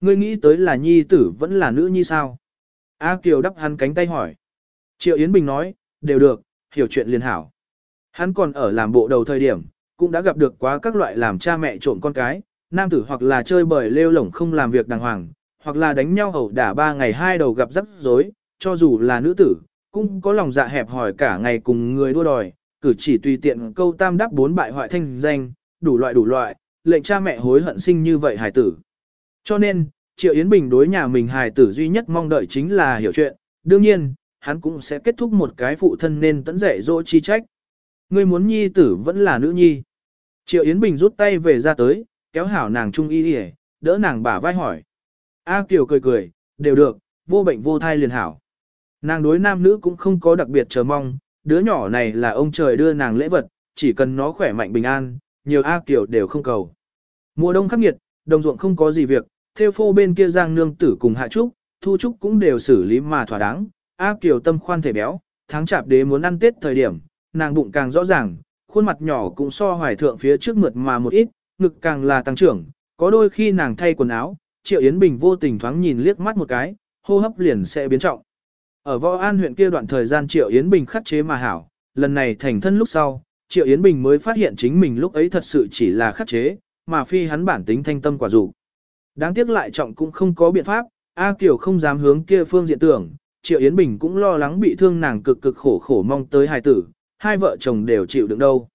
ngươi nghĩ tới là nhi tử vẫn là nữ nhi sao? A Kiều đắp hắn cánh tay hỏi. Triệu Yến Bình nói, đều được, hiểu chuyện liền hảo. Hắn còn ở làm bộ đầu thời điểm, cũng đã gặp được quá các loại làm cha mẹ trộm con cái, nam tử hoặc là chơi bời lêu lổng không làm việc đàng hoàng, hoặc là đánh nhau hầu đả ba ngày hai đầu gặp rắc rối, cho dù là nữ tử, cũng có lòng dạ hẹp hỏi cả ngày cùng người đua đòi, cử chỉ tùy tiện câu tam đáp bốn bại hoại thanh danh, đủ loại đủ loại, lệnh cha mẹ hối hận sinh như vậy hải tử. Cho nên, Triệu Yến Bình đối nhà mình hài tử duy nhất mong đợi chính là hiểu chuyện, đương nhiên, hắn cũng sẽ kết thúc một cái phụ thân nên tẫn dạy dỗ chi trách. Người muốn nhi tử vẫn là nữ nhi. Triệu Yến Bình rút tay về ra tới, kéo hảo nàng trung y đi đỡ nàng bả vai hỏi. A Kiều cười cười, đều được, vô bệnh vô thai liền hảo. Nàng đối nam nữ cũng không có đặc biệt chờ mong, đứa nhỏ này là ông trời đưa nàng lễ vật, chỉ cần nó khỏe mạnh bình an, nhiều A Kiều đều không cầu. Mùa đông khắc nghiệt, đồng ruộng không có gì việc, theo phô bên kia giang nương tử cùng hạ trúc, thu trúc cũng đều xử lý mà thỏa đáng. A Kiều tâm khoan thể béo, tháng chạp đế muốn ăn tết thời điểm, nàng bụng càng rõ ràng, khuôn mặt nhỏ cũng so hoài thượng phía trước mượt mà một ít, ngực càng là tăng trưởng, có đôi khi nàng thay quần áo, Triệu Yến Bình vô tình thoáng nhìn liếc mắt một cái, hô hấp liền sẽ biến trọng. Ở Võ An huyện kia đoạn thời gian Triệu Yến Bình khắc chế mà hảo, lần này thành thân lúc sau, Triệu Yến Bình mới phát hiện chính mình lúc ấy thật sự chỉ là khắc chế, mà phi hắn bản tính thanh tâm quả dục. Đáng tiếc lại trọng cũng không có biện pháp, A Kiều không dám hướng kia phương diện tưởng, Triệu Yến Bình cũng lo lắng bị thương nàng cực cực khổ khổ mong tới hài tử, hai vợ chồng đều chịu đựng đâu.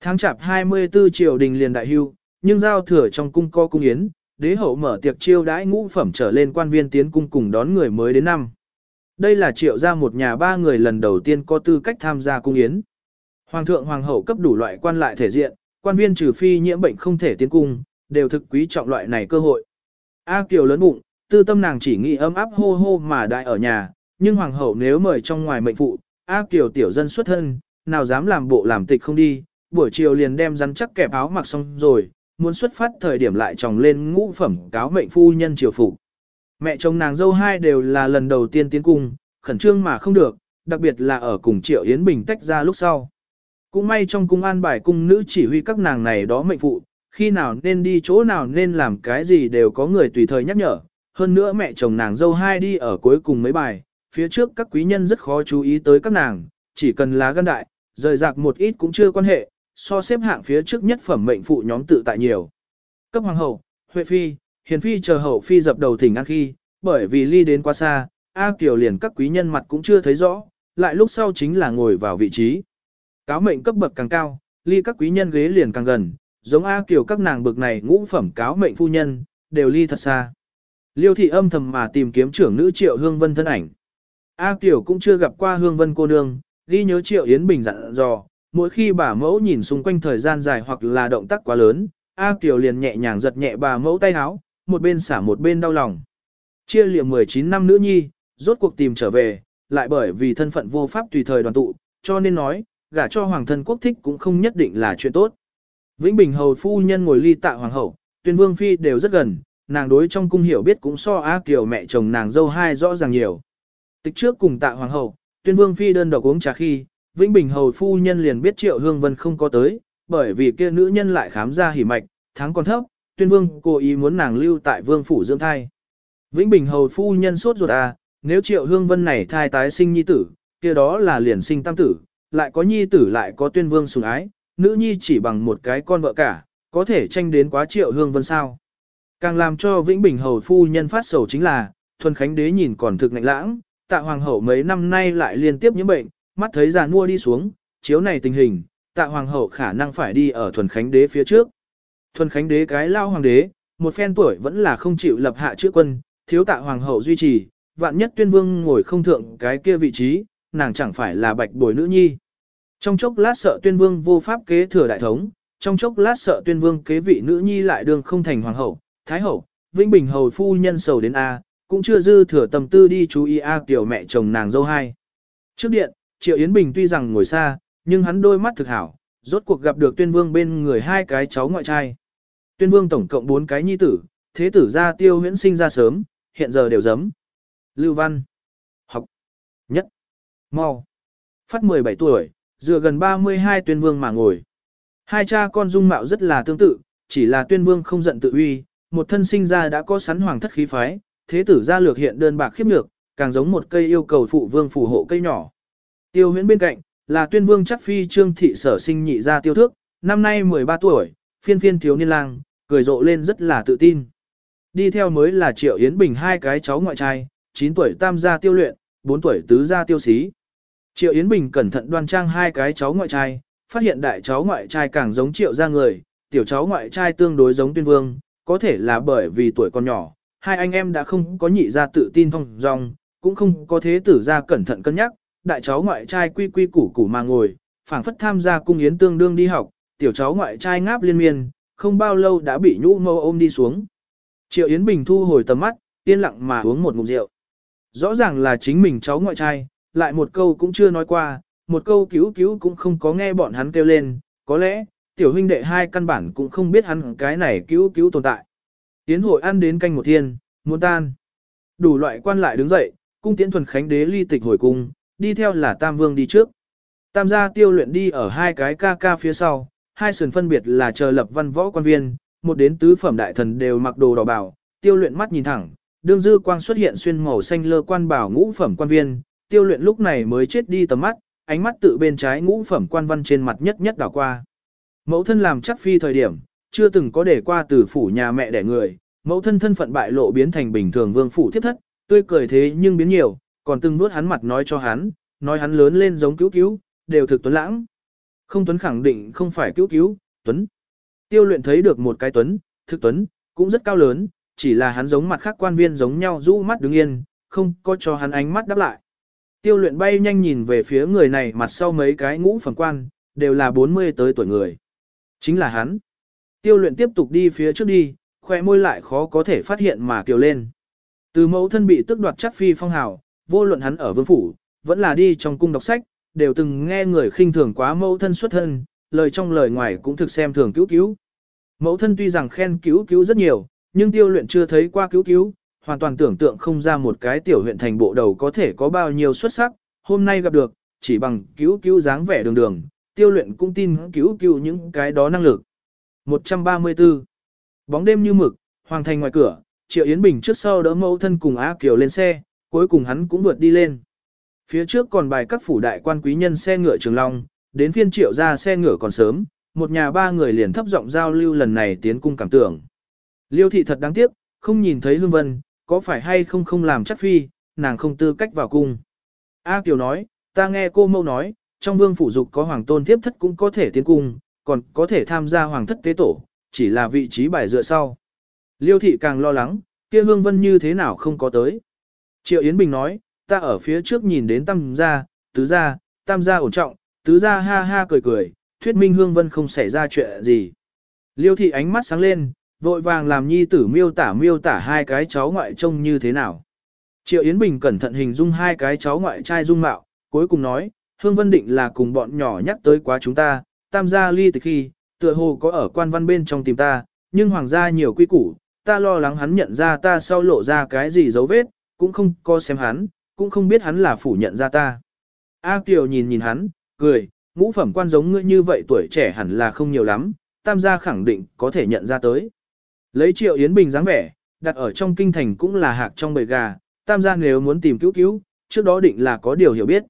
Tháng chạp 24 triều đình liền đại hưu, nhưng giao thừa trong cung co cung yến, đế hậu mở tiệc chiêu đãi ngũ phẩm trở lên quan viên tiến cung cùng đón người mới đến năm. Đây là triệu ra một nhà ba người lần đầu tiên có tư cách tham gia cung yến. Hoàng thượng hoàng hậu cấp đủ loại quan lại thể diện, quan viên trừ phi nhiễm bệnh không thể tiến cung, đều thực quý trọng loại này cơ hội. A Kiều lớn bụng, tư tâm nàng chỉ nghĩ ấm áp hô hô mà đại ở nhà, nhưng hoàng hậu nếu mời trong ngoài mệnh phụ, A Kiều tiểu dân xuất thân, nào dám làm bộ làm tịch không đi, buổi chiều liền đem rắn chắc kẹp áo mặc xong rồi, muốn xuất phát thời điểm lại tròng lên ngũ phẩm cáo mệnh phu nhân triều phục. Mẹ chồng nàng dâu hai đều là lần đầu tiên tiến cung, khẩn trương mà không được, đặc biệt là ở cùng Triệu Yến Bình tách ra lúc sau. Cũng may trong cung an bài cung nữ chỉ huy các nàng này đó mệnh phụ, khi nào nên đi chỗ nào nên làm cái gì đều có người tùy thời nhắc nhở. Hơn nữa mẹ chồng nàng dâu hai đi ở cuối cùng mấy bài, phía trước các quý nhân rất khó chú ý tới các nàng, chỉ cần lá gan đại, rời rạc một ít cũng chưa quan hệ, so xếp hạng phía trước nhất phẩm mệnh phụ nhóm tự tại nhiều. Cấp hoàng hậu, Huệ phi, Hiền phi chờ hậu phi dập đầu thỉnh an khi, bởi vì ly đến quá xa, A Kiều liền các quý nhân mặt cũng chưa thấy rõ, lại lúc sau chính là ngồi vào vị trí. Cáo mệnh cấp bậc càng cao, ly các quý nhân ghế liền càng gần, giống A Kiều các nàng bậc này ngũ phẩm cáo mệnh phu nhân, đều ly thật xa. Liêu thị âm thầm mà tìm kiếm trưởng nữ Triệu Hương Vân thân ảnh. A Kiều cũng chưa gặp qua Hương Vân cô nương, ghi nhớ Triệu Yến Bình dặn dò, mỗi khi bà mẫu nhìn xung quanh thời gian dài hoặc là động tác quá lớn, A Kiều liền nhẹ nhàng giật nhẹ bà mẫu tay áo, một bên xả một bên đau lòng. Chia liệm 19 năm nữ nhi, rốt cuộc tìm trở về, lại bởi vì thân phận vô pháp tùy thời đoàn tụ, cho nên nói, gả cho hoàng thân quốc thích cũng không nhất định là chuyện tốt. Vĩnh Bình hầu phu nhân ngồi ly tạ hoàng hậu, tuyên vương phi đều rất gần, nàng đối trong cung hiểu biết cũng so á Kiều mẹ chồng nàng dâu hai rõ ràng nhiều. Tịch trước cùng tạ hoàng hậu, tuyên vương phi đơn độc uống trà khi, Vĩnh Bình hầu phu nhân liền biết Triệu Hương Vân không có tới, bởi vì kia nữ nhân lại khám ra hỉ mạch, tháng còn thấp, tuyên vương cố ý muốn nàng lưu tại vương phủ dưỡng thai. Vĩnh Bình hầu phu nhân sốt ruột à, nếu Triệu Hương Vân này thai tái sinh nhi tử, kia đó là liền sinh tam tử, lại có nhi tử lại có tuyên vương sủng ái, nữ nhi chỉ bằng một cái con vợ cả, có thể tranh đến quá Triệu Hương Vân sao? Càng làm cho Vĩnh Bình hầu phu nhân phát sầu chính là, Thuần Khánh đế nhìn còn thực ngạnh lãng, tạ hoàng hậu mấy năm nay lại liên tiếp nhiễm bệnh, mắt thấy già mua đi xuống, chiếu này tình hình, tạ hoàng hậu khả năng phải đi ở thuần khánh đế phía trước. Thuần khánh đế cái lao hoàng đế, một phen tuổi vẫn là không chịu lập hạ chữ quân, thiếu tạ hoàng hậu duy trì, vạn nhất tuyên vương ngồi không thượng cái kia vị trí, nàng chẳng phải là bạch bồi nữ nhi. Trong chốc lát sợ tuyên vương vô pháp kế thừa đại thống, trong chốc lát sợ tuyên vương kế vị nữ nhi lại đương không thành hoàng hậu, thái hậu, vĩnh bình hầu phu nhân sầu đến A, cũng chưa dư thừa tầm tư đi chú ý A tiểu mẹ chồng nàng dâu hai. Trước điện, Triệu Yến Bình tuy rằng ngồi xa, nhưng hắn đôi mắt thực hảo, rốt cuộc gặp được tuyên vương bên người hai cái cháu ngoại trai. Tuyên vương tổng cộng bốn cái nhi tử, thế tử ra tiêu huyễn sinh ra sớm, hiện giờ đều giấm. Lưu Văn. Mau. Phát 17 tuổi, dựa gần 32 tuyên vương mà ngồi. Hai cha con dung mạo rất là tương tự, chỉ là tuyên vương không giận tự uy, một thân sinh ra đã có sắn hoàng thất khí phái, thế tử gia lược hiện đơn bạc khiếp nhược, càng giống một cây yêu cầu phụ vương phù hộ cây nhỏ. Tiêu huyễn bên cạnh, là tuyên vương chắc phi trương thị sở sinh nhị gia tiêu thước, năm nay 13 tuổi, phiên phiên thiếu niên lang, cười rộ lên rất là tự tin. Đi theo mới là Triệu Yến Bình hai cái cháu ngoại trai, 9 tuổi tam gia tiêu luyện, 4 tuổi tứ gia tiêu xí. Triệu Yến Bình cẩn thận đoan trang hai cái cháu ngoại trai, phát hiện đại cháu ngoại trai càng giống Triệu gia người, tiểu cháu ngoại trai tương đối giống tuyên vương, có thể là bởi vì tuổi còn nhỏ, hai anh em đã không có nhị ra tự tin phong dong, cũng không có thế tử ra cẩn thận cân nhắc, đại cháu ngoại trai quy quy củ củ mà ngồi, phảng phất tham gia cung yến tương đương đi học, tiểu cháu ngoại trai ngáp liên miên, không bao lâu đã bị nhũ mâu ôm đi xuống. Triệu Yến Bình thu hồi tầm mắt, yên lặng mà uống một ngụm rượu. Rõ ràng là chính mình cháu ngoại trai, lại một câu cũng chưa nói qua, một câu cứu cứu cũng không có nghe bọn hắn kêu lên, có lẽ, tiểu huynh đệ hai căn bản cũng không biết hắn cái này cứu cứu tồn tại. tiến hội ăn đến canh một thiên, muốn tan. Đủ loại quan lại đứng dậy, cung tiễn thuần khánh đế ly tịch hồi cung, đi theo là Tam Vương đi trước. Tam gia tiêu luyện đi ở hai cái ca ca phía sau, hai sườn phân biệt là chờ lập văn võ quan viên, một đến tứ phẩm đại thần đều mặc đồ đỏ bảo, tiêu luyện mắt nhìn thẳng, đương dư quang xuất hiện xuyên màu xanh lơ quan bảo ngũ phẩm quan viên, tiêu luyện lúc này mới chết đi tầm mắt, ánh mắt tự bên trái ngũ phẩm quan văn trên mặt nhất nhất đảo qua. Mẫu thân làm chắc phi thời điểm, chưa từng có để qua từ phủ nhà mẹ đẻ người, mẫu thân thân phận bại lộ biến thành bình thường vương phủ thiết thất, tươi cười thế nhưng biến nhiều, còn từng nuốt hắn mặt nói cho hắn, nói hắn lớn lên giống cứu cứu, đều thực tuấn lãng. Không tuấn khẳng định không phải cứu cứu, tuấn. Tiêu luyện thấy được một cái tuấn, thực tuấn, cũng rất cao lớn, chỉ là hắn giống mặt khác quan viên giống nhau rũ mắt đứng yên, không có cho hắn ánh mắt đáp lại. Tiêu luyện bay nhanh nhìn về phía người này mặt sau mấy cái ngũ phẩm quan, đều là 40 tới tuổi người. Chính là hắn. Tiêu luyện tiếp tục đi phía trước đi, khoe môi lại khó có thể phát hiện mà kiều lên. Từ mẫu thân bị tức đoạt chắc phi phong hào, vô luận hắn ở vương phủ, vẫn là đi trong cung đọc sách, đều từng nghe người khinh thường quá mẫu thân xuất thân, lời trong lời ngoài cũng thực xem thường cứu cứu. Mẫu thân tuy rằng khen cứu cứu rất nhiều, nhưng tiêu luyện chưa thấy qua cứu cứu, hoàn toàn tưởng tượng không ra một cái tiểu huyện thành bộ đầu có thể có bao nhiêu xuất sắc, hôm nay gặp được, chỉ bằng cứu cứu dáng vẻ đường đường, tiêu luyện cũng tin cứu cứu những cái đó năng lực. 134. Bóng đêm như mực, hoàng thành ngoài cửa, Triệu Yến Bình trước sau đỡ mẫu thân cùng Á Kiều lên xe, cuối cùng hắn cũng vượt đi lên. Phía trước còn bài các phủ đại quan quý nhân xe ngựa trường long, đến phiên Triệu ra xe ngựa còn sớm, một nhà ba người liền thấp giọng giao lưu lần này tiến cung cảm tưởng. Liêu thị thật đáng tiếc, không nhìn thấy Hương Vân, có phải hay không không làm chắc phi, nàng không tư cách vào cung. A Kiều nói, ta nghe cô mâu nói, trong vương phủ dục có hoàng tôn tiếp thất cũng có thể tiến cung, còn có thể tham gia hoàng thất tế tổ, chỉ là vị trí bài dựa sau. Liêu thị càng lo lắng, kia Hương Vân như thế nào không có tới. Triệu Yến Bình nói, ta ở phía trước nhìn đến tam gia, tứ gia, tam gia ổn trọng, tứ gia ha ha cười cười, thuyết minh Hương Vân không xảy ra chuyện gì. Liêu thị ánh mắt sáng lên, vội vàng làm nhi tử miêu tả miêu tả hai cái cháu ngoại trông như thế nào. Triệu Yến Bình cẩn thận hình dung hai cái cháu ngoại trai dung mạo, cuối cùng nói, Hương Vân định là cùng bọn nhỏ nhắc tới quá chúng ta, tam gia ly từ khi, tựa hồ có ở quan văn bên trong tìm ta, nhưng hoàng gia nhiều quy củ, ta lo lắng hắn nhận ra ta sau lộ ra cái gì dấu vết, cũng không có xem hắn, cũng không biết hắn là phủ nhận ra ta. A Kiều nhìn nhìn hắn, cười, ngũ phẩm quan giống ngươi như vậy tuổi trẻ hẳn là không nhiều lắm, tam gia khẳng định có thể nhận ra tới. Lấy triệu Yến Bình dáng vẻ, đặt ở trong kinh thành cũng là hạc trong bầy gà, tam gia nếu muốn tìm cứu cứu, trước đó định là có điều hiểu biết.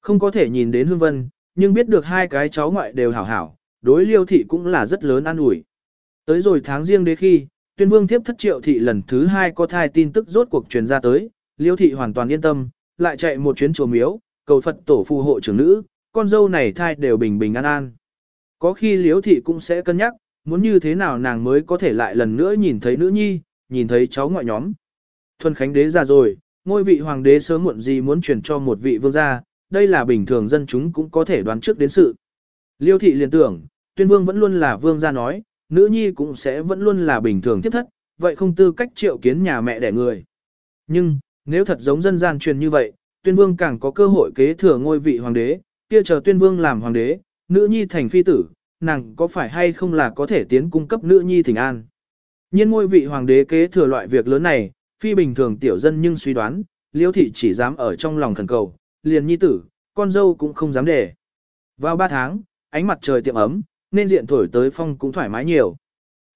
Không có thể nhìn đến hương vân, nhưng biết được hai cái cháu ngoại đều hảo hảo, đối liêu thị cũng là rất lớn an ủi. Tới rồi tháng riêng đế khi, tuyên vương tiếp thất triệu thị lần thứ hai có thai tin tức rốt cuộc truyền ra tới, liêu thị hoàn toàn yên tâm, lại chạy một chuyến chùa miếu, cầu Phật tổ phù hộ trưởng nữ, con dâu này thai đều bình bình an an. Có khi liêu thị cũng sẽ cân nhắc, muốn như thế nào nàng mới có thể lại lần nữa nhìn thấy nữ nhi, nhìn thấy cháu ngoại nhóm. Thuần Khánh đế già rồi, ngôi vị hoàng đế sớm muộn gì muốn truyền cho một vị vương gia, đây là bình thường dân chúng cũng có thể đoán trước đến sự. Liêu thị liền tưởng, tuyên vương vẫn luôn là vương gia nói, nữ nhi cũng sẽ vẫn luôn là bình thường tiếp thất, vậy không tư cách triệu kiến nhà mẹ đẻ người. Nhưng, nếu thật giống dân gian truyền như vậy, tuyên vương càng có cơ hội kế thừa ngôi vị hoàng đế, kia chờ tuyên vương làm hoàng đế, nữ nhi thành phi tử, nàng có phải hay không là có thể tiến cung cấp nữ nhi thỉnh an. Nhiên ngôi vị hoàng đế kế thừa loại việc lớn này, phi bình thường tiểu dân nhưng suy đoán, liêu thị chỉ dám ở trong lòng thần cầu, liền nhi tử, con dâu cũng không dám để. Vào ba tháng, ánh mặt trời tiệm ấm, nên diện thổi tới phong cũng thoải mái nhiều.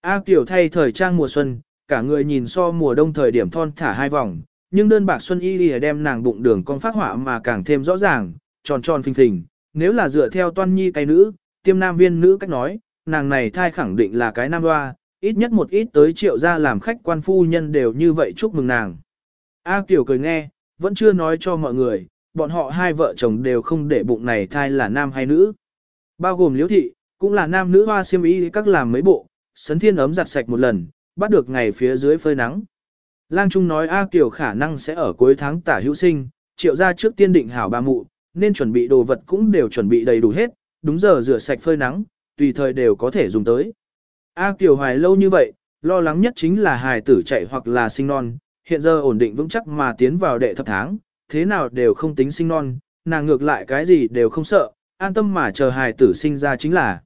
A Kiều thay thời trang mùa xuân, cả người nhìn so mùa đông thời điểm thon thả hai vòng, nhưng đơn bạc xuân y lìa đem nàng bụng đường con phát họa mà càng thêm rõ ràng, tròn tròn phình phình, nếu là dựa theo toan nhi cây nữ, tiêm nam viên nữ cách nói, nàng này thai khẳng định là cái nam hoa, ít nhất một ít tới triệu gia làm khách quan phu nhân đều như vậy chúc mừng nàng. A Kiều cười nghe, vẫn chưa nói cho mọi người, bọn họ hai vợ chồng đều không để bụng này thai là nam hay nữ. Bao gồm liễu thị, cũng là nam nữ hoa siêm y các làm mấy bộ, sấn thiên ấm giặt sạch một lần, bắt được ngày phía dưới phơi nắng. Lang Trung nói A Kiều khả năng sẽ ở cuối tháng tả hữu sinh, triệu ra trước tiên định hảo ba mụ, nên chuẩn bị đồ vật cũng đều chuẩn bị đầy đủ hết, đúng giờ rửa sạch phơi nắng, tùy thời đều có thể dùng tới. A Kiều hoài lâu như vậy, lo lắng nhất chính là hài tử chạy hoặc là sinh non, hiện giờ ổn định vững chắc mà tiến vào đệ thập tháng, thế nào đều không tính sinh non, nàng ngược lại cái gì đều không sợ, an tâm mà chờ hài tử sinh ra chính là.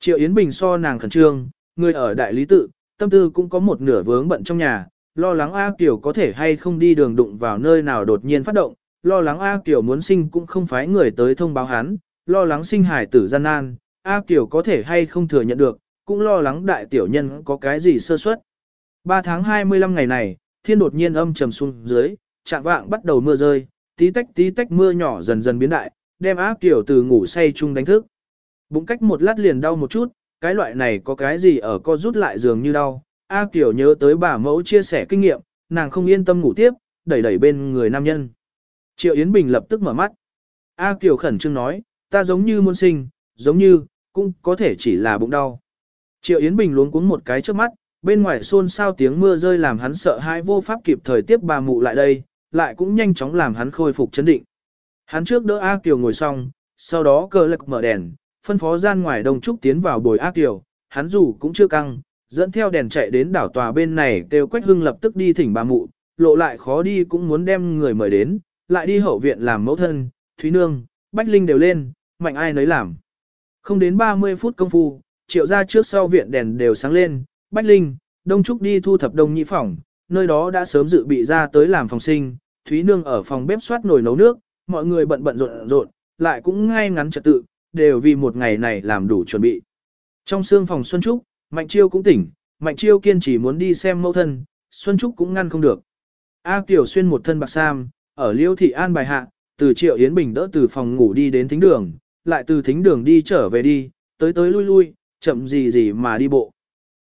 Triệu Yến Bình so nàng khẩn trương, người ở đại lý tự, tâm tư cũng có một nửa vướng bận trong nhà, lo lắng A Kiều có thể hay không đi đường đụng vào nơi nào đột nhiên phát động, lo lắng A Kiều muốn sinh cũng không phải người tới thông báo hắn, lo lắng sinh hài tử gian nan, A Kiều có thể hay không thừa nhận được, cũng lo lắng đại tiểu nhân có cái gì sơ suất. 3 tháng 25 ngày này, thiên đột nhiên âm trầm xuống dưới, trạng vạng bắt đầu mưa rơi, tí tách tí tách mưa nhỏ dần dần biến đại, đem A Kiều từ ngủ say chung đánh thức. Bụng cách một lát liền đau một chút, cái loại này có cái gì ở co rút lại giường như đau. A Kiều nhớ tới bà mẫu chia sẻ kinh nghiệm, nàng không yên tâm ngủ tiếp, đẩy đẩy bên người nam nhân. Triệu Yến Bình lập tức mở mắt. A Kiều khẩn trương nói, ta giống như muôn sinh, giống như, cũng có thể chỉ là bụng đau. Triệu Yến Bình luống cuống một cái trước mắt, bên ngoài xôn xao tiếng mưa rơi làm hắn sợ hãi vô pháp kịp thời tiếp bà mụ lại đây, lại cũng nhanh chóng làm hắn khôi phục chấn định. Hắn trước đỡ A Kiều ngồi xong, sau đó cờ lực mở đèn, phân phó gian ngoài đồng trúc tiến vào bồi A Kiều, hắn dù cũng chưa căng, dẫn theo đèn chạy đến đảo tòa bên này kêu Quách Hưng lập tức đi thỉnh bà mụ, lộ lại khó đi cũng muốn đem người mời đến, lại đi hậu viện làm mẫu thân, Thúy Nương, Bách Linh đều lên, mạnh ai nấy làm. Không đến 30 phút công phu, triệu ra trước sau viện đèn đều sáng lên, Bách Linh, Đông Trúc đi thu thập đông nhị phòng, nơi đó đã sớm dự bị ra tới làm phòng sinh, Thúy Nương ở phòng bếp soát nồi nấu nước, mọi người bận bận rộn rộn, lại cũng ngay ngắn trật tự, đều vì một ngày này làm đủ chuẩn bị. Trong xương phòng Xuân Trúc, Mạnh Chiêu cũng tỉnh, Mạnh Chiêu kiên trì muốn đi xem mẫu thân, Xuân Trúc cũng ngăn không được. A Kiều xuyên một thân bạc sam, ở Liêu Thị An bài hạ, từ Triệu Yến Bình đỡ từ phòng ngủ đi đến thính đường, lại từ thính đường đi trở về đi, tới tới lui lui, chậm gì gì mà đi bộ.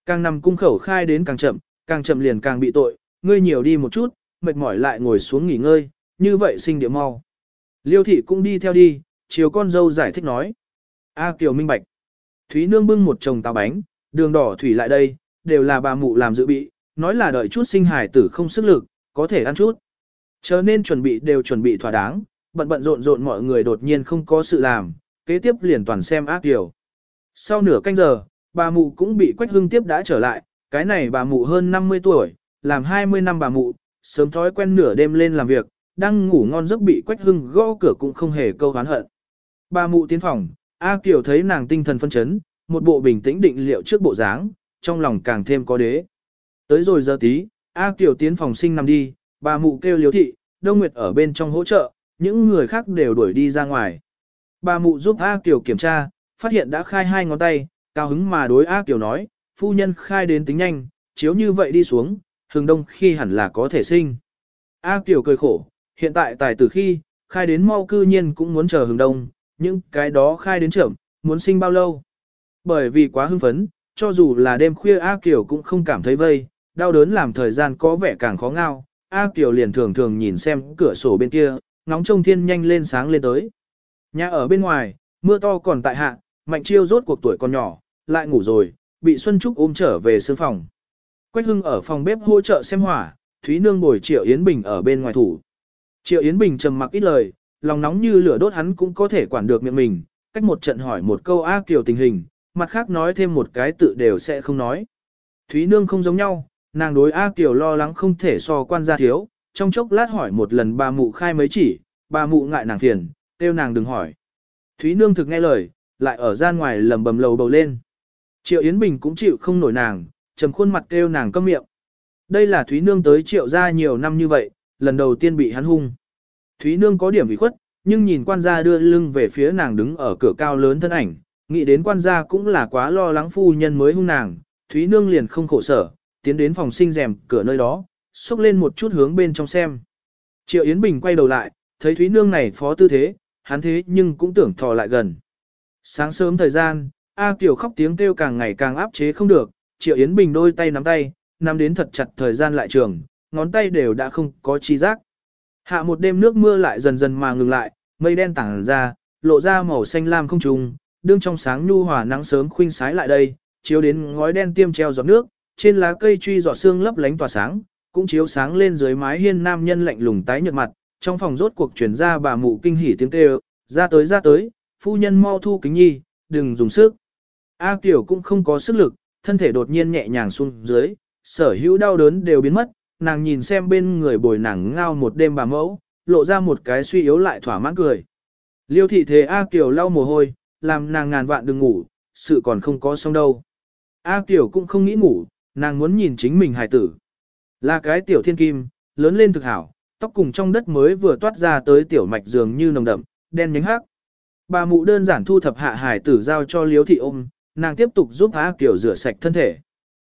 Càng nằm cung khẩu khai đến càng chậm, càng chậm liền càng bị tội, ngươi nhiều đi một chút, mệt mỏi lại ngồi xuống nghỉ ngơi, như vậy sinh địa mau. Liêu thị cũng đi theo đi, chiều con dâu giải thích nói. A Kiều minh bạch. Thúy Nương bưng một chồng táo bánh, đường đỏ thủy lại đây, đều là bà mụ làm dự bị, nói là đợi chút sinh hài tử không sức lực, có thể ăn chút. Chờ nên chuẩn bị đều chuẩn bị thỏa đáng, bận bận rộn rộn mọi người đột nhiên không có sự làm, kế tiếp liền toàn xem ác Kiều. Sau nửa canh giờ, bà mụ cũng bị Quách Hưng tiếp đã trở lại, cái này bà mụ hơn 50 tuổi, làm 20 năm bà mụ, sớm thói quen nửa đêm lên làm việc, đang ngủ ngon giấc bị Quách Hưng gõ cửa cũng không hề câu hán hận. Bà mụ tiến phòng, A Kiều thấy nàng tinh thần phân chấn, một bộ bình tĩnh định liệu trước bộ dáng, trong lòng càng thêm có đế. Tới rồi giờ tí, A Kiều tiến phòng sinh nằm đi, bà mụ kêu liếu thị, Đông Nguyệt ở bên trong hỗ trợ, những người khác đều đuổi đi ra ngoài. Bà mụ giúp A Kiều kiểm tra, phát hiện đã khai hai ngón tay, cao hứng mà đối A Kiều nói, phu nhân khai đến tính nhanh, chiếu như vậy đi xuống, hừng đông khi hẳn là có thể sinh. A Kiều cười khổ, hiện tại tài tử khi, khai đến mau cư nhiên cũng muốn chờ hừng đông, nhưng cái đó khai đến chậm, muốn sinh bao lâu. Bởi vì quá hưng phấn, cho dù là đêm khuya A Kiều cũng không cảm thấy vây, đau đớn làm thời gian có vẻ càng khó ngao. A Kiều liền thường thường nhìn xem cửa sổ bên kia, ngóng trông thiên nhanh lên sáng lên tới. Nhà ở bên ngoài, mưa to còn tại hạ, Mạnh Chiêu rốt cuộc tuổi còn nhỏ, lại ngủ rồi, bị Xuân Trúc ôm trở về sương phòng. Quách Hưng ở phòng bếp hỗ trợ xem hỏa, Thúy Nương bồi Triệu Yến Bình ở bên ngoài thủ. Triệu Yến Bình trầm mặc ít lời, lòng nóng như lửa đốt hắn cũng có thể quản được miệng mình, cách một trận hỏi một câu A Kiều tình hình, mặt khác nói thêm một cái tự đều sẽ không nói. Thúy Nương không giống nhau, nàng đối A Kiều lo lắng không thể so quan gia thiếu, trong chốc lát hỏi một lần bà mụ khai mấy chỉ, bà mụ ngại nàng phiền, kêu nàng đừng hỏi. Thúy Nương thực nghe lời, lại ở gian ngoài lầm bầm lầu bầu lên. Triệu Yến Bình cũng chịu không nổi nàng, trầm khuôn mặt kêu nàng câm miệng. Đây là Thúy Nương tới triệu gia nhiều năm như vậy, lần đầu tiên bị hắn hung. Thúy Nương có điểm bị khuất, nhưng nhìn quan gia đưa lưng về phía nàng đứng ở cửa cao lớn thân ảnh, nghĩ đến quan gia cũng là quá lo lắng phu nhân mới hung nàng, Thúy Nương liền không khổ sở, tiến đến phòng sinh rèm cửa nơi đó, xúc lên một chút hướng bên trong xem. Triệu Yến Bình quay đầu lại, thấy Thúy Nương này phó tư thế, hắn thế nhưng cũng tưởng thò lại gần. Sáng sớm thời gian, A Kiều khóc tiếng kêu càng ngày càng áp chế không được, Triệu Yến Bình đôi tay nắm tay, nắm đến thật chặt thời gian lại trường, ngón tay đều đã không có chi giác. Hạ một đêm nước mưa lại dần dần mà ngừng lại, mây đen tảng ra, lộ ra màu xanh lam không trùng, đương trong sáng nhu hòa nắng sớm khuynh sái lại đây, chiếu đến ngói đen tiêm treo giọt nước, trên lá cây truy giọt xương lấp lánh tỏa sáng, cũng chiếu sáng lên dưới mái hiên nam nhân lạnh lùng tái nhợt mặt, trong phòng rốt cuộc truyền ra bà mụ kinh hỉ tiếng kêu, ra tới ra tới, phu nhân mau thu kính nhi, đừng dùng sức. A Kiều cũng không có sức lực, thân thể đột nhiên nhẹ nhàng xuống dưới, sở hữu đau đớn đều biến mất, nàng nhìn xem bên người bồi nàng ngao một đêm bà mẫu, lộ ra một cái suy yếu lại thỏa mãn cười. Liêu thị thế A Kiều lau mồ hôi, làm nàng ngàn vạn đừng ngủ, sự còn không có xong đâu. A Kiều cũng không nghĩ ngủ, nàng muốn nhìn chính mình hài tử. Là cái tiểu thiên kim, lớn lên thực hảo, tóc cùng trong đất mới vừa toát ra tới tiểu mạch dường như nồng đậm, đen nhánh hắc. Bà mụ đơn giản thu thập hạ hải tử giao cho liếu thị ôm, nàng tiếp tục giúp A Kiều rửa sạch thân thể.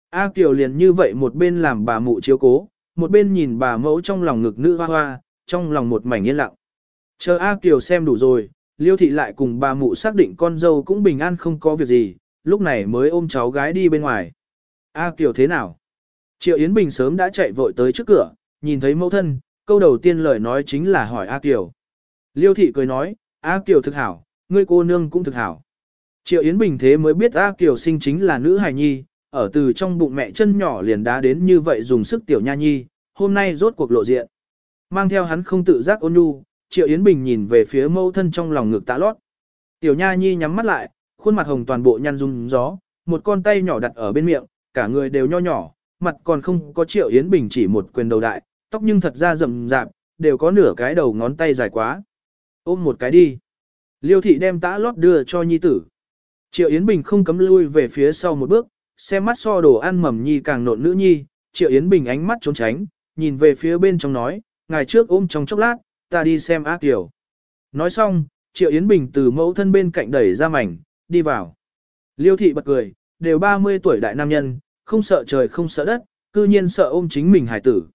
A Kiều liền như vậy một bên làm bà mụ chiếu cố, một bên nhìn bà mẫu trong lòng ngực nữ hoa hoa, trong lòng một mảnh yên lặng. Chờ A Kiều xem đủ rồi, Liêu thị lại cùng bà mụ xác định con dâu cũng bình an không có việc gì, lúc này mới ôm cháu gái đi bên ngoài. A Kiều thế nào? Triệu Yến Bình sớm đã chạy vội tới trước cửa, nhìn thấy mẫu thân, câu đầu tiên lời nói chính là hỏi A Kiều. Liêu thị cười nói, A Kiều thực hảo, ngươi cô nương cũng thực hảo. Triệu Yến Bình thế mới biết A Kiều sinh chính là nữ hài nhi, ở từ trong bụng mẹ chân nhỏ liền đá đến như vậy dùng sức tiểu nha nhi, hôm nay rốt cuộc lộ diện. Mang theo hắn không tự giác ôn nhu, Triệu Yến Bình nhìn về phía mâu thân trong lòng ngực tạ lót. Tiểu nha nhi nhắm mắt lại, khuôn mặt hồng toàn bộ nhăn rung gió, một con tay nhỏ đặt ở bên miệng, cả người đều nho nhỏ, mặt còn không có Triệu Yến Bình chỉ một quyền đầu đại, tóc nhưng thật ra rậm rạp, đều có nửa cái đầu ngón tay dài quá. Ôm một cái đi. Liêu thị đem tã lót đưa cho nhi tử. Triệu Yến Bình không cấm lui về phía sau một bước, xem mắt so đồ ăn mầm nhi càng nộn nữ nhi, Triệu Yến Bình ánh mắt trốn tránh, nhìn về phía bên trong nói, ngày trước ôm trong chốc lát, ta đi xem ác tiểu. Nói xong, Triệu Yến Bình từ mẫu thân bên cạnh đẩy ra mảnh, đi vào. Liêu thị bật cười, đều 30 tuổi đại nam nhân, không sợ trời không sợ đất, cư nhiên sợ ôm chính mình hải tử.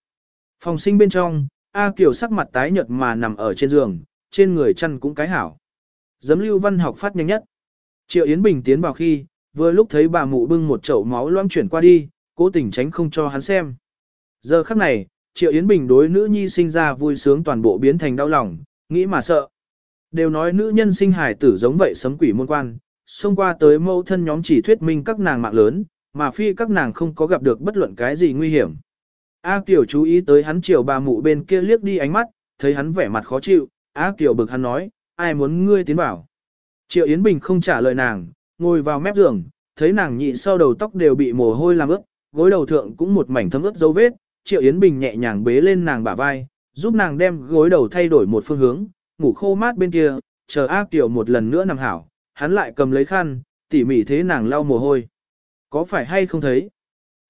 Phòng sinh bên trong, A Kiều sắc mặt tái nhợt mà nằm ở trên giường, trên người chăn cũng cái hảo. Giấm lưu văn học phát nhanh nhất. Triệu Yến Bình tiến vào khi, vừa lúc thấy bà mụ bưng một chậu máu loang chuyển qua đi, cố tình tránh không cho hắn xem. Giờ khắc này, Triệu Yến Bình đối nữ nhi sinh ra vui sướng toàn bộ biến thành đau lòng, nghĩ mà sợ. Đều nói nữ nhân sinh hài tử giống vậy sấm quỷ môn quan, xông qua tới mâu thân nhóm chỉ thuyết minh các nàng mạng lớn, mà phi các nàng không có gặp được bất luận cái gì nguy hiểm. A Kiều chú ý tới hắn chiều bà mụ bên kia liếc đi ánh mắt, thấy hắn vẻ mặt khó chịu, A Kiều bực hắn nói, ai muốn ngươi tiến vào. Triệu Yến Bình không trả lời nàng, ngồi vào mép giường, thấy nàng nhị sau đầu tóc đều bị mồ hôi làm ướt, gối đầu thượng cũng một mảnh thấm ướt dấu vết, Triệu Yến Bình nhẹ nhàng bế lên nàng bả vai, giúp nàng đem gối đầu thay đổi một phương hướng, ngủ khô mát bên kia, chờ A Kiều một lần nữa nằm hảo, hắn lại cầm lấy khăn, tỉ mỉ thế nàng lau mồ hôi. Có phải hay không thấy?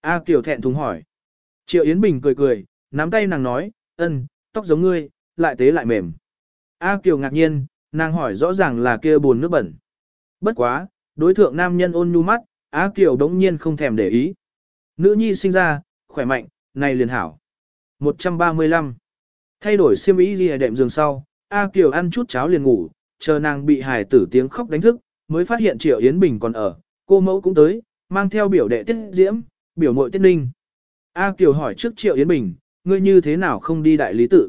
A Kiều thẹn thùng hỏi. Triệu Yến Bình cười cười, nắm tay nàng nói, ân, tóc giống ngươi, lại tế lại mềm. A Kiều ngạc nhiên, nàng hỏi rõ ràng là kia buồn nước bẩn. Bất quá, đối thượng nam nhân ôn nhu mắt, A Kiều đống nhiên không thèm để ý. Nữ nhi sinh ra, khỏe mạnh, này liền hảo. 135. Thay đổi xiêm y ghi đệm giường sau, A Kiều ăn chút cháo liền ngủ, chờ nàng bị hài tử tiếng khóc đánh thức, mới phát hiện Triệu Yến Bình còn ở, cô mẫu cũng tới, mang theo biểu đệ tiết diễm, biểu mội tiết ninh. A Kiều hỏi trước Triệu Yến Bình, ngươi như thế nào không đi đại lý tự?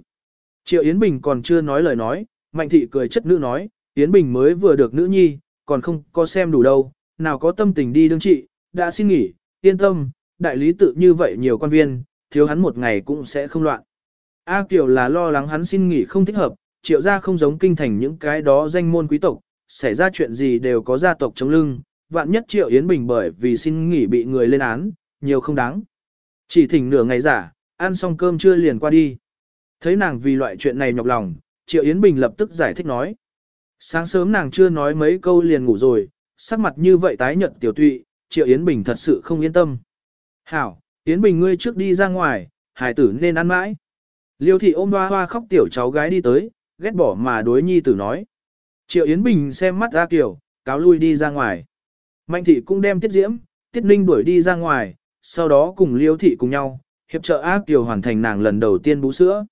Triệu Yến Bình còn chưa nói lời nói, Mạnh Thị cười chất nữ nói, Yến Bình mới vừa được nữ nhi, còn không có xem đủ đâu, nào có tâm tình đi đương trị, đã xin nghỉ, yên tâm, đại lý tự như vậy nhiều quan viên, thiếu hắn một ngày cũng sẽ không loạn. A Kiều là lo lắng hắn xin nghỉ không thích hợp, triệu gia không giống kinh thành những cái đó danh môn quý tộc, xảy ra chuyện gì đều có gia tộc chống lưng, vạn nhất triệu Yến Bình bởi vì xin nghỉ bị người lên án, nhiều không đáng. Chỉ thỉnh nửa ngày giả, ăn xong cơm trưa liền qua đi. Thấy nàng vì loại chuyện này nhọc lòng, triệu Yến Bình lập tức giải thích nói. Sáng sớm nàng chưa nói mấy câu liền ngủ rồi, sắc mặt như vậy tái nhợt tiểu tụy, triệu Yến Bình thật sự không yên tâm. Hảo, Yến Bình ngươi trước đi ra ngoài, hải tử nên ăn mãi. Liêu thị ôm hoa hoa khóc tiểu cháu gái đi tới, ghét bỏ mà đối nhi tử nói. Triệu Yến Bình xem mắt ra kiểu, cáo lui đi ra ngoài. Mạnh thị cũng đem tiết diễm, tiết ninh đuổi đi ra ngoài, sau đó cùng liêu thị cùng nhau, hiệp trợ ác Kiều hoàn thành nàng lần đầu tiên bú sữa.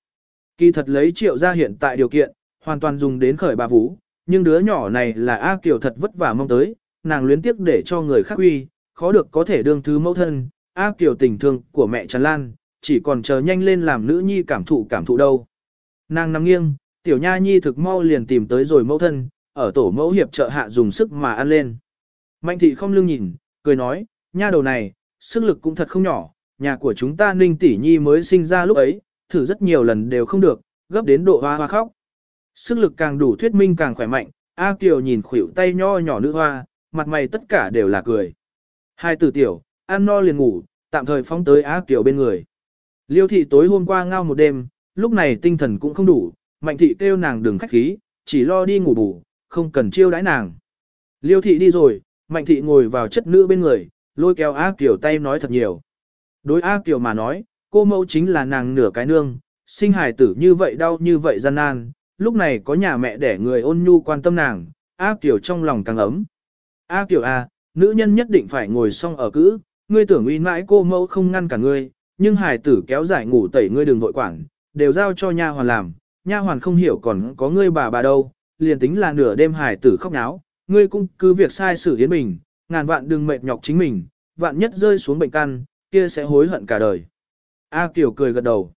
Kỳ thật lấy triệu ra hiện tại điều kiện, hoàn toàn dùng đến khởi bà vũ, nhưng đứa nhỏ này là ác Kiều thật vất vả mong tới, nàng luyến tiếc để cho người khác uy, khó được có thể đương thứ mẫu thân, ác Kiều tình thương của mẹ Trần Lan, chỉ còn chờ nhanh lên làm nữ nhi cảm thụ cảm thụ đâu. Nàng nằm nghiêng, tiểu nha nhi thực mau liền tìm tới rồi mẫu thân, ở tổ mẫu hiệp trợ hạ dùng sức mà ăn lên. Mạnh thị không lương nhìn, cười nói, nha đầu này, sức lực cũng thật không nhỏ, nhà của chúng ta ninh tỷ nhi mới sinh ra lúc ấy, thử rất nhiều lần đều không được, gấp đến độ hoa hoa khóc. Sức lực càng đủ thuyết minh càng khỏe mạnh, A Kiều nhìn khuỷu tay nho nhỏ nữ hoa, mặt mày tất cả đều là cười. Hai tử tiểu, ăn no liền ngủ, tạm thời phóng tới A Kiều bên người. Liêu thị tối hôm qua ngao một đêm, lúc này tinh thần cũng không đủ, mạnh thị kêu nàng đừng khách khí, chỉ lo đi ngủ bù, không cần chiêu đãi nàng. Liêu thị đi rồi, mạnh thị ngồi vào chất nữ bên người, lôi kéo A Kiều tay nói thật nhiều. Đối A Kiều mà nói, cô mẫu chính là nàng nửa cái nương, sinh hài tử như vậy đau như vậy gian nan, lúc này có nhà mẹ để người ôn nhu quan tâm nàng, A Kiều trong lòng càng ấm. A Kiều A, nữ nhân nhất định phải ngồi xong ở cữ, ngươi tưởng uy mãi cô mẫu không ngăn cả ngươi, nhưng hài tử kéo dài ngủ tẩy ngươi đừng vội quản, đều giao cho nha hoàn làm, nha hoàn không hiểu còn có ngươi bà bà đâu, liền tính là nửa đêm hài tử khóc náo, ngươi cũng cứ việc sai xử yến bình, ngàn vạn đừng mệt nhọc chính mình, vạn nhất rơi xuống bệnh căn, kia sẽ hối hận cả đời. A Kiều cười gật đầu.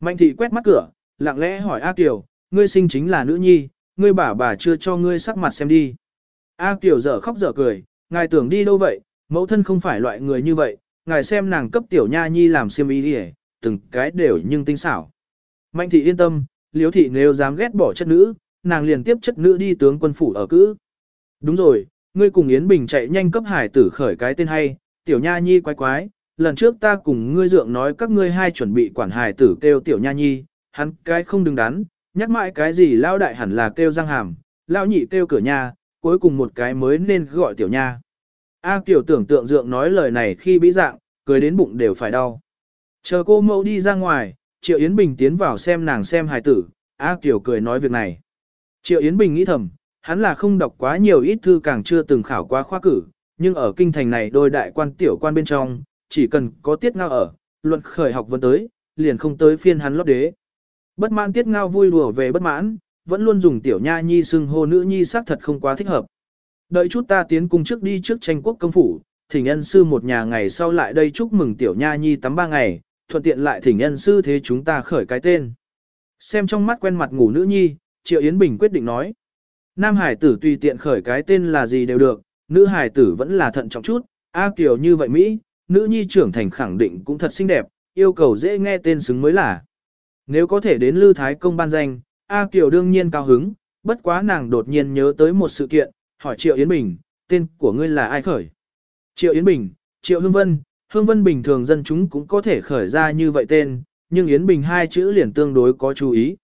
Mạnh thị quét mắt cửa, lặng lẽ hỏi A Kiều, ngươi sinh chính là nữ nhi, ngươi bà bà chưa cho ngươi sắc mặt xem đi. A Kiều dở khóc dở cười, ngài tưởng đi đâu vậy, mẫu thân không phải loại người như vậy, ngài xem nàng cấp tiểu nha nhi làm xiêm y đi từng cái đều nhưng tinh xảo. Mạnh thị yên tâm, liếu thị nếu dám ghét bỏ chất nữ, nàng liền tiếp chất nữ đi tướng quân phủ ở cữ. Đúng rồi, ngươi cùng Yến Bình chạy nhanh cấp hải tử khởi cái tên hay, tiểu nha nhi quái quái, lần trước ta cùng ngươi dượng nói các ngươi hai chuẩn bị quản hải tử kêu tiểu nha nhi, hắn cái không đứng đắn, nhắc mãi cái gì lao đại hẳn là kêu răng hàm, lao nhị kêu cửa nhà, cuối cùng một cái mới nên gọi tiểu nha. A Kiều tưởng tượng dượng nói lời này khi bị dạng, cười đến bụng đều phải đau. Chờ cô mẫu đi ra ngoài, Triệu Yến Bình tiến vào xem nàng xem hài tử, A Kiều cười nói việc này. Triệu Yến Bình nghĩ thầm, hắn là không đọc quá nhiều ít thư càng chưa từng khảo qua khoa cử, nhưng ở kinh thành này đôi đại quan tiểu quan bên trong, chỉ cần có tiết ngao ở, luận khởi học vấn tới, liền không tới phiên hắn lót đế. Bất mãn tiết ngao vui đùa về bất mãn, vẫn luôn dùng tiểu nha nhi xưng hô nữ nhi xác thật không quá thích hợp. Đợi chút ta tiến cung trước đi trước tranh quốc công phủ, thỉnh nhân sư một nhà ngày sau lại đây chúc mừng tiểu nha nhi tắm ba ngày, thuận tiện lại thỉnh nhân sư thế chúng ta khởi cái tên. Xem trong mắt quen mặt ngủ nữ nhi, Triệu Yến Bình quyết định nói. Nam hải tử tùy tiện khởi cái tên là gì đều được, nữ hải tử vẫn là thận trọng chút, A Kiều như vậy Mỹ, nữ nhi trưởng thành khẳng định cũng thật xinh đẹp, yêu cầu dễ nghe tên xứng mới là. Nếu có thể đến Lư Thái Công ban danh, A Kiều đương nhiên cao hứng, bất quá nàng đột nhiên nhớ tới một sự kiện, hỏi Triệu Yến Bình, tên của ngươi là ai khởi? Triệu Yến Bình, Triệu Hương Vân, Hương Vân bình thường dân chúng cũng có thể khởi ra như vậy tên, nhưng Yến Bình hai chữ liền tương đối có chú ý.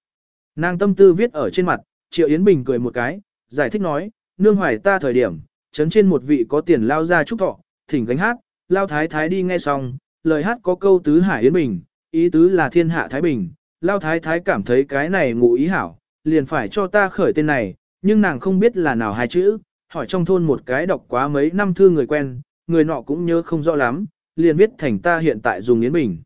Nàng tâm tư viết ở trên mặt, Triệu Yến Bình cười một cái, giải thích nói, nương hoài ta thời điểm, chấn trên một vị có tiền lao ra chúc thọ, thỉnh gánh hát, lao thái thái đi nghe xong, lời hát có câu tứ hải Yến Bình, ý tứ là thiên hạ Thái Bình, lao thái thái cảm thấy cái này ngụ ý hảo, liền phải cho ta khởi tên này, nhưng nàng không biết là nào hai chữ, hỏi trong thôn một cái đọc quá mấy năm thư người quen, người nọ cũng nhớ không rõ lắm, liền viết thành ta hiện tại dùng Yến Bình.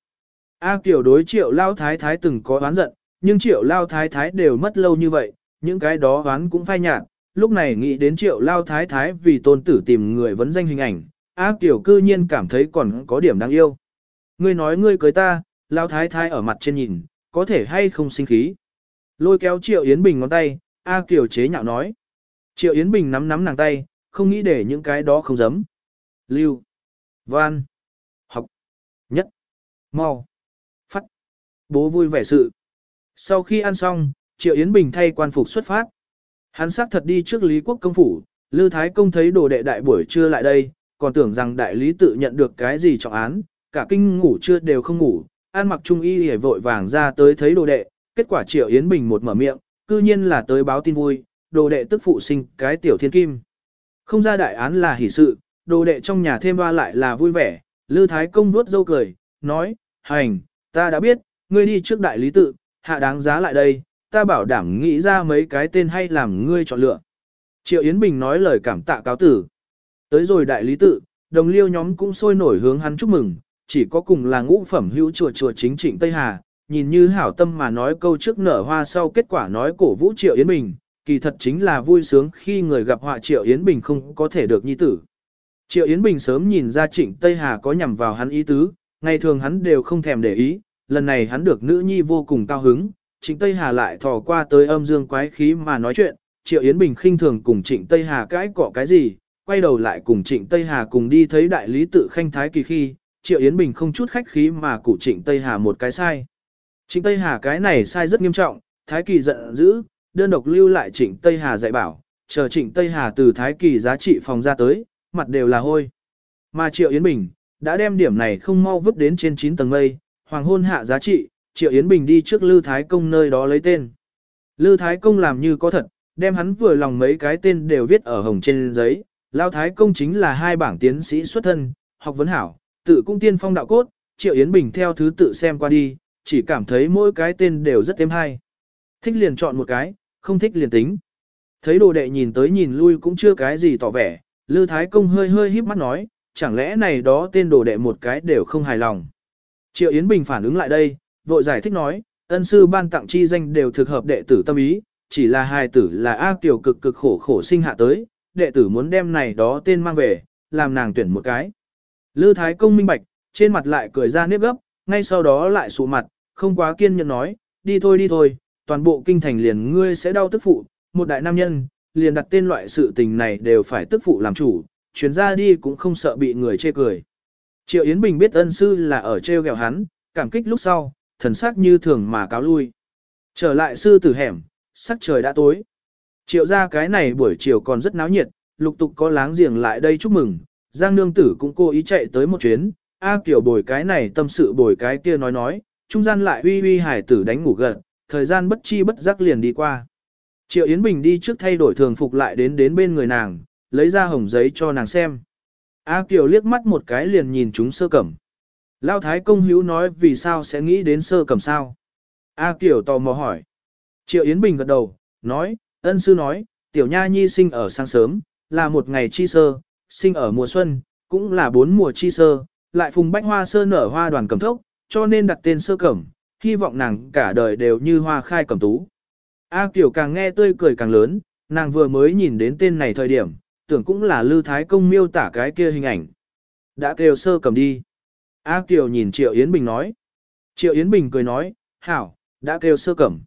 A Kiều đối triệu lao thái thái từng có oán giận, nhưng triệu lao thái thái đều mất lâu như vậy, những cái đó oán cũng phai nhạt, lúc này nghĩ đến triệu lao thái thái vì tôn tử tìm người vấn danh hình ảnh, A Kiều cư nhiên cảm thấy còn có điểm đáng yêu. Ngươi nói ngươi cưới ta, lao thái thái ở mặt trên nhìn, có thể hay không sinh khí. Lôi kéo triệu Yến Bình ngón tay, A Kiều chế nhạo nói. Triệu Yến Bình nắm nắm nàng tay, không nghĩ để những cái đó không dấm Lưu. Văn. Học. Nhất. Mau. Phát. Bố vui vẻ sự. Sau khi ăn xong, Triệu Yến Bình thay quan phục xuất phát. Hắn xác thật đi trước Lý Quốc công phủ, Lư Thái Công thấy đồ đệ đại buổi trưa lại đây, còn tưởng rằng đại lý tự nhận được cái gì trọng án, cả kinh ngủ chưa đều không ngủ, an mặc trung y hề vội vàng ra tới thấy đồ đệ, kết quả Triệu Yến Bình một mở miệng, cư nhiên là tới báo tin vui, đồ đệ tức phụ sinh cái tiểu thiên kim. Không ra đại án là hỷ sự, đồ đệ trong nhà thêm ba lại là vui vẻ, Lư Thái Công vuốt dâu cười, nói, hành, ta đã biết, ngươi đi trước đại lý tự, hạ đáng giá lại đây, ta bảo đảm nghĩ ra mấy cái tên hay làm ngươi chọn lựa. Triệu Yến Bình nói lời cảm tạ cáo tử. Tới rồi đại lý tự, đồng liêu nhóm cũng sôi nổi hướng hắn chúc mừng, chỉ có cùng là ngũ phẩm hữu chùa chùa chính trịnh Tây Hà, nhìn như hảo tâm mà nói câu trước nở hoa sau kết quả nói cổ vũ Triệu Yến Bình, kỳ thật chính là vui sướng khi người gặp họa Triệu Yến Bình không có thể được nhi tử. Triệu Yến Bình sớm nhìn ra trịnh Tây Hà có nhằm vào hắn ý tứ, ngày thường hắn đều không thèm để ý, lần này hắn được nữ nhi vô cùng cao hứng, trịnh Tây Hà lại thò qua tới âm dương quái khí mà nói chuyện, Triệu Yến Bình khinh thường cùng trịnh Tây Hà cãi cọ cái gì, quay đầu lại cùng trịnh Tây Hà cùng đi thấy đại lý tự khanh thái kỳ khi, Triệu Yến Bình không chút khách khí mà cụ trịnh Tây Hà một cái sai. Trịnh Tây Hà cái này sai rất nghiêm trọng, thái kỳ giận dữ, đơn độc lưu lại trịnh Tây Hà dạy bảo, chờ trịnh Tây Hà từ thái kỳ giá trị phòng ra tới, mặt đều là hôi. Mà Triệu Yến Bình, đã đem điểm này không mau vứt đến trên 9 tầng mây, hoàng hôn hạ giá trị, Triệu Yến Bình đi trước Lư Thái Công nơi đó lấy tên. Lư Thái Công làm như có thật, đem hắn vừa lòng mấy cái tên đều viết ở hồng trên giấy. Lao Thái Công chính là hai bảng tiến sĩ xuất thân, học vấn hảo, tự cung tiên phong đạo cốt, Triệu Yến Bình theo thứ tự xem qua đi, chỉ cảm thấy mỗi cái tên đều rất êm hay. Thích liền chọn một cái, không thích liền tính. Thấy đồ đệ nhìn tới nhìn lui cũng chưa cái gì tỏ vẻ, Lư Thái Công hơi hơi híp mắt nói, chẳng lẽ này đó tên đồ đệ một cái đều không hài lòng. Triệu Yến Bình phản ứng lại đây, vội giải thích nói, ân sư ban tặng chi danh đều thực hợp đệ tử tâm ý, chỉ là hài tử là A Kiều cực cực khổ khổ sinh hạ tới, đệ tử muốn đem này đó tên mang về, làm nàng tuyển một cái. Lư Thái Công minh bạch, trên mặt lại cười ra nếp gấp, ngay sau đó lại sụ mặt, không quá kiên nhẫn nói, đi thôi đi thôi, toàn bộ kinh thành liền ngươi sẽ đau tức phụ, một đại nam nhân, liền đặt tên loại sự tình này đều phải tức phụ làm chủ, chuyến ra đi cũng không sợ bị người chê cười. Triệu Yến Bình biết ân sư là ở treo gẹo hắn, cảm kích lúc sau, thần sắc như thường mà cáo lui. Trở lại sư tử hẻm, sắc trời đã tối. Triệu ra cái này buổi chiều còn rất náo nhiệt, lục tục có láng giềng lại đây chúc mừng, Giang Nương Tử cũng cố ý chạy tới một chuyến, A Kiều bồi cái này tâm sự bồi cái kia nói nói, trung gian lại uy uy hải tử đánh ngủ gần, thời gian bất chi bất giác liền đi qua. Triệu Yến Bình đi trước thay đổi thường phục lại đến đến bên người nàng, lấy ra hồng giấy cho nàng xem. A Kiều liếc mắt một cái liền nhìn chúng sơ cẩm. Lao Thái Công Hữu nói vì sao sẽ nghĩ đến sơ cẩm sao. A Kiều tò mò hỏi. Triệu Yến Bình gật đầu, nói, ân sư nói, tiểu nha nhi sinh ở sáng sớm, là một ngày chi sơ, sinh ở mùa xuân, cũng là bốn mùa chi sơ, lại phùng bách hoa sơ nở hoa đoàn cầm thốc, cho nên đặt tên sơ cẩm, hy vọng nàng cả đời đều như hoa khai cẩm tú. A Kiều càng nghe tươi cười càng lớn, nàng vừa mới nhìn đến tên này thời điểm, tưởng cũng là Lư Thái Công miêu tả cái kia hình ảnh. Đã kêu sơ cầm đi. A Kiều nhìn Triệu Yến Bình nói. Triệu Yến Bình cười nói, hảo, đã kêu sơ cẩm.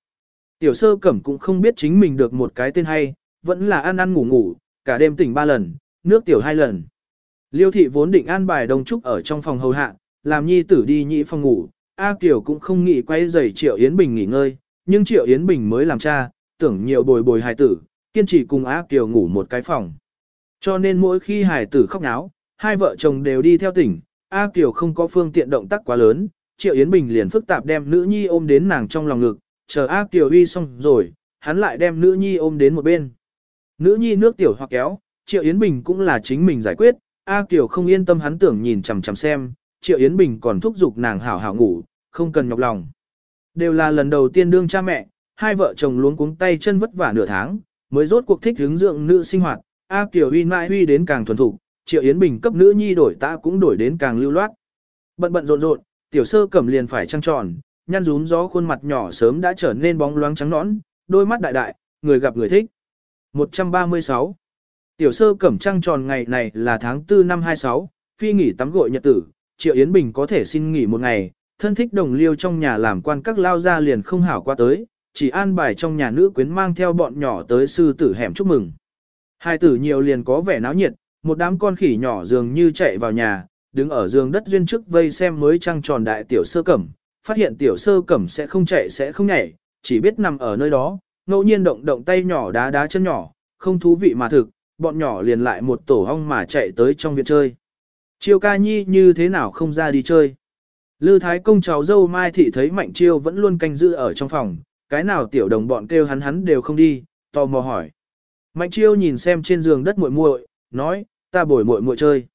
Tiểu sơ cẩm cũng không biết chính mình được một cái tên hay, vẫn là ăn ăn ngủ ngủ, cả đêm tỉnh ba lần, nước tiểu hai lần. Liêu thị vốn định an bài đông trúc ở trong phòng hầu hạ, làm nhi tử đi nhị phòng ngủ, A Kiều cũng không nghĩ quay giày Triệu Yến Bình nghỉ ngơi, nhưng Triệu Yến Bình mới làm cha, tưởng nhiều bồi bồi hài tử, kiên trì cùng A Kiều ngủ một cái phòng. Cho nên mỗi khi hài tử khóc náo, hai vợ chồng đều đi theo tỉnh, A Kiều không có phương tiện động tác quá lớn, Triệu Yến Bình liền phức tạp đem nữ nhi ôm đến nàng trong lòng ngực, chờ A Kiều uy xong rồi, hắn lại đem nữ nhi ôm đến một bên. Nữ nhi nước tiểu hoặc kéo, Triệu Yến Bình cũng là chính mình giải quyết, A Kiều không yên tâm hắn tưởng nhìn chằm chằm xem, Triệu Yến Bình còn thúc giục nàng hảo hảo ngủ, không cần nhọc lòng. Đều là lần đầu tiên đương cha mẹ, hai vợ chồng luống cuống tay chân vất vả nửa tháng, mới rốt cuộc thích hướng dưỡng nữ sinh hoạt, A Kiều huy mãi huy đến càng thuần thục, Triệu Yến Bình cấp nữ nhi đổi ta cũng đổi đến càng lưu loát. Bận bận rộn rộn, tiểu sơ cẩm liền phải trăng tròn, nhăn rún gió khuôn mặt nhỏ sớm đã trở nên bóng loáng trắng nõn, đôi mắt đại đại, người gặp người thích. 136. Tiểu sơ cẩm trăng tròn ngày này là tháng 4 năm 26, phi nghỉ tắm gội nhật tử, Triệu Yến Bình có thể xin nghỉ một ngày, thân thích đồng liêu trong nhà làm quan các lao ra liền không hảo qua tới, chỉ an bài trong nhà nữ quyến mang theo bọn nhỏ tới sư tử hẻm chúc mừng. Hai tử nhiều liền có vẻ náo nhiệt, một đám con khỉ nhỏ dường như chạy vào nhà, đứng ở giường đất duyên trước vây xem mới trăng tròn đại tiểu sơ cẩm, phát hiện tiểu sơ cẩm sẽ không chạy sẽ không nhảy, chỉ biết nằm ở nơi đó, ngẫu nhiên động động tay nhỏ đá đá chân nhỏ, không thú vị mà thực, bọn nhỏ liền lại một tổ ong mà chạy tới trong viện chơi. Chiêu ca nhi như thế nào không ra đi chơi. Lư thái công cháu dâu Mai Thị thấy Mạnh Chiêu vẫn luôn canh giữ ở trong phòng, cái nào tiểu đồng bọn kêu hắn hắn đều không đi, tò mò hỏi. Mạnh Chiêu nhìn xem trên giường đất muội muội, nói, ta bồi muội muội chơi.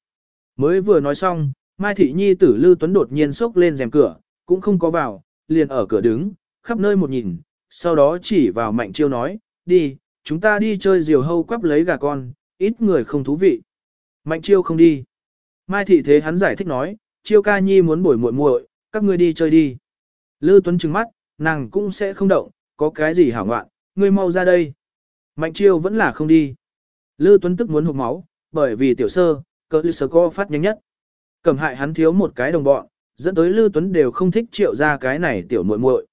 Mới vừa nói xong, Mai Thị Nhi tử Lư Tuấn đột nhiên sốc lên rèm cửa, cũng không có vào, liền ở cửa đứng, khắp nơi một nhìn, sau đó chỉ vào Mạnh Chiêu nói, đi, chúng ta đi chơi diều hâu quắp lấy gà con, ít người không thú vị. Mạnh Chiêu không đi. Mai Thị thế hắn giải thích nói, chiêu ca nhi muốn bồi muội muội, các ngươi đi chơi đi. Lư Tuấn trừng mắt, nàng cũng sẽ không động, có cái gì hảo ngoạn, ngươi mau ra đây. Mạnh chiêu vẫn là không đi. Lư Tuấn tức muốn hụt máu, bởi vì tiểu sơ, cơ lưu sơ co phát nhanh nhất. Cầm hại hắn thiếu một cái đồng bọn, dẫn tới Lư Tuấn đều không thích triệu ra cái này tiểu muội muội.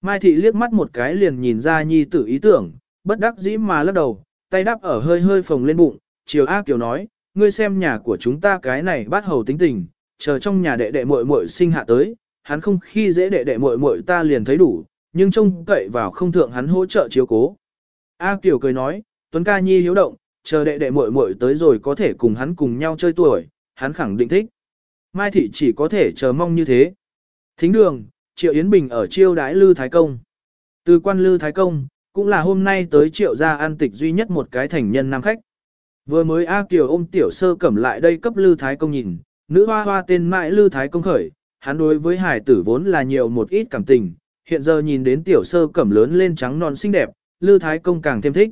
Mai thị liếc mắt một cái liền nhìn ra nhi tử ý tưởng, bất đắc dĩ mà lắc đầu, tay đắp ở hơi hơi phồng lên bụng, chiều A Kiều nói, ngươi xem nhà của chúng ta cái này bắt hầu tính tình, chờ trong nhà đệ đệ muội muội sinh hạ tới, hắn không khi dễ đệ đệ muội muội ta liền thấy đủ, nhưng trông cậy vào không thượng hắn hỗ trợ chiếu cố. A Kiều cười nói, Tuấn ca nhi hiếu động, chờ đệ đệ muội muội tới rồi có thể cùng hắn cùng nhau chơi tuổi, hắn khẳng định thích. Mai thị chỉ có thể chờ mong như thế. Thính đường, Triệu Yến Bình ở chiêu đái Lư Thái Công. Từ quan Lư Thái Công, cũng là hôm nay tới Triệu gia an tịch duy nhất một cái thành nhân nam khách. Vừa mới A Kiều ôm tiểu sơ cẩm lại đây cấp Lư Thái Công nhìn, nữ hoa hoa tên mãi Lư Thái Công khởi, hắn đối với hải tử vốn là nhiều một ít cảm tình, hiện giờ nhìn đến tiểu sơ cẩm lớn lên trắng non xinh đẹp, Lư Thái Công càng thêm thích.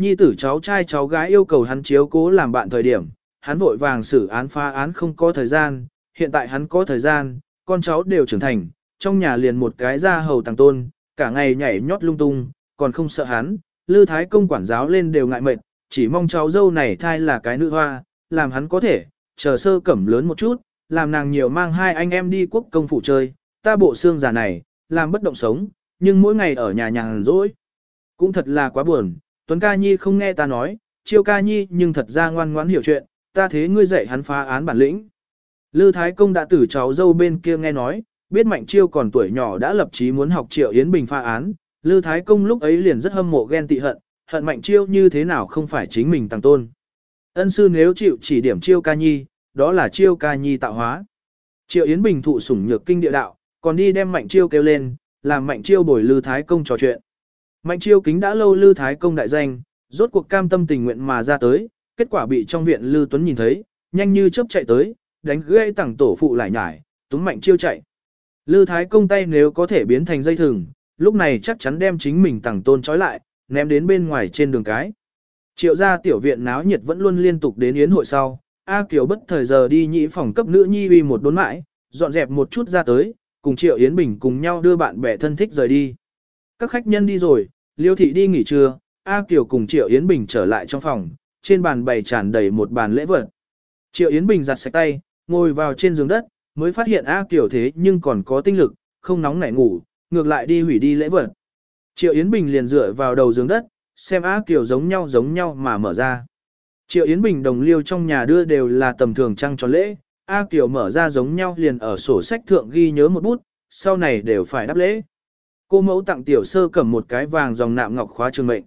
Nhi tử cháu trai cháu gái yêu cầu hắn chiếu cố làm bạn thời điểm, hắn vội vàng xử án phá án không có thời gian, hiện tại hắn có thời gian, con cháu đều trưởng thành, trong nhà liền một cái ra hầu tàng tôn, cả ngày nhảy nhót lung tung, còn không sợ hắn, Lư Thái Công quản giáo lên đều ngại mệt, chỉ mong cháu dâu này thai là cái nữ hoa, làm hắn có thể, chờ sơ cẩm lớn một chút, làm nàng nhiều mang hai anh em đi quốc công phủ chơi, ta bộ xương già này, làm bất động sống, nhưng mỗi ngày ở nhà nhàn rỗi. Cũng thật là quá buồn, Tuấn ca nhi không nghe ta nói, chiêu ca nhi nhưng thật ra ngoan ngoãn hiểu chuyện, ta thế ngươi dạy hắn phá án bản lĩnh. Lư Thái Công đã tử cháu dâu bên kia nghe nói, biết Mạnh Chiêu còn tuổi nhỏ đã lập chí muốn học Triệu Yến Bình phá án, Lư Thái Công lúc ấy liền rất hâm mộ ghen tị hận, hận Mạnh Chiêu như thế nào không phải chính mình tăng tôn. Ân sư nếu chịu chỉ điểm Chiêu ca nhi, đó là Chiêu ca nhi tạo hóa. Triệu Yến Bình thụ sủng nhược kinh địa đạo, còn đi đem Mạnh Chiêu kêu lên, làm Mạnh Chiêu bồi Lư Thái Công trò chuyện. Mạnh Chiêu kính đã lâu Lư Thái Công đại danh, rốt cuộc cam tâm tình nguyện mà ra tới, kết quả bị trong viện Lư Tuấn nhìn thấy, nhanh như chớp chạy tới, đánh gãy tẳng tổ phụ lại nhải, túng mạnh chiêu chạy. Lư Thái công tay nếu có thể biến thành dây thừng, lúc này chắc chắn đem chính mình tẳng tôn trói lại, ném đến bên ngoài trên đường cái. Triệu gia tiểu viện náo nhiệt vẫn luôn liên tục đến yến hội sau, A Kiều bất thời giờ đi nhị phòng cấp nữ nhi uy một đốn mãi, dọn dẹp một chút ra tới, cùng Triệu Yến Bình cùng nhau đưa bạn bè thân thích rời đi. Các khách nhân đi rồi, Liêu thị đi nghỉ trưa, A Kiều cùng Triệu Yến Bình trở lại trong phòng, trên bàn bày tràn đầy một bàn lễ vật. Triệu Yến Bình giặt sạch tay, ngồi vào trên giường đất, mới phát hiện A Kiều thế nhưng còn có tinh lực, không nóng nảy ngủ, ngược lại đi hủy đi lễ vật. Triệu Yến Bình liền dựa vào đầu giường đất, xem A Kiều giống nhau giống nhau mà mở ra. Triệu Yến Bình đồng liêu trong nhà đưa đều là tầm thường trăng cho lễ, A Kiều mở ra giống nhau liền ở sổ sách thượng ghi nhớ một bút, sau này đều phải đáp lễ. Cô mẫu tặng tiểu sơ cầm một cái vàng dòng nạm ngọc khóa trường mệnh.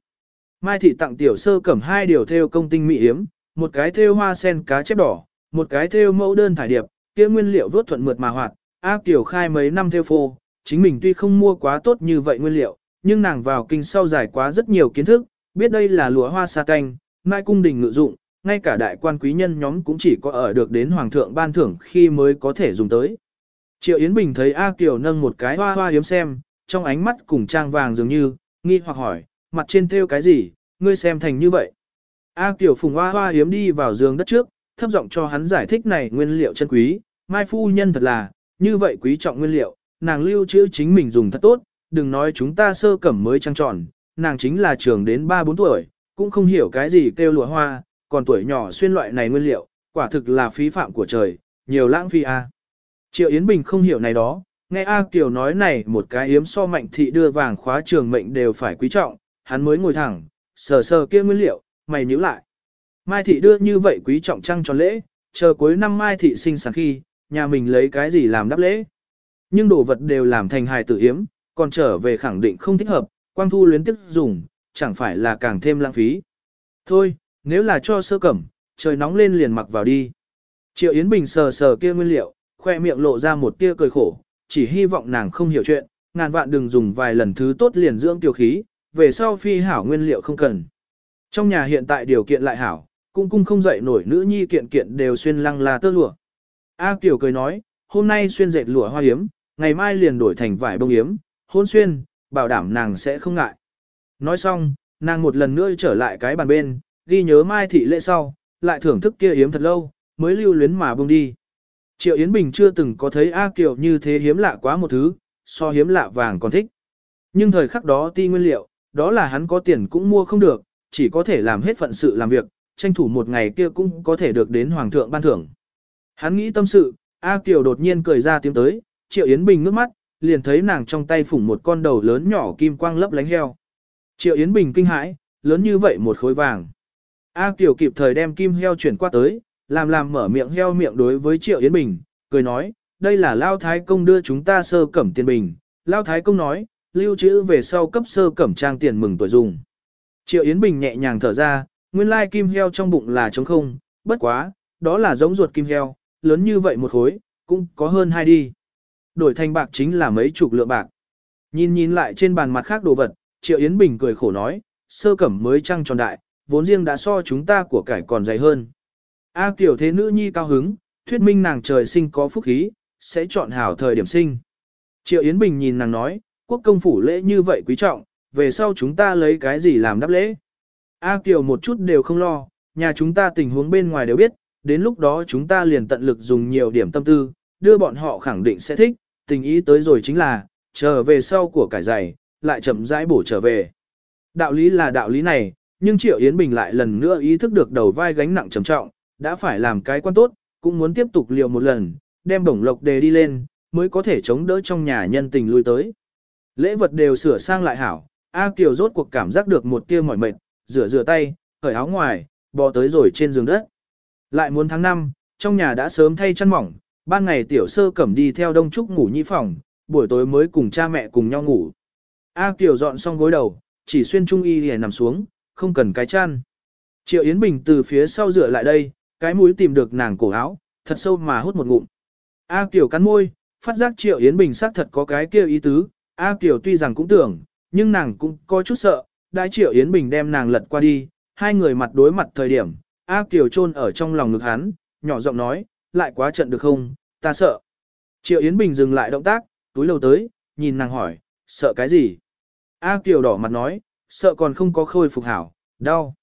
Mai thị tặng tiểu sơ cầm hai điều theo công tinh mỹ yếm, một cái theo hoa sen cá chép đỏ, một cái theo mẫu đơn thải điệp, kia nguyên liệu vớt thuận mượt mà hoạt, A tiểu khai mấy năm theo phô, chính mình tuy không mua quá tốt như vậy nguyên liệu, nhưng nàng vào kinh sau giải quá rất nhiều kiến thức, biết đây là lúa hoa sa canh, mai cung đình ngự dụng, ngay cả đại quan quý nhân nhóm cũng chỉ có ở được đến hoàng thượng ban thưởng khi mới có thể dùng tới. Triệu Yến Bình thấy A Kiều nâng một cái hoa hoa yếm xem, trong ánh mắt cùng trang vàng dường như, nghi hoặc hỏi, mặt trên thêu cái gì, ngươi xem thành như vậy. A Kiều phùng hoa hoa hiếm đi vào giường đất trước, thấp giọng cho hắn giải thích này nguyên liệu chân quý, mai phu nhân thật là, như vậy quý trọng nguyên liệu, nàng lưu trữ chính mình dùng thật tốt, đừng nói chúng ta sơ cẩm mới trăng tròn, nàng chính là trường đến 3-4 tuổi, cũng không hiểu cái gì kêu lụa hoa, còn tuổi nhỏ xuyên loại này nguyên liệu, quả thực là phí phạm của trời, nhiều lãng phí a. Triệu Yến Bình không hiểu này đó, nghe A Kiều nói này một cái yếm so mạnh thị đưa vàng khóa trường mệnh đều phải quý trọng, hắn mới ngồi thẳng, sờ sờ kia nguyên liệu, mày nhíu lại. Mai thị đưa như vậy quý trọng trăng cho lễ, chờ cuối năm Mai thị sinh sản khi, nhà mình lấy cái gì làm đáp lễ. Nhưng đồ vật đều làm thành hài tử hiếm, còn trở về khẳng định không thích hợp, quang thu luyến tiếp dùng, chẳng phải là càng thêm lãng phí. Thôi, nếu là cho sơ cẩm, trời nóng lên liền mặc vào đi. Triệu Yến Bình sờ sờ kia nguyên liệu, khoe miệng lộ ra một tia cười khổ, chỉ hy vọng nàng không hiểu chuyện, ngàn vạn đừng dùng vài lần thứ tốt liền dưỡng tiêu khí, về sau phi hảo nguyên liệu không cần. Trong nhà hiện tại điều kiện lại hảo, cung cung không dậy nổi nữ nhi kiện kiện đều xuyên lăng là tơ lụa. A Kiều cười nói, hôm nay xuyên dệt lụa hoa hiếm, ngày mai liền đổi thành vải bông hiếm, hôn xuyên, bảo đảm nàng sẽ không ngại. Nói xong, nàng một lần nữa trở lại cái bàn bên, ghi nhớ mai thị lễ sau, lại thưởng thức kia hiếm thật lâu, mới lưu luyến mà bông đi. Triệu Yến Bình chưa từng có thấy A Kiều như thế hiếm lạ quá một thứ, so hiếm lạ vàng còn thích. Nhưng thời khắc đó ti nguyên liệu, đó là hắn có tiền cũng mua không được, chỉ có thể làm hết phận sự làm việc, tranh thủ một ngày kia cũng có thể được đến Hoàng thượng ban thưởng. Hắn nghĩ tâm sự, A Kiều đột nhiên cười ra tiếng tới, Triệu Yến Bình ngước mắt, liền thấy nàng trong tay phủng một con đầu lớn nhỏ kim quang lấp lánh heo. Triệu Yến Bình kinh hãi, lớn như vậy một khối vàng. A Kiều kịp thời đem kim heo chuyển qua tới, làm làm mở miệng heo miệng đối với Triệu Yến Bình, cười nói, đây là Lao Thái Công đưa chúng ta sơ cẩm tiền bình. Lao Thái Công nói, lưu trữ về sau cấp sơ cẩm trang tiền mừng tuổi dùng. Triệu Yến Bình nhẹ nhàng thở ra, nguyên lai kim heo trong bụng là trống không, bất quá, đó là giống ruột kim heo, lớn như vậy một khối, cũng có hơn hai đi. Đổi thành bạc chính là mấy chục lượng bạc. Nhìn nhìn lại trên bàn mặt khác đồ vật, Triệu Yến Bình cười khổ nói, sơ cẩm mới trăng tròn đại, vốn riêng đã so chúng ta của cải còn dày hơn. A à, kiểu thế nữ nhi cao hứng, thuyết minh nàng trời sinh có phúc khí, sẽ chọn hảo thời điểm sinh. Triệu Yến Bình nhìn nàng nói, quốc công phủ lễ như vậy quý trọng, về sau chúng ta lấy cái gì làm đáp lễ. A Kiều một chút đều không lo, nhà chúng ta tình huống bên ngoài đều biết, đến lúc đó chúng ta liền tận lực dùng nhiều điểm tâm tư, đưa bọn họ khẳng định sẽ thích, tình ý tới rồi chính là, chờ về sau của cải giày, lại chậm rãi bổ trở về. Đạo lý là đạo lý này, nhưng Triệu Yến Bình lại lần nữa ý thức được đầu vai gánh nặng trầm trọng, đã phải làm cái quan tốt, cũng muốn tiếp tục liều một lần, đem bổng lộc đề đi lên, mới có thể chống đỡ trong nhà nhân tình lui tới. Lễ vật đều sửa sang lại hảo, A Kiều rốt cuộc cảm giác được một tia mỏi mệt, rửa rửa tay, cởi áo ngoài, bò tới rồi trên giường đất. Lại muốn tháng 5, trong nhà đã sớm thay chăn mỏng, ban ngày tiểu sơ cẩm đi theo đông trúc ngủ nhi phòng, buổi tối mới cùng cha mẹ cùng nhau ngủ. A Kiều dọn xong gối đầu, chỉ xuyên trung y để nằm xuống, không cần cái chăn. Triệu Yến Bình từ phía sau rửa lại đây, cái mũi tìm được nàng cổ áo, thật sâu mà hút một ngụm. A Kiều cắn môi, phát giác Triệu Yến Bình xác thật có cái kia ý tứ, A Kiều tuy rằng cũng tưởng, nhưng nàng cũng có chút sợ, đại Triệu Yến Bình đem nàng lật qua đi, hai người mặt đối mặt thời điểm, A Kiều chôn ở trong lòng ngực hắn, nhỏ giọng nói, lại quá trận được không, ta sợ. Triệu Yến Bình dừng lại động tác, túi lâu tới, nhìn nàng hỏi, sợ cái gì? A Kiều đỏ mặt nói, sợ còn không có khôi phục hảo, đau.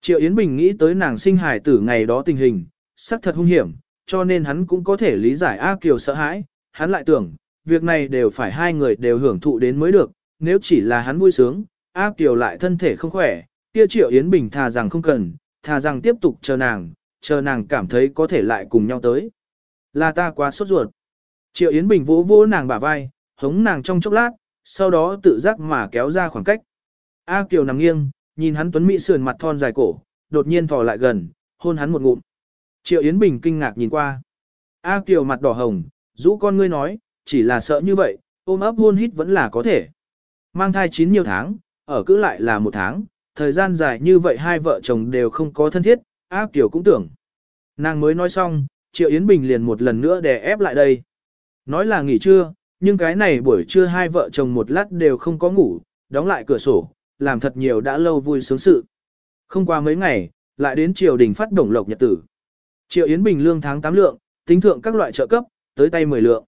Triệu Yến Bình nghĩ tới nàng sinh hài tử ngày đó tình hình, xác thật hung hiểm, cho nên hắn cũng có thể lý giải A Kiều sợ hãi, hắn lại tưởng, việc này đều phải hai người đều hưởng thụ đến mới được, nếu chỉ là hắn vui sướng, A Kiều lại thân thể không khỏe, kia Triệu Yến Bình thà rằng không cần, thà rằng tiếp tục chờ nàng, chờ nàng cảm thấy có thể lại cùng nhau tới. Là ta quá sốt ruột. Triệu Yến Bình vỗ vỗ nàng bả vai, hống nàng trong chốc lát, sau đó tự giác mà kéo ra khoảng cách. A Kiều nằm nghiêng, nhìn hắn tuấn mỹ sườn mặt thon dài cổ, đột nhiên thò lại gần, hôn hắn một ngụm. Triệu Yến Bình kinh ngạc nhìn qua. A Kiều mặt đỏ hồng, rũ con ngươi nói, chỉ là sợ như vậy, ôm ấp hôn hít vẫn là có thể. Mang thai chín nhiều tháng, ở cứ lại là một tháng, thời gian dài như vậy hai vợ chồng đều không có thân thiết, A Kiều cũng tưởng. Nàng mới nói xong, Triệu Yến Bình liền một lần nữa đè ép lại đây. Nói là nghỉ trưa, nhưng cái này buổi trưa hai vợ chồng một lát đều không có ngủ, đóng lại cửa sổ, làm thật nhiều đã lâu vui sướng sự. Không qua mấy ngày, lại đến triều đình phát đồng lộc nhật tử. Triệu Yến Bình lương tháng 8 lượng, tính thượng các loại trợ cấp, tới tay 10 lượng.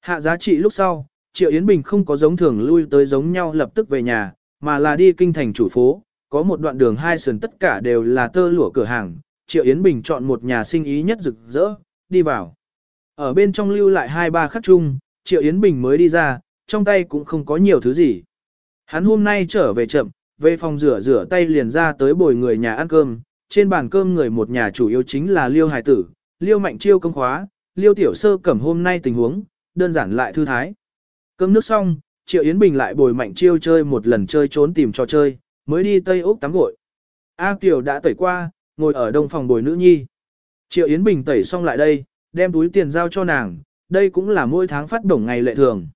Hạ giá trị lúc sau, Triệu Yến Bình không có giống thường lui tới giống nhau lập tức về nhà, mà là đi kinh thành chủ phố, có một đoạn đường hai sườn tất cả đều là tơ lụa cửa hàng. Triệu Yến Bình chọn một nhà sinh ý nhất rực rỡ, đi vào. Ở bên trong lưu lại hai ba khắc chung, Triệu Yến Bình mới đi ra, trong tay cũng không có nhiều thứ gì. Hắn hôm nay trở về chậm, về phòng rửa rửa tay liền ra tới bồi người nhà ăn cơm, trên bàn cơm người một nhà chủ yếu chính là Liêu Hải Tử, Liêu Mạnh Chiêu công khóa, Liêu Tiểu Sơ cẩm hôm nay tình huống, đơn giản lại thư thái. Cơm nước xong, Triệu Yến Bình lại bồi Mạnh Chiêu chơi một lần chơi trốn tìm trò chơi, mới đi Tây Úc tắm gội. A Kiều đã tẩy qua, ngồi ở đông phòng bồi nữ nhi. Triệu Yến Bình tẩy xong lại đây, đem túi tiền giao cho nàng, đây cũng là mỗi tháng phát đồng ngày lệ thường.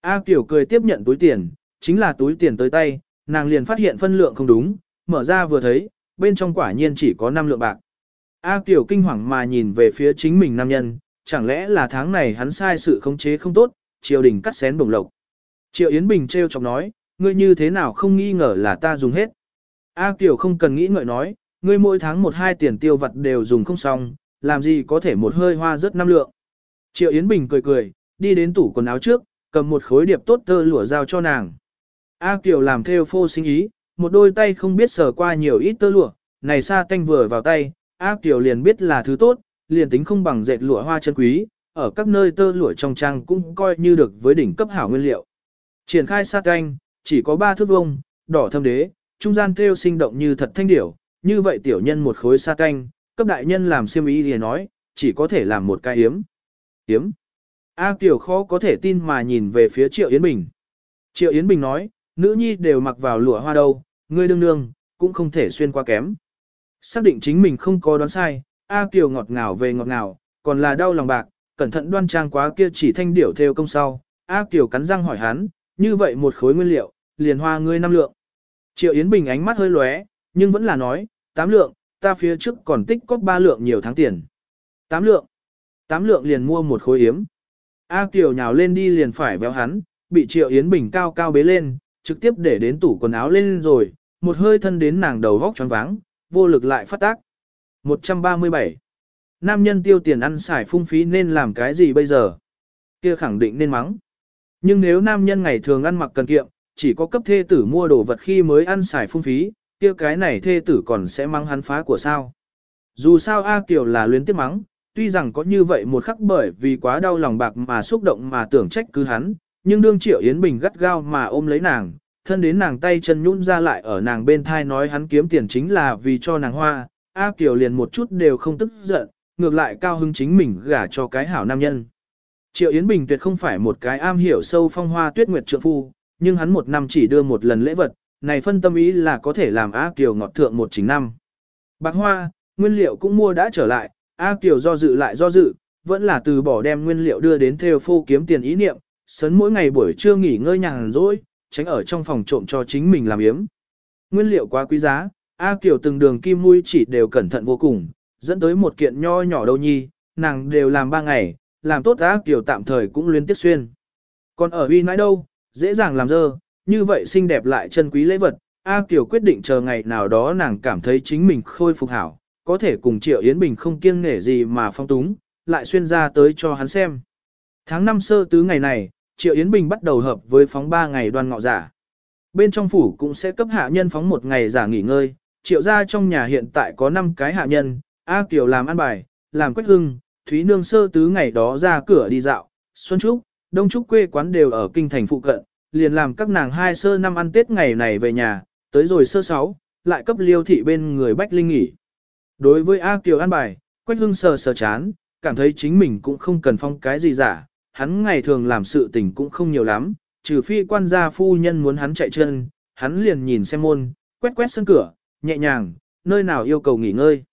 A Kiều cười tiếp nhận túi tiền, chính là túi tiền tới tay, nàng liền phát hiện phân lượng không đúng, mở ra vừa thấy, bên trong quả nhiên chỉ có 5 lượng bạc. A Kiều kinh hoàng mà nhìn về phía chính mình nam nhân, chẳng lẽ là tháng này hắn sai sự khống chế không tốt, triều đình cắt xén bổng lộc. Triệu Yến Bình treo chọc nói, ngươi như thế nào không nghi ngờ là ta dùng hết. A Kiều không cần nghĩ ngợi nói, ngươi mỗi tháng một hai tiền tiêu vật đều dùng không xong, làm gì có thể một hơi hoa rất năm lượng. Triệu Yến Bình cười cười, đi đến tủ quần áo trước, cầm một khối điệp tốt tơ lụa giao cho nàng. A Kiều làm theo phô sinh ý, một đôi tay không biết sờ qua nhiều ít tơ lụa, này sa tanh vừa vào tay, A Kiều liền biết là thứ tốt, liền tính không bằng dệt lụa hoa chân quý, ở các nơi tơ lụa trong trang cũng coi như được với đỉnh cấp hảo nguyên liệu. Triển khai sa tanh chỉ có 3 thước vông, đỏ thâm đế, trung gian theo sinh động như thật thanh điểu, như vậy tiểu nhân một khối sa tanh, cấp đại nhân làm siêm ý thì nói, chỉ có thể làm một cái hiếm. Hiếm. A Kiều khó có thể tin mà nhìn về phía Triệu Yến Bình. Triệu Yến Bình nói, nữ nhi đều mặc vào lụa hoa đâu, ngươi đương nương, cũng không thể xuyên qua kém. Xác định chính mình không có đoán sai, A Kiều ngọt ngào về ngọt ngào, còn là đau lòng bạc, cẩn thận đoan trang quá kia chỉ thanh điểu theo công sau. A Kiều cắn răng hỏi hắn, như vậy một khối nguyên liệu, liền hoa ngươi năm lượng. Triệu Yến Bình ánh mắt hơi lóe, nhưng vẫn là nói, tám lượng, ta phía trước còn tích có ba lượng nhiều tháng tiền. Tám lượng. Tám lượng liền mua một khối yếm. A Kiều nhào lên đi liền phải véo hắn, bị Triệu Yến Bình cao cao bế lên, trực tiếp để đến tủ quần áo lên rồi, một hơi thân đến nàng đầu vóc choáng váng, vô lực lại phát tác. 137. Nam nhân tiêu tiền ăn xài phung phí nên làm cái gì bây giờ? Kia khẳng định nên mắng. Nhưng nếu nam nhân ngày thường ăn mặc cần kiệm, chỉ có cấp thê tử mua đồ vật khi mới ăn xài phung phí, kia cái này thê tử còn sẽ mắng hắn phá của sao? Dù sao A Kiều là luyến tiếp mắng, tuy rằng có như vậy một khắc bởi vì quá đau lòng bạc mà xúc động mà tưởng trách cứ hắn, nhưng đương Triệu Yến Bình gắt gao mà ôm lấy nàng, thân đến nàng tay chân nhũn ra lại ở nàng bên thai nói hắn kiếm tiền chính là vì cho nàng hoa, A Kiều liền một chút đều không tức giận, ngược lại cao hứng chính mình gả cho cái hảo nam nhân. Triệu Yến Bình tuyệt không phải một cái am hiểu sâu phong hoa tuyết nguyệt trượng phu, nhưng hắn một năm chỉ đưa một lần lễ vật, này phân tâm ý là có thể làm A Kiều ngọt thượng một chính năm. Bạc hoa, nguyên liệu cũng mua đã trở lại, A Kiều do dự lại do dự, vẫn là từ bỏ đem nguyên liệu đưa đến theo phô kiếm tiền ý niệm, sấn mỗi ngày buổi trưa nghỉ ngơi nhàn rỗi, tránh ở trong phòng trộm cho chính mình làm yếm. Nguyên liệu quá quý giá, A Kiều từng đường kim mũi chỉ đều cẩn thận vô cùng, dẫn tới một kiện nho nhỏ đâu nhi, nàng đều làm ba ngày, làm tốt A Kiều tạm thời cũng liên tiếp xuyên. Còn ở uy nãi đâu, dễ dàng làm dơ, như vậy xinh đẹp lại chân quý lễ vật, A Kiều quyết định chờ ngày nào đó nàng cảm thấy chính mình khôi phục hảo, có thể cùng Triệu Yến Bình không kiêng nể gì mà phong túng, lại xuyên ra tới cho hắn xem. Tháng năm sơ tứ ngày này, Triệu Yến Bình bắt đầu hợp với phóng 3 ngày đoan ngọ giả. Bên trong phủ cũng sẽ cấp hạ nhân phóng một ngày giả nghỉ ngơi, Triệu gia trong nhà hiện tại có 5 cái hạ nhân, A Kiều làm ăn bài, làm quách hưng, Thúy Nương sơ tứ ngày đó ra cửa đi dạo, Xuân Trúc, Đông Trúc quê quán đều ở kinh thành phụ cận, liền làm các nàng hai sơ năm ăn Tết ngày này về nhà, tới rồi sơ sáu, lại cấp liêu thị bên người Bách Linh nghỉ. Đối với A Kiều ăn bài, Quách Hưng sờ sờ chán, cảm thấy chính mình cũng không cần phong cái gì giả, hắn ngày thường làm sự tình cũng không nhiều lắm, trừ phi quan gia phu nhân muốn hắn chạy chân, hắn liền nhìn xem môn, quét quét sân cửa, nhẹ nhàng, nơi nào yêu cầu nghỉ ngơi.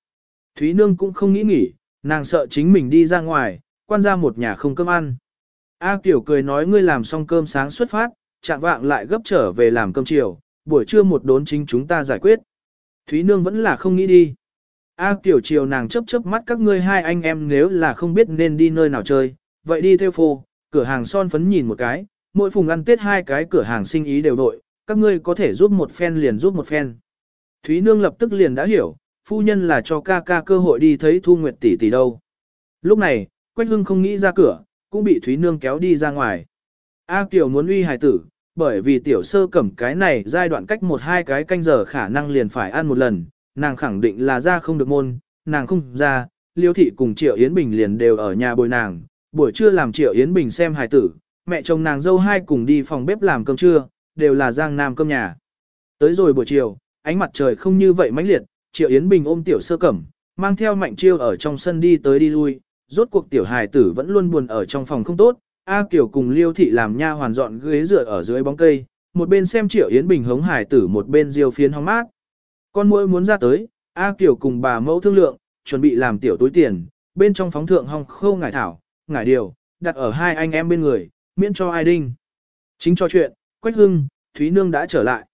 Thúy Nương cũng không nghĩ nghỉ, nàng sợ chính mình đi ra ngoài, quan gia một nhà không cơm ăn. A Kiều cười nói ngươi làm xong cơm sáng xuất phát, chạm vạng lại gấp trở về làm cơm chiều, buổi trưa một đốn chính chúng ta giải quyết. Thúy Nương vẫn là không nghĩ đi. A Kiều chiều nàng chớp chớp mắt các ngươi hai anh em nếu là không biết nên đi nơi nào chơi, vậy đi theo phô, cửa hàng son phấn nhìn một cái, mỗi phùng ăn tết hai cái cửa hàng sinh ý đều vội, các ngươi có thể giúp một phen liền giúp một phen. Thúy Nương lập tức liền đã hiểu, phu nhân là cho ca ca cơ hội đi thấy Thu Nguyệt tỷ tỷ đâu. Lúc này, Quách Hưng không nghĩ ra cửa, cũng bị Thúy Nương kéo đi ra ngoài. A Kiều muốn uy hài tử, bởi vì tiểu sơ cẩm cái này giai đoạn cách một hai cái canh giờ khả năng liền phải ăn một lần, nàng khẳng định là ra không được môn, nàng không ra, Liêu thị cùng Triệu Yến Bình liền đều ở nhà bồi nàng, buổi trưa làm Triệu Yến Bình xem hài tử, mẹ chồng nàng dâu hai cùng đi phòng bếp làm cơm trưa, đều là giang nam cơm nhà. Tới rồi buổi chiều, ánh mặt trời không như vậy mãnh liệt, Triệu Yến Bình ôm tiểu sơ cẩm, mang theo mạnh chiêu ở trong sân đi tới đi lui, rốt cuộc tiểu hài tử vẫn luôn buồn ở trong phòng không tốt, A Kiều cùng Liêu thị làm nha hoàn dọn ghế dựa ở dưới bóng cây, một bên xem Triệu Yến Bình hống hài tử một bên diêu phiến hóng mát. Con muỗi muốn ra tới, A Kiều cùng bà mẫu thương lượng, chuẩn bị làm tiểu túi tiền, bên trong phóng thượng hong khâu ngải thảo, ngải điều, đặt ở hai anh em bên người, miễn cho ai đinh. Chính cho chuyện, Quách Hưng, Thúy Nương đã trở lại.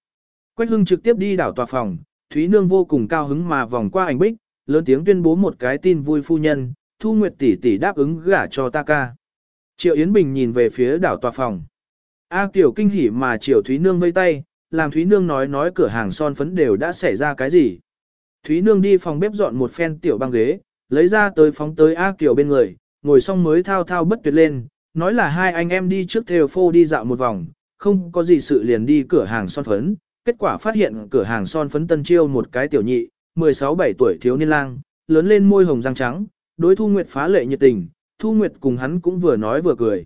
Quách Hưng trực tiếp đi đảo tòa phòng, Thúy Nương vô cùng cao hứng mà vòng qua ảnh bích, lớn tiếng tuyên bố một cái tin vui phu nhân, Thu Nguyệt tỷ tỷ đáp ứng gả cho ta ca. Triệu Yến Bình nhìn về phía đảo tòa phòng. A Kiều kinh hỉ mà Triệu Thúy Nương vây tay, làm Thúy Nương nói nói cửa hàng son phấn đều đã xảy ra cái gì. Thúy Nương đi phòng bếp dọn một phen tiểu băng ghế, lấy ra tới phóng tới A Kiều bên người, ngồi xong mới thao thao bất tuyệt lên, nói là hai anh em đi trước theo phô đi dạo một vòng, không có gì sự liền đi cửa hàng son phấn, kết quả phát hiện cửa hàng son phấn tân chiêu một cái tiểu nhị, 16-17 tuổi thiếu niên lang, lớn lên môi hồng răng trắng, đối Thu Nguyệt phá lệ nhiệt tình, Thu Nguyệt cùng hắn cũng vừa nói vừa cười.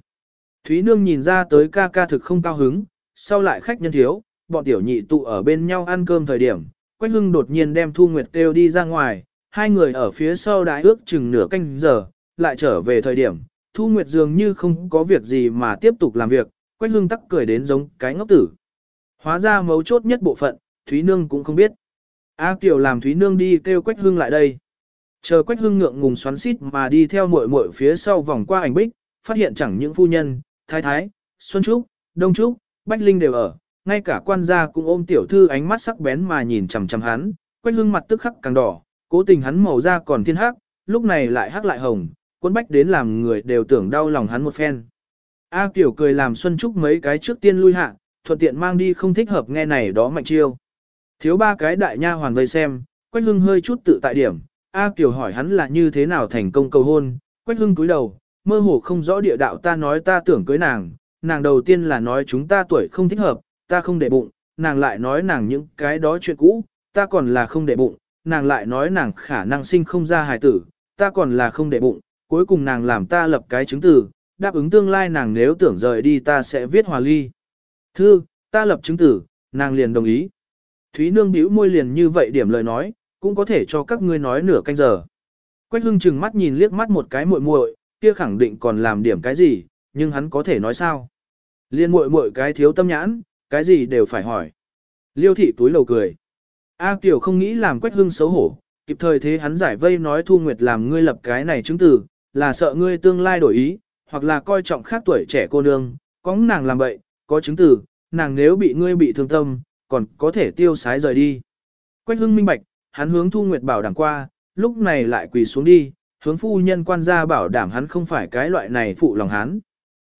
Thúy Nương nhìn ra tới ca ca thực không cao hứng, sau lại khách nhân thiếu, bọn tiểu nhị tụ ở bên nhau ăn cơm thời điểm, Quách Hưng đột nhiên đem Thu Nguyệt kêu đi ra ngoài, hai người ở phía sau đại ước chừng nửa canh giờ, lại trở về thời điểm, Thu Nguyệt dường như không có việc gì mà tiếp tục làm việc, Quách Hưng tắc cười đến giống cái ngốc tử. Hóa ra mấu chốt nhất bộ phận, Thúy Nương cũng không biết. A à, Kiều làm Thúy Nương đi kêu Quách Hưng lại đây. Chờ Quách Hưng ngượng ngùng xoắn xít mà đi theo muội muội phía sau vòng qua ảnh bích, phát hiện chẳng những phu nhân, thái thái, Xuân Trúc, Đông Trúc, Bách Linh đều ở, ngay cả quan gia cũng ôm tiểu thư ánh mắt sắc bén mà nhìn chằm chằm hắn, Quách Hưng mặt tức khắc càng đỏ, cố tình hắn màu da còn thiên hắc, lúc này lại hắc lại hồng, quân bách đến làm người đều tưởng đau lòng hắn một phen. A Kiều cười làm Xuân Trúc mấy cái trước tiên lui hạ, thuận tiện mang đi không thích hợp nghe này đó mạnh chiêu. Thiếu ba cái đại nha hoàn vây xem, Quách Hưng hơi chút tự tại điểm, A Kiều hỏi hắn là như thế nào thành công cầu hôn, Quách Hưng cúi đầu, mơ hồ không rõ địa đạo ta nói ta tưởng cưới nàng, nàng đầu tiên là nói chúng ta tuổi không thích hợp, ta không để bụng, nàng lại nói nàng những cái đó chuyện cũ, ta còn là không để bụng, nàng lại nói nàng khả năng sinh không ra hài tử, ta còn là không để bụng, cuối cùng nàng làm ta lập cái chứng từ, đáp ứng tương lai nàng nếu tưởng rời đi ta sẽ viết hòa ly. Thư, ta lập chứng tử, nàng liền đồng ý. Thúy Nương bĩu môi liền như vậy điểm lời nói, cũng có thể cho các ngươi nói nửa canh giờ. Quách Hưng chừng mắt nhìn liếc mắt một cái muội muội, kia khẳng định còn làm điểm cái gì, nhưng hắn có thể nói sao? Liên muội muội cái thiếu tâm nhãn, cái gì đều phải hỏi. Liêu thị túi lầu cười. A Kiều không nghĩ làm Quách Hưng xấu hổ, kịp thời thế hắn giải vây nói Thu Nguyệt làm ngươi lập cái này chứng tử là sợ ngươi tương lai đổi ý, hoặc là coi trọng khác tuổi trẻ cô nương, có nàng làm bậy, có chứng từ, nàng nếu bị ngươi bị thương tâm, còn có thể tiêu sái rời đi. Quách Hưng minh bạch, hắn hướng Thu Nguyệt bảo đảm qua, lúc này lại quỳ xuống đi, hướng phu nhân quan gia bảo đảm hắn không phải cái loại này phụ lòng hắn.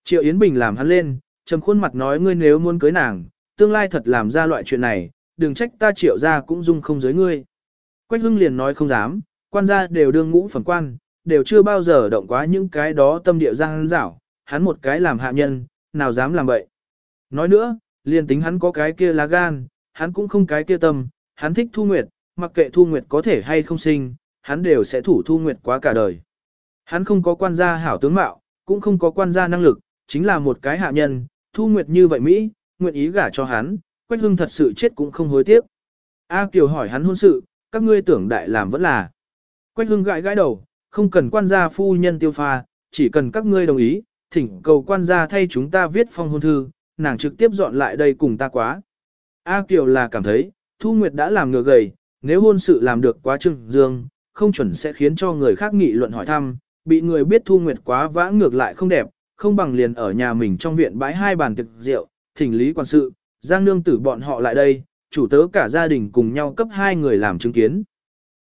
Triệu Yến Bình làm hắn lên, trầm khuôn mặt nói ngươi nếu muốn cưới nàng, tương lai thật làm ra loại chuyện này, đừng trách ta triệu ra cũng dung không giới ngươi. Quách Hưng liền nói không dám, quan gia đều đương ngũ phẩm quan, đều chưa bao giờ động quá những cái đó tâm địa giang dảo, hắn một cái làm hạ nhân, nào dám làm vậy. Nói nữa, liền tính hắn có cái kia lá gan, hắn cũng không cái kia tâm, hắn thích Thu Nguyệt, mặc kệ Thu Nguyệt có thể hay không sinh, hắn đều sẽ thủ Thu Nguyệt quá cả đời. Hắn không có quan gia hảo tướng mạo, cũng không có quan gia năng lực, chính là một cái hạ nhân, Thu Nguyệt như vậy Mỹ, nguyện ý gả cho hắn, Quách Hưng thật sự chết cũng không hối tiếc. A Kiều hỏi hắn hôn sự, các ngươi tưởng đại làm vẫn là. Quách Hưng gãi gãi đầu, không cần quan gia phu nhân tiêu pha, chỉ cần các ngươi đồng ý, thỉnh cầu quan gia thay chúng ta viết phong hôn thư, nàng trực tiếp dọn lại đây cùng ta quá. A Kiều là cảm thấy, Thu Nguyệt đã làm ngừa gầy, nếu hôn sự làm được quá trưng dương, không chuẩn sẽ khiến cho người khác nghị luận hỏi thăm, bị người biết Thu Nguyệt quá vã ngược lại không đẹp, không bằng liền ở nhà mình trong viện bãi hai bàn tiệc rượu, thỉnh lý quản sự, Giang Nương tử bọn họ lại đây, chủ tớ cả gia đình cùng nhau cấp hai người làm chứng kiến.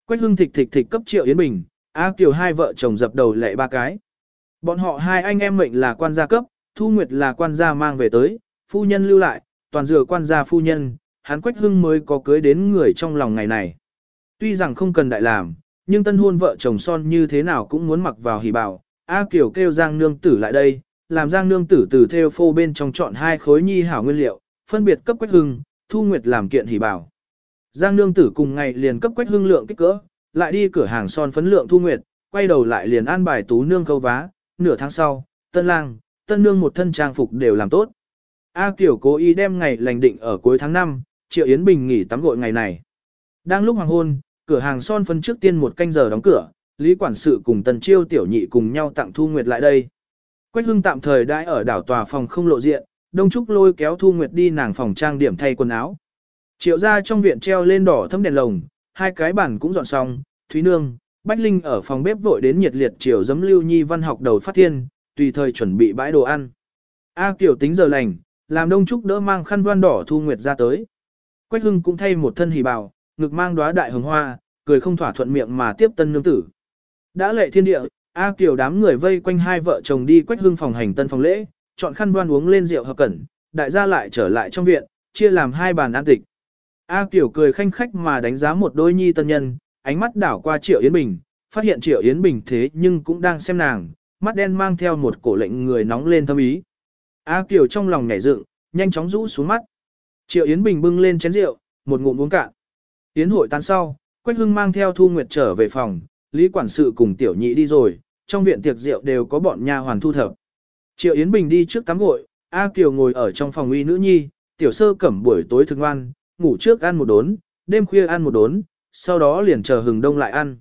Quách Hưng thịch thịch thịch cấp Triệu Yến Bình, A Kiều hai vợ chồng dập đầu lệ ba cái. Bọn họ hai anh em mệnh là quan gia cấp, Thu Nguyệt là quan gia mang về tới, phu nhân lưu lại, toàn dựa quan gia phu nhân, hắn Quách Hưng mới có cưới đến người trong lòng ngày này. Tuy rằng không cần đại làm, nhưng tân hôn vợ chồng son như thế nào cũng muốn mặc vào hỉ bảo, A Kiều kêu Giang Nương Tử lại đây, làm Giang Nương Tử từ theo phô bên trong chọn hai khối nhi hảo nguyên liệu, phân biệt cấp Quách Hưng, Thu Nguyệt làm kiện hỉ bảo. Giang Nương Tử cùng ngày liền cấp Quách Hưng lượng kích cỡ, lại đi cửa hàng son phấn lượng Thu Nguyệt, quay đầu lại liền an bài tú nương câu vá, nửa tháng sau, tân lang, tân nương một thân trang phục đều làm tốt. A Kiều cố ý đem ngày lành định ở cuối tháng 5, Triệu Yến Bình nghỉ tắm gội ngày này. Đang lúc hoàng hôn, cửa hàng son phấn trước tiên một canh giờ đóng cửa, Lý Quản sự cùng Tần Chiêu tiểu nhị cùng nhau tặng Thu Nguyệt lại đây. Quách Hưng tạm thời đãi ở đảo tòa phòng không lộ diện, Đông Trúc lôi kéo Thu Nguyệt đi nàng phòng trang điểm thay quần áo. Triệu ra trong viện treo lên đỏ thấm đèn lồng, hai cái bàn cũng dọn xong, Thúy Nương, Bách Linh ở phòng bếp vội đến nhiệt liệt chiều giấm lưu nhi văn học đầu phát thiên, tùy thời chuẩn bị bãi đồ ăn. A Kiều tính giờ lành, làm Đông Trúc đỡ mang khăn voan đỏ Thu Nguyệt ra tới. Quách Hưng cũng thay một thân hỉ bào, ngực mang đóa đại hồng hoa, cười không thỏa thuận miệng mà tiếp tân nương tử. Đã lệ thiên địa, A Kiều đám người vây quanh hai vợ chồng đi Quách Hưng phòng hành tân phòng lễ, chọn khăn voan uống lên rượu hợp cẩn, đại gia lại trở lại trong viện, chia làm hai bàn ăn tịch. A Kiều cười khanh khách mà đánh giá một đôi nhi tân nhân, ánh mắt đảo qua Triệu Yến Bình, phát hiện Triệu Yến Bình thế nhưng cũng đang xem nàng, mắt đen mang theo một cổ lệnh người nóng lên thâm ý. A Kiều trong lòng nhảy dựng, nhanh chóng rũ xuống mắt. Triệu Yến Bình bưng lên chén rượu, một ngụm uống cạn. Yến hội tan sau, Quách Hưng mang theo Thu Nguyệt trở về phòng, Lý quản sự cùng tiểu nhị đi rồi, trong viện tiệc rượu đều có bọn nha hoàn thu thập. Triệu Yến Bình đi trước tắm gội, A Kiều ngồi ở trong phòng uy nữ nhi, tiểu sơ cẩm buổi tối thường ngoan, ngủ trước ăn một đốn, đêm khuya ăn một đốn, sau đó liền chờ hừng đông lại ăn.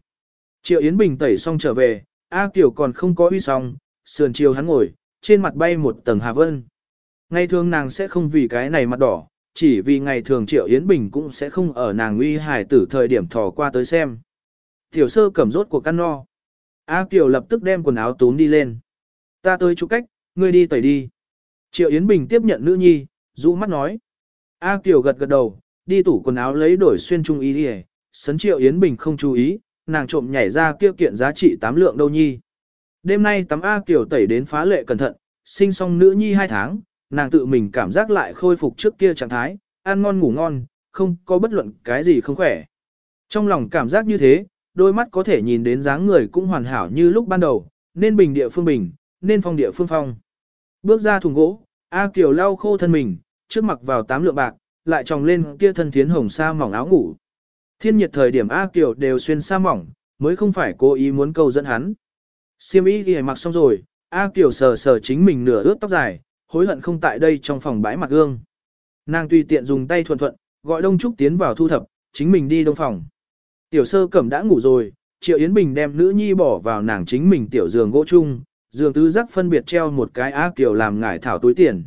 Triệu Yến Bình tẩy xong trở về, A Kiều còn không có uy xong, sườn chiều hắn ngồi, trên mặt bay một tầng hà vân. Ngày thường nàng sẽ không vì cái này mặt đỏ, chỉ vì ngày thường Triệu Yến Bình cũng sẽ không ở nàng uy hải tử thời điểm thò qua tới xem. Tiểu sơ cầm rốt của căn no. A Kiều lập tức đem quần áo túm đi lên. Ta tới chụp cách, ngươi đi tẩy đi. Triệu Yến Bình tiếp nhận nữ nhi, rũ mắt nói. A Kiều gật gật đầu, đi tủ quần áo lấy đổi xuyên trung y đi sấn Triệu Yến Bình không chú ý, nàng trộm nhảy ra kia kiện giá trị tám lượng đâu nhi. Đêm nay tắm A Kiều tẩy đến phá lệ cẩn thận, sinh xong nữ nhi hai tháng, nàng tự mình cảm giác lại khôi phục trước kia trạng thái, ăn ngon ngủ ngon, không có bất luận cái gì không khỏe. Trong lòng cảm giác như thế, đôi mắt có thể nhìn đến dáng người cũng hoàn hảo như lúc ban đầu, nên bình địa phương bình, nên phong địa phương phong. Bước ra thùng gỗ, A Kiều lau khô thân mình, trước mặc vào tám lượng bạc, lại tròng lên kia thân thiến hồng sa mỏng áo ngủ. Thiên nhiệt thời điểm A Kiều đều xuyên sa mỏng, mới không phải cố ý muốn câu dẫn hắn. Siêm y thì mặc xong rồi, A Kiều sờ sờ chính mình nửa ướt tóc dài, hối hận không tại đây trong phòng bãi mặt gương. Nàng tùy tiện dùng tay thuận thuận, gọi Đông Trúc tiến vào thu thập, chính mình đi đông phòng. Tiểu sơ cẩm đã ngủ rồi, Triệu Yến Bình đem nữ nhi bỏ vào nàng chính mình tiểu giường gỗ chung, giường tứ giác phân biệt treo một cái A Kiều làm ngải thảo túi tiền.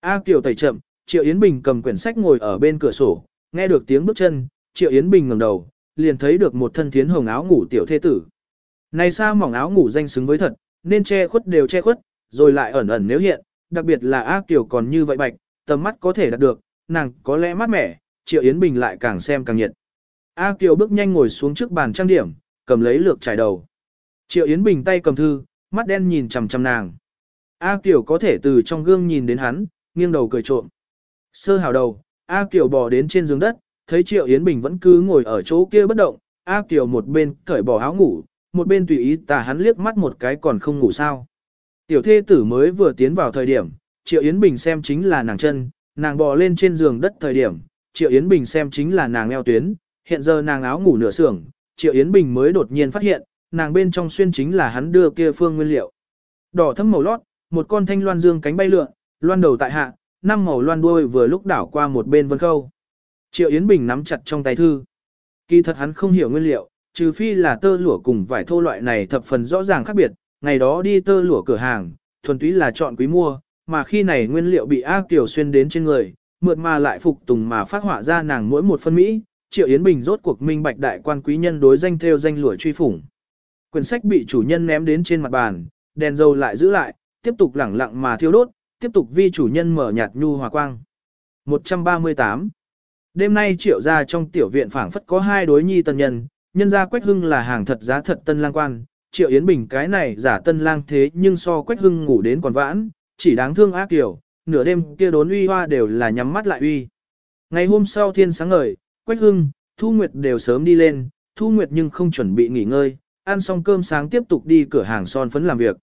A Kiều tẩy chậm, Triệu Yến Bình cầm quyển sách ngồi ở bên cửa sổ, nghe được tiếng bước chân, Triệu Yến Bình ngẩng đầu, liền thấy được một thân thiến hồng áo ngủ tiểu thế tử. Này sao mỏng áo ngủ danh xứng với thật, nên che khuất đều che khuất, rồi lại ẩn ẩn nếu hiện, đặc biệt là ác tiểu còn như vậy bạch, tầm mắt có thể đạt được, nàng có lẽ mát mẻ, Triệu Yến Bình lại càng xem càng nhiệt. A Kiều bước nhanh ngồi xuống trước bàn trang điểm, cầm lấy lược trải đầu. Triệu Yến Bình tay cầm thư, mắt đen nhìn chằm chằm nàng. A Kiều có thể từ trong gương nhìn đến hắn, nghiêng đầu cười trộm. Sơ hào đầu, A Kiều bò đến trên giường đất, thấy Triệu Yến Bình vẫn cứ ngồi ở chỗ kia bất động, A Kiều một bên cởi bỏ áo ngủ, một bên tùy ý tà hắn liếc mắt một cái còn không ngủ sao. Tiểu thê tử mới vừa tiến vào thời điểm, Triệu Yến Bình xem chính là nàng chân, nàng bò lên trên giường đất thời điểm, Triệu Yến Bình xem chính là nàng eo tuyến, hiện giờ nàng áo ngủ nửa sưởng, Triệu Yến Bình mới đột nhiên phát hiện, nàng bên trong xuyên chính là hắn đưa kia phương nguyên liệu. Đỏ thâm màu lót, một con thanh loan dương cánh bay lượn, loan đầu tại hạ, năm màu loan đuôi vừa lúc đảo qua một bên vân khâu. Triệu Yến Bình nắm chặt trong tay thư. Kỳ thật hắn không hiểu nguyên liệu, trừ phi là tơ lụa cùng vải thô loại này thập phần rõ ràng khác biệt, ngày đó đi tơ lụa cửa hàng, thuần túy là chọn quý mua, mà khi này nguyên liệu bị ác tiểu xuyên đến trên người, mượt mà lại phục tùng mà phát họa ra nàng mỗi một phân mỹ, Triệu Yến Bình rốt cuộc minh bạch đại quan quý nhân đối danh theo danh lụa truy phủng. Quyển sách bị chủ nhân ném đến trên mặt bàn, đèn dầu lại giữ lại, tiếp tục lẳng lặng mà thiêu đốt, tiếp tục vi chủ nhân mở nhạt nhu hòa quang. 138. Đêm nay triệu ra trong tiểu viện phảng phất có hai đối nhi tân nhân, nhân gia Quách Hưng là hàng thật giá thật tân lang quan, triệu Yến Bình cái này giả tân lang thế nhưng so Quách Hưng ngủ đến còn vãn, chỉ đáng thương ác tiểu, nửa đêm kia đốn uy hoa đều là nhắm mắt lại uy. Ngày hôm sau thiên sáng ngời, Quách Hưng, Thu Nguyệt đều sớm đi lên, Thu Nguyệt nhưng không chuẩn bị nghỉ ngơi, ăn xong cơm sáng tiếp tục đi cửa hàng son phấn làm việc.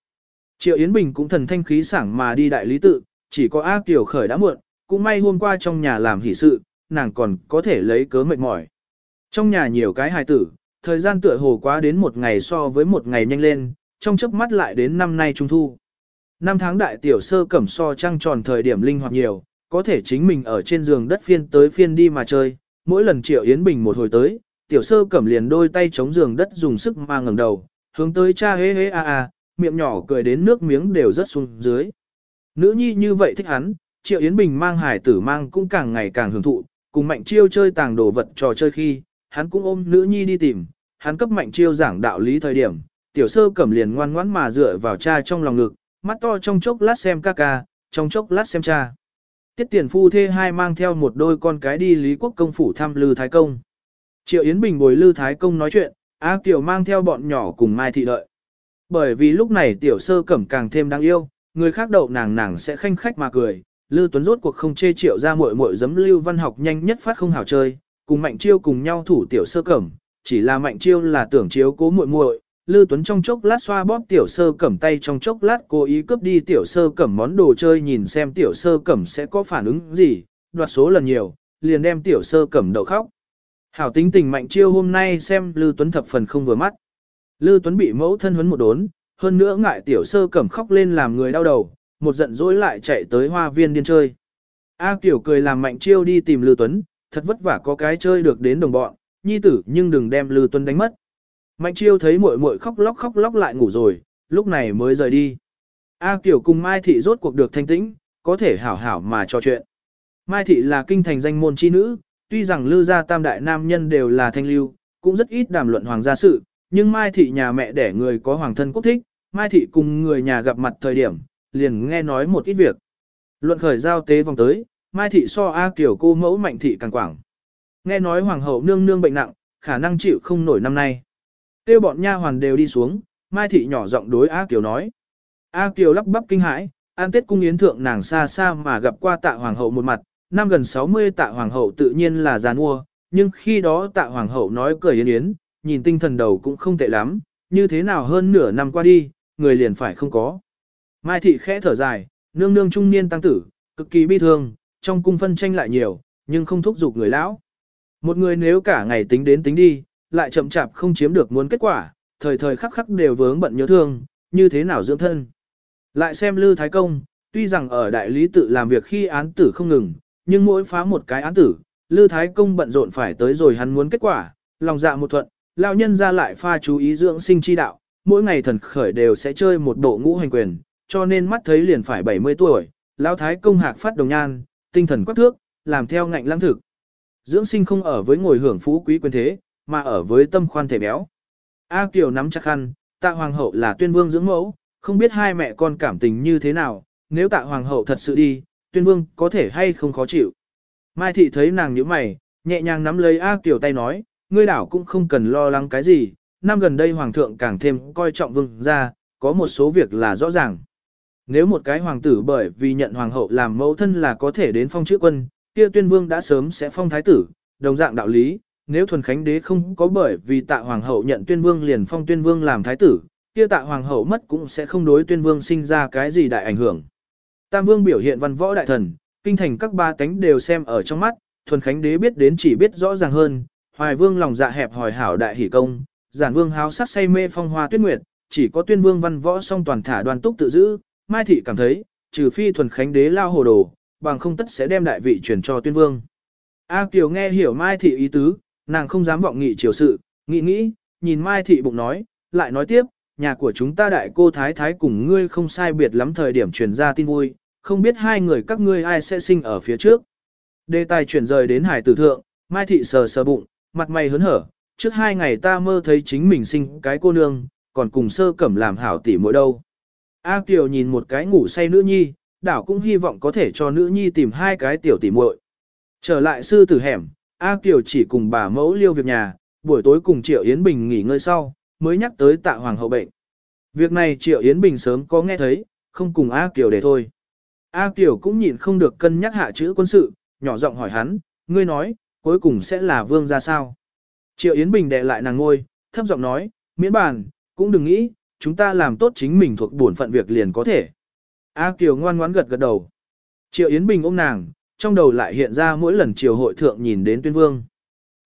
Triệu Yến Bình cũng thần thanh khí sảng mà đi đại lý tự, chỉ có A Kiều khởi đã muộn, cũng may hôm qua trong nhà làm hỷ sự, nàng còn có thể lấy cớ mệt mỏi. Trong nhà nhiều cái hài tử, thời gian tựa hồ quá đến một ngày so với một ngày nhanh lên, trong chớp mắt lại đến năm nay trung thu. Năm tháng đại tiểu sơ cẩm so trăng tròn thời điểm linh hoạt nhiều, có thể chính mình ở trên giường đất phiên tới phiên đi mà chơi, mỗi lần Triệu Yến Bình một hồi tới, tiểu sơ cẩm liền đôi tay chống giường đất dùng sức mà ngẩng đầu, hướng tới cha hế hế a a, miệng nhỏ cười đến nước miếng đều rất xuống dưới. Nữ nhi như vậy thích hắn, Triệu Yến Bình mang hải tử mang cũng càng ngày càng hưởng thụ, cùng Mạnh Chiêu chơi tàng đồ vật trò chơi khi, hắn cũng ôm nữ nhi đi tìm, hắn cấp Mạnh Chiêu giảng đạo lý thời điểm, tiểu sơ cẩm liền ngoan ngoãn mà dựa vào cha trong lòng ngực, mắt to trong chốc lát xem ca ca, trong chốc lát xem cha. Tiết tiền phu thê hai mang theo một đôi con cái đi Lý Quốc công phủ thăm Lư Thái Công. Triệu Yến Bình bồi Lư Thái Công nói chuyện, A Kiều mang theo bọn nhỏ cùng Mai Thị đợi. Bởi vì lúc này tiểu sơ cẩm càng thêm đáng yêu, người khác đậu nàng nàng sẽ khanh khách mà cười. Lư Tuấn rốt cuộc không chê triệu ra muội muội giấm lưu văn học nhanh nhất phát không hảo chơi, cùng Mạnh Chiêu cùng nhau thủ tiểu sơ cẩm, chỉ là Mạnh Chiêu là tưởng chiếu cố muội muội, Lư Tuấn trong chốc lát xoa bóp tiểu sơ cẩm tay trong chốc lát cố ý cướp đi tiểu sơ cẩm món đồ chơi nhìn xem tiểu sơ cẩm sẽ có phản ứng gì, đoạt số lần nhiều, liền đem tiểu sơ cẩm đậu khóc. Hảo tính tình mạnh chiêu hôm nay xem Lư Tuấn thập phần không vừa mắt. Lư Tuấn bị mẫu thân huấn một đốn, hơn nữa ngại tiểu sơ cẩm khóc lên làm người đau đầu, một giận dỗi lại chạy tới hoa viên điên chơi. A Kiều cười làm Mạnh Chiêu đi tìm Lưu Tuấn, thật vất vả có cái chơi được đến đồng bọn, nhi tử nhưng đừng đem Lưu Tuấn đánh mất. Mạnh Chiêu thấy muội muội khóc lóc khóc lóc lại ngủ rồi, lúc này mới rời đi. A Kiều cùng Mai Thị rốt cuộc được thanh tĩnh, có thể hảo hảo mà trò chuyện. Mai Thị là kinh thành danh môn chi nữ, tuy rằng Lư gia tam đại nam nhân đều là thanh lưu, cũng rất ít đàm luận hoàng gia sự, nhưng Mai Thị nhà mẹ đẻ người có hoàng thân quốc thích, Mai Thị cùng người nhà gặp mặt thời điểm, liền nghe nói một ít việc. Luận khởi giao tế vòng tới, Mai Thị so A Kiều cô mẫu Mạnh Thị càng quảng. Nghe nói hoàng hậu nương nương bệnh nặng, khả năng chịu không nổi năm nay. Tiêu bọn nha hoàn đều đi xuống, Mai Thị nhỏ giọng đối A Kiều nói. A Kiều lắp bắp kinh hãi, an tết cung yến thượng nàng xa xa mà gặp qua tạ hoàng hậu một mặt, năm gần 60 tạ hoàng hậu tự nhiên là già mua, nhưng khi đó tạ hoàng hậu nói cười yến yến, nhìn tinh thần đầu cũng không tệ lắm, như thế nào hơn nửa năm qua đi, người liền phải không có. Mai thị khẽ thở dài, nương nương trung niên tăng tử, cực kỳ bi thương, trong cung phân tranh lại nhiều, nhưng không thúc giục người lão. Một người nếu cả ngày tính đến tính đi, lại chậm chạp không chiếm được muốn kết quả, thời thời khắc khắc đều vướng bận nhớ thương, như thế nào dưỡng thân. Lại xem Lư Thái Công, tuy rằng ở đại lý tự làm việc khi án tử không ngừng, nhưng mỗi phá một cái án tử, Lư Thái Công bận rộn phải tới rồi hắn muốn kết quả, lòng dạ một thuận, lão nhân ra lại pha chú ý dưỡng sinh chi đạo, mỗi ngày thần khởi đều sẽ chơi một bộ ngũ hành quyền, cho nên mắt thấy liền phải 70 tuổi, lão Thái Công hạc phát đồng nhan, tinh thần quắc thước, làm theo ngạnh lăng thực. Dưỡng sinh không ở với ngồi hưởng phú quý quyền thế, mà ở với tâm khoan thể béo. A Kiều nắm chắc khăn, tạ hoàng hậu là tuyên vương dưỡng mẫu, không biết hai mẹ con cảm tình như thế nào, nếu tạ hoàng hậu thật sự đi, tuyên vương có thể hay không khó chịu. Mai thị thấy nàng nhíu mày, nhẹ nhàng nắm lấy A Kiều tay nói, ngươi đảo cũng không cần lo lắng cái gì, năm gần đây hoàng thượng càng thêm coi trọng vương gia, có một số việc là rõ ràng. Nếu một cái hoàng tử bởi vì nhận hoàng hậu làm mẫu thân là có thể đến phong chữ quân, kia tuyên vương đã sớm sẽ phong thái tử, đồng dạng đạo lý, nếu thuần khánh đế không có bởi vì tạ hoàng hậu nhận tuyên vương liền phong tuyên vương làm thái tử, kia tạ hoàng hậu mất cũng sẽ không đối tuyên vương sinh ra cái gì đại ảnh hưởng. Tam vương biểu hiện văn võ đại thần, kinh thành các ba tánh đều xem ở trong mắt, thuần khánh đế biết đến chỉ biết rõ ràng hơn, hoài vương lòng dạ hẹp hỏi hảo đại hỷ công, giản vương háo sắc say mê phong hoa tuyết nguyệt, chỉ có tuyên vương văn võ song toàn thả đoàn túc tự giữ, mai thị cảm thấy, trừ phi thuần khánh đế lao hồ đồ, bằng không tất sẽ đem đại vị truyền cho tuyên vương. A Kiều nghe hiểu mai thị ý tứ, nàng không dám vọng nghị triều sự, nghĩ nghĩ, nhìn mai thị bụng nói, lại nói tiếp, nhà của chúng ta đại cô thái thái cùng ngươi không sai biệt lắm thời điểm truyền ra tin vui, không biết hai người các ngươi ai sẽ sinh ở phía trước. Đề tài chuyển rời đến hải tử thượng, Mai Thị sờ sờ bụng, mặt mày hớn hở, trước hai ngày ta mơ thấy chính mình sinh cái cô nương, còn cùng sơ cẩm làm hảo tỷ mỗi đâu. A Kiều nhìn một cái ngủ say nữ nhi, đảo cũng hy vọng có thể cho nữ nhi tìm hai cái tiểu tỷ muội. Trở lại sư tử hẻm, A Kiều chỉ cùng bà mẫu liêu việc nhà, buổi tối cùng Triệu Yến Bình nghỉ ngơi sau, mới nhắc tới tạ hoàng hậu bệnh. Việc này Triệu Yến Bình sớm có nghe thấy, không cùng A Kiều để thôi. A Kiều cũng nhịn không được cân nhắc hạ chữ quân sự, nhỏ giọng hỏi hắn, ngươi nói, cuối cùng sẽ là vương ra sao? Triệu Yến Bình đệ lại nàng ngôi, thấp giọng nói, miễn bàn, cũng đừng nghĩ, chúng ta làm tốt chính mình thuộc bổn phận việc liền có thể. A Kiều ngoan ngoãn gật gật đầu. Triệu Yến Bình ôm nàng, trong đầu lại hiện ra mỗi lần triều hội thượng nhìn đến tuyên vương.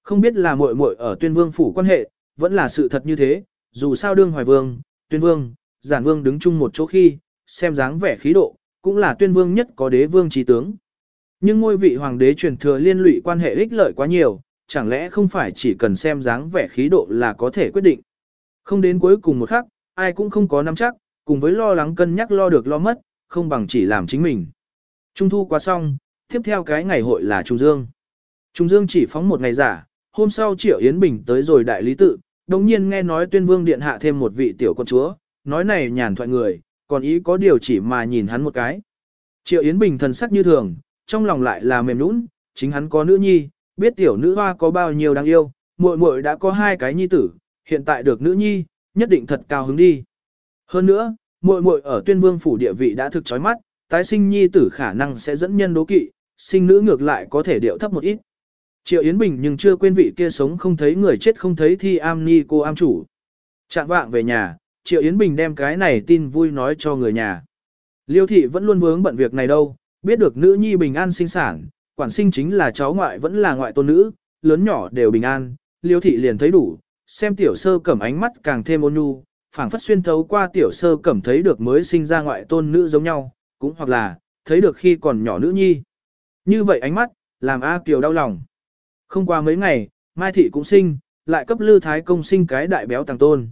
Không biết là muội muội ở tuyên vương phủ quan hệ, vẫn là sự thật như thế, dù sao đương hoài vương, tuyên vương, giản vương đứng chung một chỗ khi, xem dáng vẻ khí độ, cũng là tuyên vương nhất có đế vương trí tướng. Nhưng ngôi vị hoàng đế truyền thừa liên lụy quan hệ ích lợi quá nhiều, chẳng lẽ không phải chỉ cần xem dáng vẻ khí độ là có thể quyết định. Không đến cuối cùng một khắc, ai cũng không có nắm chắc, cùng với lo lắng cân nhắc lo được lo mất, không bằng chỉ làm chính mình. Trung thu qua xong, tiếp theo cái ngày hội là Trung Dương. Trung Dương chỉ phóng một ngày giả, hôm sau Triệu Yến Bình tới rồi đại lý tự, đồng nhiên nghe nói tuyên vương điện hạ thêm một vị tiểu con chúa, nói này nhàn thoại người, còn ý có điều chỉ mà nhìn hắn một cái. Triệu Yến Bình thần sắc như thường, trong lòng lại là mềm nũng, chính hắn có nữ nhi, biết tiểu nữ hoa có bao nhiêu đáng yêu, muội muội đã có hai cái nhi tử, hiện tại được nữ nhi, nhất định thật cao hứng đi. Hơn nữa, muội muội ở Tuyên Vương phủ địa vị đã thực chói mắt, tái sinh nhi tử khả năng sẽ dẫn nhân đố kỵ, sinh nữ ngược lại có thể điệu thấp một ít. Triệu Yến Bình nhưng chưa quên vị kia sống không thấy người chết không thấy thi am ni cô am chủ. Chạm vạng về nhà, Triệu Yến Bình đem cái này tin vui nói cho người nhà. Liêu thị vẫn luôn vướng bận việc này đâu, biết được nữ nhi bình an sinh sản, quản sinh chính là cháu ngoại vẫn là ngoại tôn nữ, lớn nhỏ đều bình an, liêu thị liền thấy đủ, xem tiểu sơ cẩm ánh mắt càng thêm ôn nhu, phảng phất xuyên thấu qua tiểu sơ cẩm thấy được mới sinh ra ngoại tôn nữ giống nhau, cũng hoặc là, thấy được khi còn nhỏ nữ nhi. Như vậy ánh mắt, làm A Kiều đau lòng. Không qua mấy ngày, Mai Thị cũng sinh, lại cấp Lư Thái Công sinh cái đại béo tàng tôn.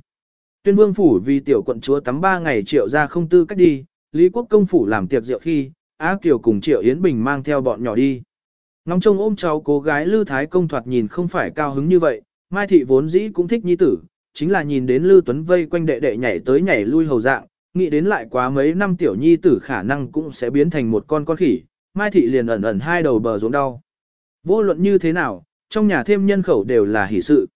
Tuyên vương phủ vì tiểu quận chúa tắm ba ngày triệu ra không tư cách đi, Lý Quốc công phủ làm tiệc rượu khi, A Kiều cùng Triệu Yến Bình mang theo bọn nhỏ đi. Ngóng trông ôm cháu cô gái Lư Thái công thoạt nhìn không phải cao hứng như vậy, Mai Thị vốn dĩ cũng thích nhi tử, chính là nhìn đến Lư Tuấn vây quanh đệ đệ nhảy tới nhảy lui hầu dạng, nghĩ đến lại quá mấy năm tiểu nhi tử khả năng cũng sẽ biến thành một con con khỉ, Mai Thị liền ẩn ẩn hai đầu bờ ruộng đau. Vô luận như thế nào, trong nhà thêm nhân khẩu đều là hỷ sự.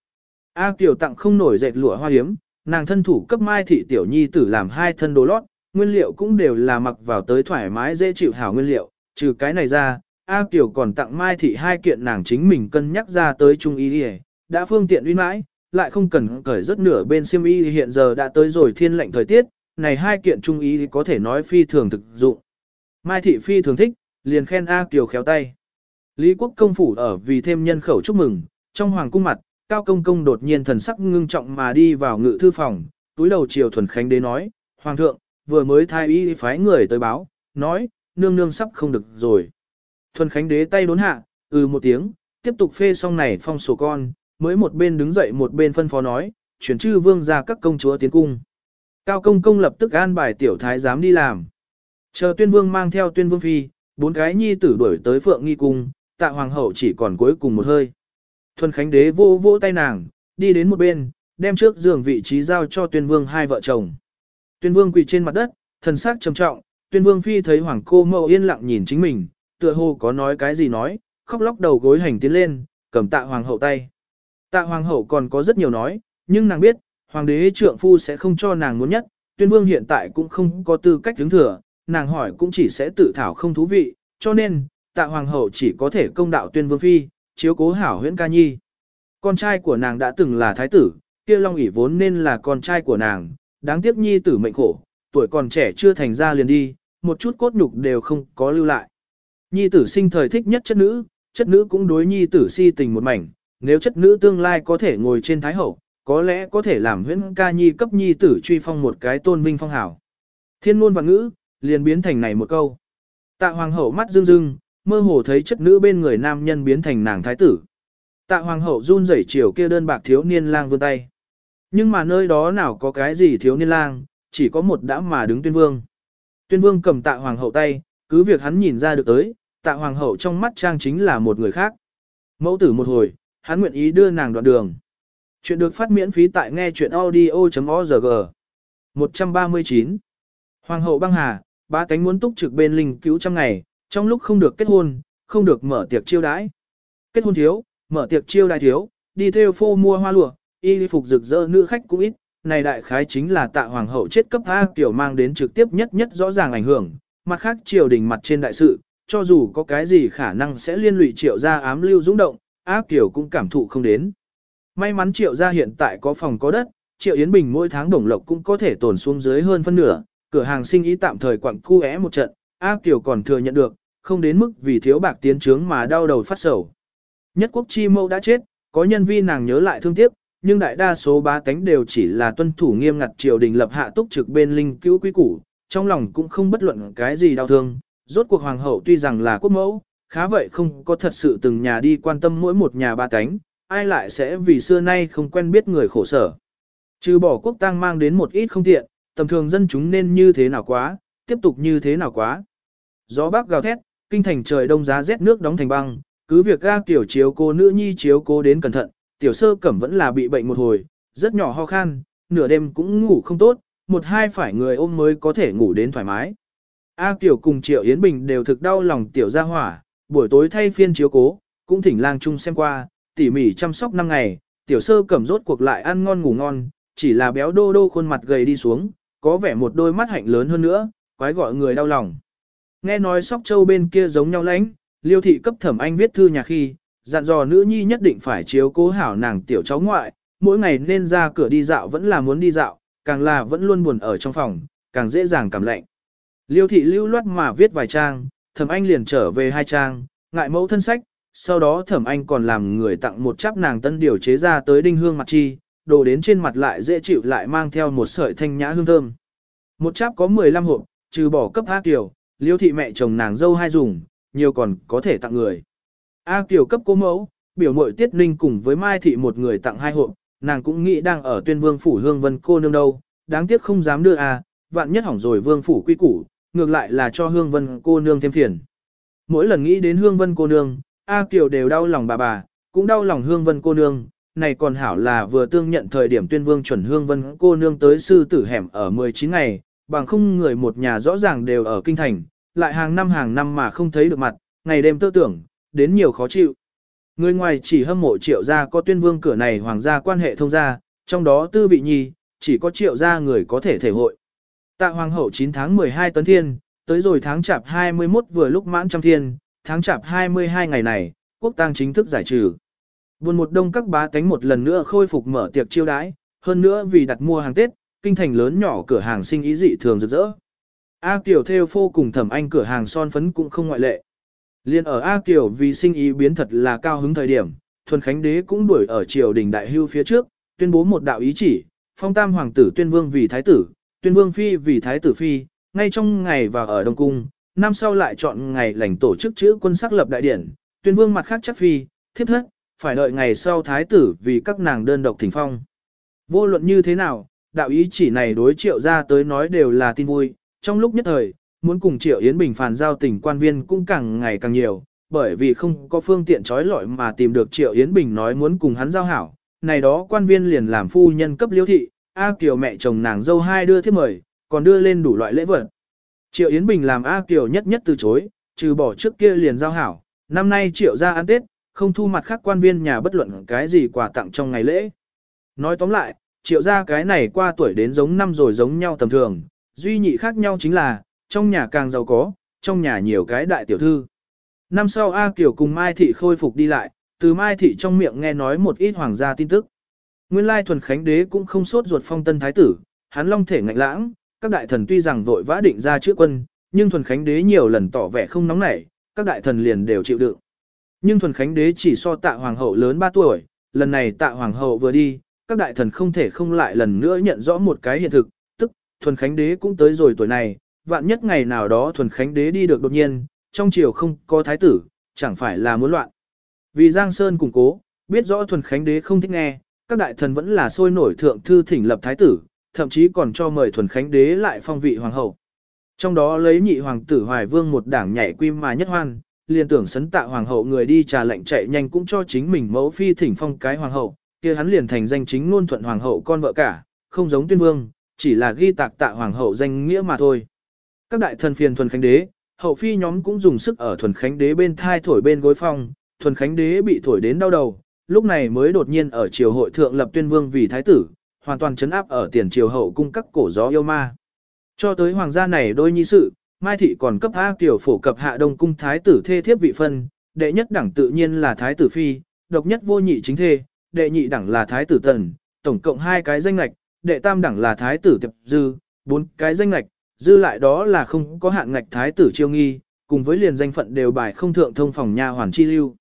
A Kiều tặng không nổi dệt lụa hoa hiếm, nàng thân thủ cấp Mai Thị tiểu nhi tử làm hai thân đồ lót, nguyên liệu cũng đều là mặc vào tới thoải mái dễ chịu hảo nguyên liệu, trừ cái này ra, A Kiều còn tặng Mai Thị hai kiện nàng chính mình cân nhắc ra tới Trung Y đi đã phương tiện uy mãi, lại không cần cởi rất nửa bên xiêm y hiện giờ đã tới rồi thiên lệnh thời tiết, này hai kiện Trung Y có thể nói phi thường thực dụng. Mai Thị phi thường thích, liền khen A Kiều khéo tay. Lý Quốc công phủ ở vì thêm nhân khẩu chúc mừng, trong hoàng cung mặt, Cao Công Công đột nhiên thần sắc ngưng trọng mà đi vào ngự thư phòng, túi đầu chiều thuần khánh đế nói, Hoàng thượng, vừa mới thai y phái người tới báo, nói, nương nương sắp không được rồi. Thuần Khánh đế tay đốn hạ, ừ một tiếng, tiếp tục phê xong này phong sổ con, mới một bên đứng dậy một bên phân phó nói, chuyển chư vương ra các công chúa tiến cung. Cao công công lập tức an bài tiểu thái giám đi làm. Chờ tuyên vương mang theo tuyên vương phi, bốn cái nhi tử đuổi tới phượng nghi cung, tạ hoàng hậu chỉ còn cuối cùng một hơi. Thuần Khánh đế vô vỗ tay nàng, đi đến một bên, đem trước giường vị trí giao cho tuyên vương hai vợ chồng. Tuyên vương quỳ trên mặt đất, thần sắc trầm trọng, tuyên vương phi thấy hoàng cô mẫu yên lặng nhìn chính mình, tựa hồ có nói cái gì nói, khóc lóc đầu gối hành tiến lên, cầm tạ hoàng hậu tay. Tạ hoàng hậu còn có rất nhiều nói, nhưng nàng biết, hoàng đế trượng phu sẽ không cho nàng muốn nhất, tuyên vương hiện tại cũng không có tư cách đứng thừa, nàng hỏi cũng chỉ sẽ tự thảo không thú vị, cho nên, tạ hoàng hậu chỉ có thể công đạo tuyên vương phi, chiếu cố hảo huyễn ca nhi. Con trai của nàng đã từng là thái tử, kia long ỷ vốn nên là con trai của nàng, đáng tiếc nhi tử mệnh khổ, tuổi còn trẻ chưa thành ra liền đi, một chút cốt nhục đều không có lưu lại. Nhi tử sinh thời thích nhất chất nữ, chất nữ cũng đối nhi tử si tình một mảnh, nếu chất nữ tương lai có thể ngồi trên thái hậu, có lẽ có thể làm huyễn ca nhi cấp nhi tử truy phong một cái tôn vinh phong hảo. Thiên ngôn và ngữ, liền biến thành này một câu. Tạ hoàng hậu mắt rưng rưng, mơ hồ thấy chất nữ bên người nam nhân biến thành nàng thái tử. Tạ hoàng hậu run rẩy chiều kia đơn bạc thiếu niên lang vươn tay. Nhưng mà nơi đó nào có cái gì thiếu niên lang, chỉ có một đã mà đứng tuyên vương. Tuyên vương cầm tạ hoàng hậu tay, cứ việc hắn nhìn ra được tới, tạ hoàng hậu trong mắt trang chính là một người khác. Mẫu tử một hồi, hắn nguyện ý đưa nàng đoạn đường. Chuyện được phát miễn phí tại nghe chuyện audio.org. 139. Hoàng hậu băng hà, ba cánh muốn túc trực bên linh cứu trăm ngày, trong lúc không được kết hôn, không được mở tiệc chiêu đãi. Kết hôn thiếu, mở tiệc chiêu đãi thiếu, đi theo phô mua hoa lụa, y phục rực rỡ nữ khách cũng ít, này đại khái chính là tạ hoàng hậu chết cấp A tiểu mang đến trực tiếp nhất nhất rõ ràng ảnh hưởng, mặt khác triều đình mặt trên đại sự, cho dù có cái gì khả năng sẽ liên lụy triệu gia ám lưu dũng động, A tiểu cũng cảm thụ không đến. May mắn triệu gia hiện tại có phòng có đất, triệu Yến Bình mỗi tháng đồng lộc cũng có thể tồn xuống dưới hơn phân nửa, cửa hàng sinh ý tạm thời quặng cu é một trận, A tiểu còn thừa nhận được, không đến mức vì thiếu bạc tiến trướng mà đau đầu phát sầu. Nhất quốc chi mâu đã chết, có nhân vi nàng nhớ lại thương tiếc, nhưng đại đa số ba tánh đều chỉ là tuân thủ nghiêm ngặt triều đình lập hạ túc trực bên linh cứu quý củ, trong lòng cũng không bất luận cái gì đau thương. Rốt cuộc hoàng hậu tuy rằng là quốc mẫu, khá vậy không có thật sự từng nhà đi quan tâm mỗi một nhà ba tánh, ai lại sẽ vì xưa nay không quen biết người khổ sở. Trừ bỏ quốc tang mang đến một ít không tiện, tầm thường dân chúng nên như thế nào quá, tiếp tục như thế nào quá. Gió bắc gào thét, kinh thành trời đông giá rét nước đóng thành băng, cứ việc ga tiểu chiếu cô nữ nhi chiếu cô đến cẩn thận, tiểu sơ cẩm vẫn là bị bệnh một hồi, rất nhỏ ho khan, nửa đêm cũng ngủ không tốt, một hai phải người ôm mới có thể ngủ đến thoải mái. A Kiều cùng Triệu Yến Bình đều thực đau lòng tiểu gia hỏa, buổi tối thay phiên chiếu cố, cũng thỉnh lang chung xem qua, tỉ mỉ chăm sóc năm ngày, tiểu sơ cẩm rốt cuộc lại ăn ngon ngủ ngon, chỉ là béo đô đô khuôn mặt gầy đi xuống, có vẻ một đôi mắt hạnh lớn hơn nữa, quái gọi người đau lòng. Nghe nói sóc châu bên kia giống nhau lãnh, liêu thị cấp thẩm anh viết thư nhà khi, dặn dò nữ nhi nhất định phải chiếu cố hảo nàng tiểu cháu ngoại, mỗi ngày nên ra cửa đi dạo vẫn là muốn đi dạo, càng là vẫn luôn buồn ở trong phòng, càng dễ dàng cảm lạnh. Liêu thị lưu loát mà viết vài trang, thẩm anh liền trở về hai trang, ngại mẫu thân sách, sau đó thẩm anh còn làm người tặng một chắp nàng tân điều chế ra tới đinh hương mặt chi, đồ đến trên mặt lại dễ chịu lại mang theo một sợi thanh nhã hương thơm. Một chắp có 15 hộp, trừ bỏ cấp A Kiều, liêu thị mẹ chồng nàng dâu hai dùng, nhiều còn có thể tặng người. A Kiều cấp cô mẫu, biểu mội Tiết Ninh cùng với Mai Thị một người tặng hai hộp, nàng cũng nghĩ đang ở tuyên vương phủ hương vân cô nương đâu, đáng tiếc không dám đưa A, vạn nhất hỏng rồi vương phủ quy củ, ngược lại là cho hương vân cô nương thêm phiền. Mỗi lần nghĩ đến hương vân cô nương, A Kiều đều đau lòng bà bà, cũng đau lòng hương vân cô nương, này còn hảo là vừa tương nhận thời điểm tuyên vương chuẩn hương vân cô nương tới sư tử hẻm ở 19 ngày, bằng không người một nhà rõ ràng đều ở kinh thành, lại hàng năm hàng năm mà không thấy được mặt, ngày đêm tơ tưởng, đến nhiều khó chịu. Người ngoài chỉ hâm mộ triệu gia có tuyên vương cửa này hoàng gia quan hệ thông gia, trong đó tư vị nhi, chỉ có triệu gia người có thể thể hội. Tạ hoàng hậu 9 tháng 12 tấn thiên, tới rồi tháng chạp 21 vừa lúc mãn trăm thiên, tháng chạp 22 ngày này, quốc tang chính thức giải trừ. Buồn một đông các bá tánh một lần nữa khôi phục mở tiệc chiêu đãi, hơn nữa vì đặt mua hàng Tết, kinh thành lớn nhỏ cửa hàng sinh ý dị thường rực rỡ. A tiểu theo phô cùng thẩm anh cửa hàng son phấn cũng không ngoại lệ. Liên ở A Kiều vì sinh ý biến thật là cao hứng thời điểm, Thuần Khánh Đế cũng đuổi ở triều đình đại hưu phía trước, tuyên bố một đạo ý chỉ, phong tam hoàng tử tuyên vương vì thái tử, tuyên vương phi vì thái tử phi, ngay trong ngày và ở Đông Cung, năm sau lại chọn ngày lành tổ chức chữ quân sắc lập đại điển, tuyên vương mặt khác chắc phi, thiếp thất, phải đợi ngày sau thái tử vì các nàng đơn độc thỉnh phong. Vô luận như thế nào, đạo ý chỉ này đối triệu ra tới nói đều là tin vui, trong lúc nhất thời, muốn cùng triệu Yến Bình phàn giao tình quan viên cũng càng ngày càng nhiều, bởi vì không có phương tiện trói lọi mà tìm được triệu Yến Bình nói muốn cùng hắn giao hảo, này đó quan viên liền làm phu nhân cấp liêu thị, A Kiều mẹ chồng nàng dâu hai đưa thiếp mời, còn đưa lên đủ loại lễ vật. Triệu Yến Bình làm A Kiều nhất nhất từ chối, trừ bỏ trước kia liền giao hảo, năm nay triệu ra ăn Tết, không thu mặt khác quan viên nhà bất luận cái gì quà tặng trong ngày lễ. Nói tóm lại, triệu ra cái này qua tuổi đến giống năm rồi giống nhau tầm thường, duy nhị khác nhau chính là, trong nhà càng giàu có, trong nhà nhiều cái đại tiểu thư. Năm sau A Kiều cùng Mai Thị khôi phục đi lại, từ Mai Thị trong miệng nghe nói một ít hoàng gia tin tức. Nguyên lai thuần khánh đế cũng không sốt ruột phong tân thái tử, hắn long thể ngạnh lãng, các đại thần tuy rằng vội vã định ra chữa quân, nhưng thuần khánh đế nhiều lần tỏ vẻ không nóng nảy, các đại thần liền đều chịu đựng. Nhưng thuần khánh đế chỉ so tạ hoàng hậu lớn 3 tuổi, lần này tạ hoàng hậu vừa đi, các đại thần không thể không lại lần nữa nhận rõ một cái hiện thực, tức thuần khánh đế cũng tới rồi tuổi này, vạn nhất ngày nào đó thuần khánh đế đi được đột nhiên, trong triều không có thái tử, chẳng phải là muốn loạn. Vì Giang Sơn củng cố, biết rõ thuần khánh đế không thích nghe, các đại thần vẫn là sôi nổi thượng thư thỉnh lập thái tử, thậm chí còn cho mời thuần khánh đế lại phong vị hoàng hậu. Trong đó lấy nhị hoàng tử Hoài Vương một đảng nhảy quy mà nhất hoan, liền tưởng sấn tạ hoàng hậu người đi trà lệnh chạy nhanh cũng cho chính mình mẫu phi thỉnh phong cái hoàng hậu, kia hắn liền thành danh chính ngôn thuận hoàng hậu con vợ cả, không giống tuyên vương, chỉ là ghi tạc tạ hoàng hậu danh nghĩa mà thôi. Các đại thần phiền thuần khánh đế, hậu phi nhóm cũng dùng sức ở thuần khánh đế bên thai thổi bên gối phong, thuần khánh đế bị thổi đến đau đầu, lúc này mới đột nhiên ở triều hội thượng lập tuyên vương vì thái tử, hoàn toàn chấn áp ở tiền triều hậu cung các cổ gió yêu ma. Cho tới hoàng gia này đôi nhi sự, Mai Thị còn cấp A tiểu phổ cập hạ đông cung thái tử thê thiếp vị phân, đệ nhất đẳng tự nhiên là thái tử phi, độc nhất vô nhị chính thê, đệ nhị đẳng là thái tử tần, tổng cộng hai cái danh lạch, đệ tam đẳng là thái tử tiệp dư, bốn cái danh lạch, dư lại đó là không có hạn ngạch thái tử chiêu nghi, cùng với liền danh phận đều bài không thượng thông phòng nhà hoàn chi lưu.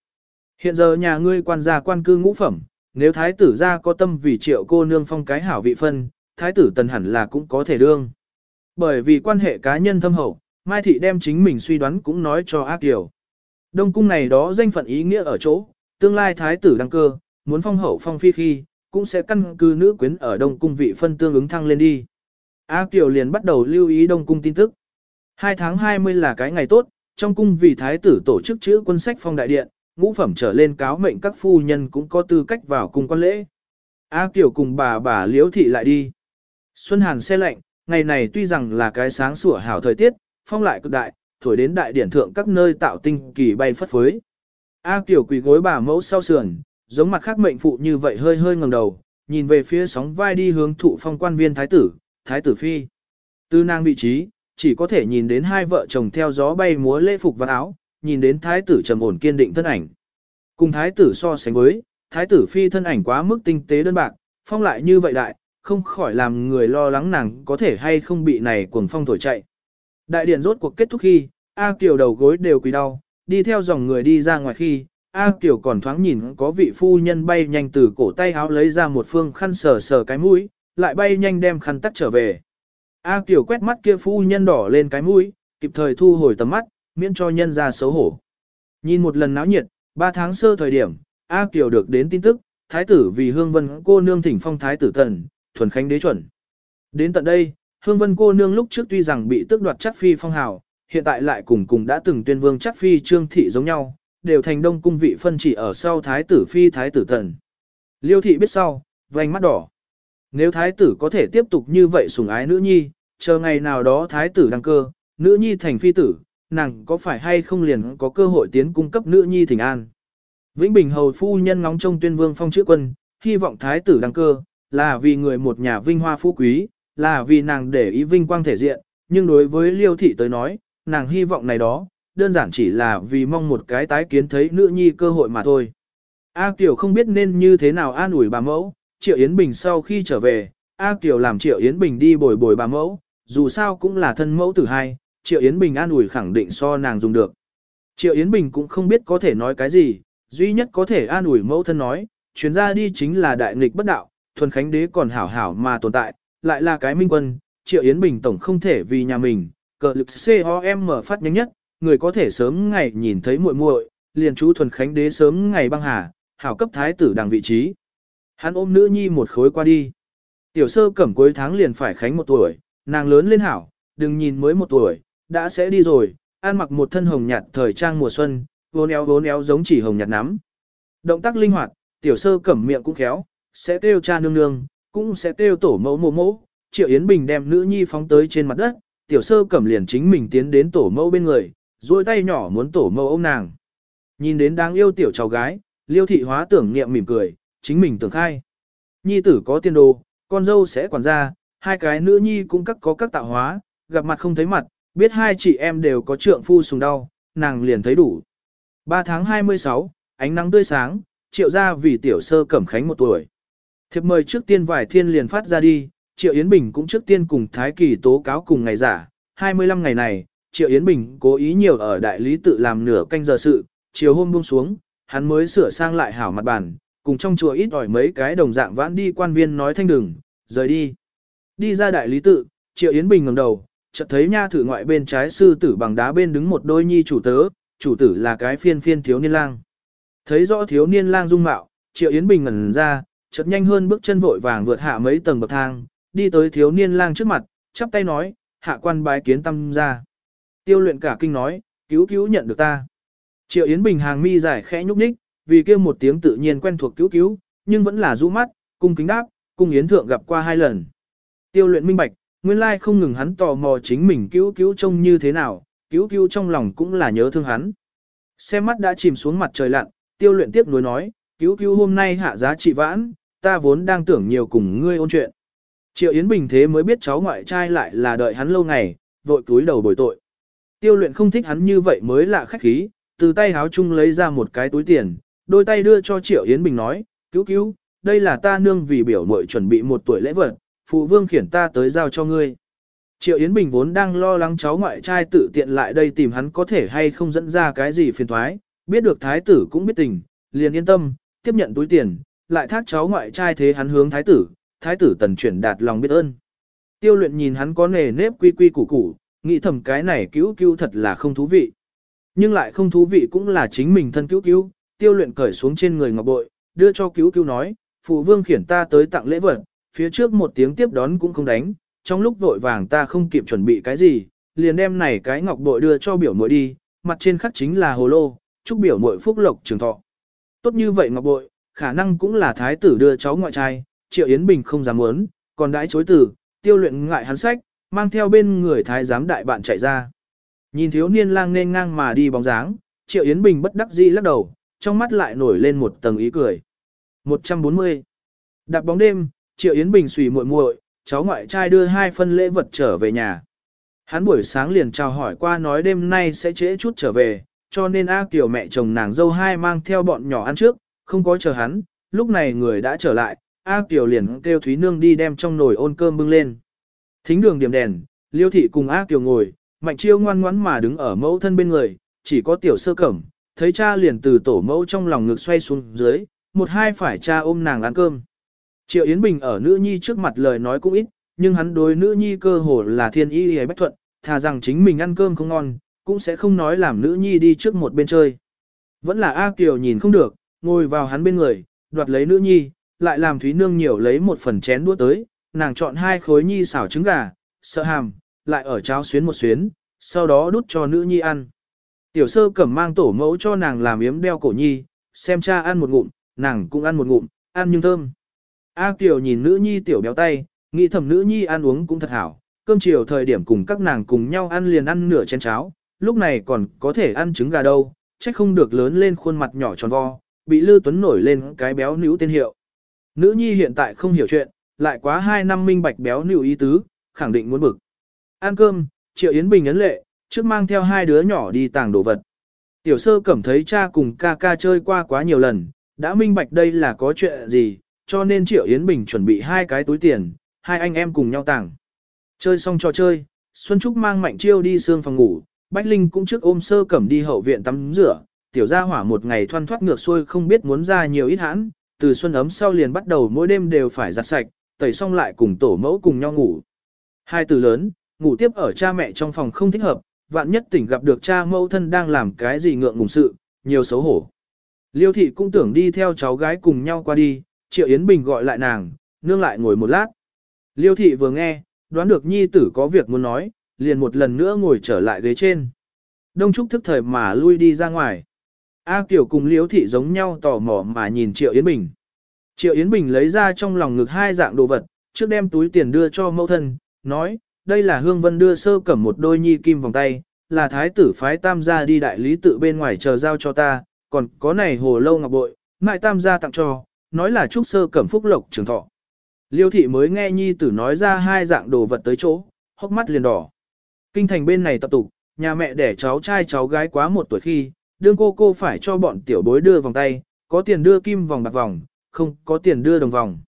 Hiện giờ nhà ngươi quan gia quan cư ngũ phẩm, nếu thái tử gia có tâm vì triệu cô nương phong cái hảo vị phân, thái tử tần hẳn là cũng có thể đương. Bởi vì quan hệ cá nhân thâm hậu, Mai Thị đem chính mình suy đoán cũng nói cho ác Kiều. Đông cung này đó danh phận ý nghĩa ở chỗ, tương lai thái tử đăng cơ, muốn phong hậu phong phi khi, cũng sẽ căn cứ nữ quyến ở Đông cung vị phân tương ứng thăng lên đi. A Kiều liền bắt đầu lưu ý Đông cung tin tức. Hai tháng 20 là cái ngày tốt, trong cung vì thái tử tổ chức chữ quân sách phong đại điện, ngũ phẩm trở lên cáo mệnh các phu nhân cũng có tư cách vào cung quan lễ. A Kiều cùng bà bà Liễu thị lại đi. Xuân Hàn xe lạnh, ngày này tuy rằng là cái sáng sủa hảo thời tiết, phong lại cực đại, thổi đến đại điển thượng các nơi tạo tinh kỳ bay phất phới. A Kiều quỳ gối bà mẫu sau sườn, giống mặt khác mệnh phụ như vậy hơi hơi ngẩng đầu, nhìn về phía sóng vai đi hướng thụ phong quan viên thái tử, thái tử phi. Từ nàng vị trí, chỉ có thể nhìn đến hai vợ chồng theo gió bay múa lễ phục và áo, nhìn đến thái tử trầm ổn kiên định thân ảnh. Cùng thái tử so sánh với, thái tử phi thân ảnh quá mức tinh tế đơn bạc, phong lại như vậy đại, không khỏi làm người lo lắng nàng có thể hay không bị này cuồng phong thổi chạy. Đại điện rốt cuộc kết thúc khi, A Kiều đầu gối đều quỳ đau, đi theo dòng người đi ra ngoài khi, A Kiều còn thoáng nhìn có vị phu nhân bay nhanh từ cổ tay áo lấy ra một phương khăn sờ sờ cái mũi, lại bay nhanh đem khăn tắt trở về. A Kiều quét mắt kia phu nhân đỏ lên cái mũi, kịp thời thu hồi tầm mắt, miễn cho nhân ra xấu hổ. Nhìn một lần náo nhiệt, ba tháng sơ thời điểm, A Kiều được đến tin tức, thái tử vì hương vân cô nương thỉnh phong thái tử tần, thuần khánh đế chuẩn. Đến tận đây, hương vân cô nương lúc trước tuy rằng bị tước đoạt chắc phi phong hào, hiện tại lại cùng cùng đã từng tuyên vương chắc phi trương thị giống nhau, đều thành đông cung vị phân chỉ ở sau thái tử phi thái tử tần. Liêu thị biết sau, vành mắt đỏ. Nếu thái tử có thể tiếp tục như vậy sủng ái nữ nhi, chờ ngày nào đó thái tử đăng cơ, nữ nhi thành phi tử, nàng có phải hay không liền có cơ hội tiến cung cấp nữ nhi thỉnh an. Vĩnh Bình hầu phu nhân ngóng trông tuyên vương phong chữ quân, hy vọng thái tử đăng cơ, là vì người một nhà vinh hoa phú quý, là vì nàng để ý vinh quang thể diện, nhưng đối với liêu thị tới nói, nàng hy vọng này đó, đơn giản chỉ là vì mong một cái tái kiến thấy nữ nhi cơ hội mà thôi. A Kiều không biết nên như thế nào an ủi bà mẫu, Triệu Yến Bình sau khi trở về, A Kiều làm Triệu Yến Bình đi bồi bồi bà mẫu, dù sao cũng là thân mẫu tử hai, Triệu Yến Bình an ủi khẳng định so nàng dùng được. Triệu Yến Bình cũng không biết có thể nói cái gì, duy nhất có thể an ủi mẫu thân nói, chuyến ra đi chính là đại nghịch bất đạo, thuần khánh đế còn hảo hảo mà tồn tại, lại là cái minh quân, Triệu Yến Bình tổng không thể vì nhà mình, cờ lực COM mở phát nhanh nhất, người có thể sớm ngày nhìn thấy muội muội, liền chú thuần khánh đế sớm ngày băng hà, hảo cấp thái tử đằng vị trí. Hắn ôm nữ nhi một khối qua đi. Tiểu sơ cẩm cuối tháng liền phải khánh một tuổi, nàng lớn lên hảo, đừng nhìn mới một tuổi, đã sẽ đi rồi, ăn mặc một thân hồng nhạt thời trang mùa xuân, vốn éo vốn éo giống chỉ hồng nhạt nắm. Động tác linh hoạt, tiểu sơ cẩm miệng cũng khéo, sẽ kêu cha nương nương, cũng sẽ kêu tổ mẫu mô mẫu. Triệu Yến Bình đem nữ nhi phóng tới trên mặt đất, tiểu sơ cẩm liền chính mình tiến đến tổ mẫu bên người, duỗi tay nhỏ muốn tổ mẫu ôm nàng. Nhìn đến đáng yêu tiểu cháu gái, liêu thị hóa tưởng niệm mỉm cười, chính mình tưởng khai. Nhi tử có tiên đồ, con dâu sẽ quản gia, hai cái nữ nhi cũng các có các tạo hóa, gặp mặt không thấy mặt, biết hai chị em đều có trượng phu sùng đau, nàng liền thấy đủ. 3 tháng 26, ánh nắng tươi sáng, triệu ra vì tiểu sơ cẩm khánh một tuổi. Thiệp mời trước tiên vài thiên liền phát ra đi, triệu Yến Bình cũng trước tiên cùng Thái Kỳ tố cáo cùng ngày giả, 25 ngày này, triệu Yến Bình cố ý nhiều ở đại lý tự làm nửa canh giờ sự, chiều hôm buông xuống, hắn mới sửa sang lại hảo mặt bàn, cùng trong chùa ít ỏi mấy cái đồng dạng vãn đi quan viên nói thanh đừng, rời đi. Đi ra đại lý tự, Triệu Yến Bình ngẩng đầu, chợt thấy nha thử ngoại bên trái sư tử bằng đá bên đứng một đôi nhi chủ tớ, chủ tử là cái phiên phiên thiếu niên lang. Thấy rõ thiếu niên lang dung mạo, Triệu Yến Bình ngẩn ra, chợt nhanh hơn bước chân vội vàng vượt hạ mấy tầng bậc thang, đi tới thiếu niên lang trước mặt, chắp tay nói, hạ quan bái kiến tâm ra. Tiêu luyện cả kinh nói, cứu cứu nhận được ta. Triệu Yến Bình hàng mi dài khẽ nhúc nhích, vì kêu một tiếng tự nhiên quen thuộc cứu cứu, nhưng vẫn là rũ mắt, cung kính đáp, cung Yến Thượng gặp qua hai lần. Tiêu luyện minh bạch, nguyên lai không ngừng hắn tò mò chính mình cứu cứu trông như thế nào, cứu cứu trong lòng cũng là nhớ thương hắn. Xem mắt đã chìm xuống mặt trời lặn, tiêu luyện tiếp nối nói, cứu cứu hôm nay hạ giá trị vãn, ta vốn đang tưởng nhiều cùng ngươi ôn chuyện. Triệu Yến Bình thế mới biết cháu ngoại trai lại là đợi hắn lâu ngày, vội túi đầu bồi tội. Tiêu luyện không thích hắn như vậy mới lạ khách khí, từ tay háo chung lấy ra một cái túi tiền, đôi tay đưa cho Triệu Yến Bình nói, cứu cứu, đây là ta nương vì biểu muội chuẩn bị một tuổi lễ vật, phụ vương khiển ta tới giao cho ngươi. Triệu Yến Bình vốn đang lo lắng cháu ngoại trai tự tiện lại đây tìm hắn có thể hay không dẫn ra cái gì phiền thoái, biết được thái tử cũng biết tình, liền yên tâm, tiếp nhận túi tiền, lại thác cháu ngoại trai thế hắn hướng thái tử, thái tử tần chuyển đạt lòng biết ơn. Tiêu luyện nhìn hắn có nề nếp quy quy củ củ, nghĩ thầm cái này cứu cứu thật là không thú vị. Nhưng lại không thú vị cũng là chính mình thân cứu cứu, tiêu luyện cởi xuống trên người ngọc bội, đưa cho cứu cứu nói, phụ vương khiển ta tới tặng lễ vật, phía trước một tiếng tiếp đón cũng không đánh, trong lúc vội vàng ta không kịp chuẩn bị cái gì, liền đem này cái ngọc bội đưa cho biểu muội đi, mặt trên khắc chính là hồ lô, chúc biểu muội phúc lộc trường thọ. Tốt như vậy ngọc bội, khả năng cũng là thái tử đưa cháu ngoại trai, Triệu Yến Bình không dám muốn, còn đãi chối tử, tiêu luyện ngại hắn sách, mang theo bên người thái giám đại bạn chạy ra. Nhìn thiếu niên lang nên ngang mà đi bóng dáng, Triệu Yến Bình bất đắc dĩ lắc đầu, trong mắt lại nổi lên một tầng ý cười. 140. Đạp bóng đêm, Triệu Yến Bình xùy muội muội, cháu ngoại trai đưa hai phân lễ vật trở về nhà. Hắn buổi sáng liền chào hỏi qua nói đêm nay sẽ trễ chút trở về, cho nên A Kiều mẹ chồng nàng dâu hai mang theo bọn nhỏ ăn trước, không có chờ hắn, lúc này người đã trở lại, A Kiều liền kêu Thúy Nương đi đem trong nồi ôn cơm bưng lên. Thính đường điểm đèn, Liêu thị cùng A Kiều ngồi, Mạnh Chiêu ngoan ngoãn mà đứng ở mẫu thân bên người, chỉ có tiểu sơ cẩm, thấy cha liền từ tổ mẫu trong lòng ngực xoay xuống dưới, một hai phải cha ôm nàng ăn cơm. Triệu Yến Bình ở nữ nhi trước mặt lời nói cũng ít, nhưng hắn đối nữ nhi cơ hồ là thiên y hề bách thuận, thà rằng chính mình ăn cơm không ngon, cũng sẽ không nói làm nữ nhi đi trước một bên chơi. Vẫn là A Kiều nhìn không được, ngồi vào hắn bên người, đoạt lấy nữ nhi, lại làm Thúy Nương nhiều lấy một phần chén đũa tới, nàng chọn hai khối nhi xảo trứng gà, sợ hàm, lại ở cháo xuyến một xuyến, sau đó đút cho nữ nhi ăn. Tiểu sơ cẩm mang tổ mẫu cho nàng làm yếm đeo cổ nhi, xem cha ăn một ngụm, nàng cũng ăn một ngụm, ăn nhưng thơm. A Kiều nhìn nữ nhi tiểu béo tay, nghĩ thầm nữ nhi ăn uống cũng thật hảo, cơm chiều thời điểm cùng các nàng cùng nhau ăn liền ăn nửa chén cháo, lúc này còn có thể ăn trứng gà đâu, chắc không được lớn lên khuôn mặt nhỏ tròn vo, bị Lư Tuấn nổi lên cái béo nữ tên hiệu. Nữ nhi hiện tại không hiểu chuyện, lại quá 2 năm minh bạch béo nữ ý tứ, khẳng định muốn bực. Ăn cơm, Triệu Yến Bình ấn lệ, trước mang theo hai đứa nhỏ đi tàng đồ vật. Tiểu sơ cảm thấy cha cùng ca ca chơi qua quá nhiều lần, đã minh bạch đây là có chuyện gì, cho nên Triệu Yến Bình chuẩn bị hai cái túi tiền, hai anh em cùng nhau tàng. Chơi xong trò chơi, Xuân Trúc mang Mạnh Chiêu đi xương phòng ngủ, Bách Linh cũng trước ôm sơ cẩm đi hậu viện tắm rửa, tiểu gia hỏa một ngày thoăn thoát ngược xuôi không biết muốn ra nhiều ít hãn, từ xuân ấm sau liền bắt đầu mỗi đêm đều phải giặt sạch, tẩy xong lại cùng tổ mẫu cùng nhau ngủ. Hai từ lớn, ngủ tiếp ở cha mẹ trong phòng không thích hợp, vạn nhất tỉnh gặp được cha mẫu thân đang làm cái gì ngượng ngùng sự, nhiều xấu hổ. Liêu thị cũng tưởng đi theo cháu gái cùng nhau qua đi, Triệu Yến Bình gọi lại nàng, nương lại ngồi một lát. Liêu thị vừa nghe, đoán được nhi tử có việc muốn nói, liền một lần nữa ngồi trở lại ghế trên. Đông Trúc thức thời mà lui đi ra ngoài. A Kiều cùng Liêu thị giống nhau tò mò mà nhìn Triệu Yến Bình. Triệu Yến Bình lấy ra trong lòng ngực hai dạng đồ vật, trước đem túi tiền đưa cho mẫu thân, nói, đây là Hương Vân đưa sơ cẩm một đôi nhi kim vòng tay, là thái tử phái tam gia đi đại lý tự bên ngoài chờ giao cho ta, còn có này hồ lâu ngọc bội, mại tam gia tặng cho, nói là chúc sơ cẩm phúc lộc trường thọ. Liêu thị mới nghe nhi tử nói ra hai dạng đồ vật tới chỗ, hốc mắt liền đỏ. Kinh thành bên này tập tục, nhà mẹ đẻ cháu trai cháu gái quá một tuổi khi, đương cô cô phải cho bọn tiểu bối đưa vòng tay, có tiền đưa kim vòng bạc vòng, không có tiền đưa đồng vòng.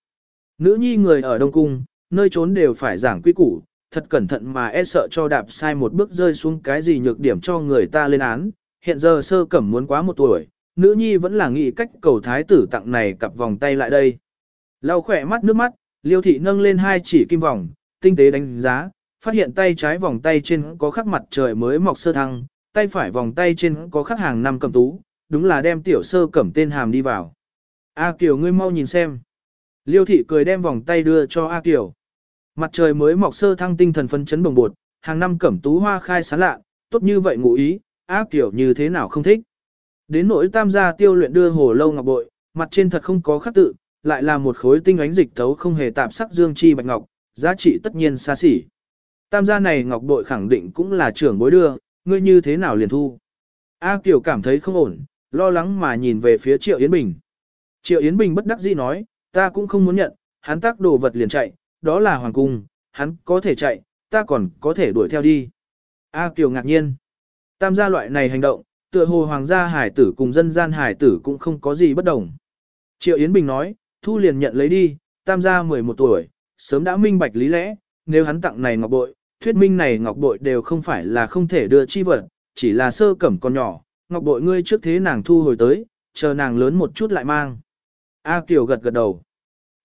Nữ nhi người ở Đông Cung, nơi trốn đều phải giảng quy củ, thật cẩn thận mà e sợ cho đạp sai một bước rơi xuống cái gì nhược điểm cho người ta lên án. Hiện giờ sơ cẩm muốn quá một tuổi, nữ nhi vẫn là nghĩ cách cầu thái tử tặng này cặp vòng tay lại đây. Lau khỏe mắt nước mắt, liêu thị nâng lên hai chỉ kim vòng, tinh tế đánh giá, phát hiện tay trái vòng tay trên có khắc mặt trời mới mọc sơ thăng, tay phải vòng tay trên có khắc hàng năm cầm tú, đúng là đem tiểu sơ cẩm tên hàm đi vào. A Kiều ngươi mau nhìn xem. Liêu thị cười đem vòng tay đưa cho A Kiều. Mặt trời mới mọc sơ thăng tinh thần phấn chấn bồng bột, hàng năm cẩm tú hoa khai sáng lạ, tốt như vậy ngụ ý, A kiểu như thế nào không thích. Đến nỗi tam gia tiêu luyện đưa hồ lâu ngọc bội, mặt trên thật không có khắc tự, lại là một khối tinh ánh dịch thấu không hề tạp sắc dương chi bạch ngọc, giá trị tất nhiên xa xỉ. Tam gia này ngọc bội khẳng định cũng là trưởng bối đưa, ngươi như thế nào liền thu. A Kiều cảm thấy không ổn, lo lắng mà nhìn về phía Triệu Yến Bình. Triệu Yến Bình bất đắc dĩ nói, ta cũng không muốn nhận, hắn tác đồ vật liền chạy, đó là hoàng cung, hắn có thể chạy, ta còn có thể đuổi theo đi. A Kiều ngạc nhiên. Tam gia loại này hành động, tựa hồ hoàng gia hải tử cùng dân gian hải tử cũng không có gì bất đồng. Triệu Yến Bình nói, thu liền nhận lấy đi, tam gia 11 tuổi, sớm đã minh bạch lý lẽ, nếu hắn tặng này ngọc bội, thuyết minh này ngọc bội đều không phải là không thể đưa chi vật, chỉ là sơ cẩm con nhỏ, ngọc bội ngươi trước thế nàng thu hồi tới, chờ nàng lớn một chút lại mang. A Kiều gật gật đầu.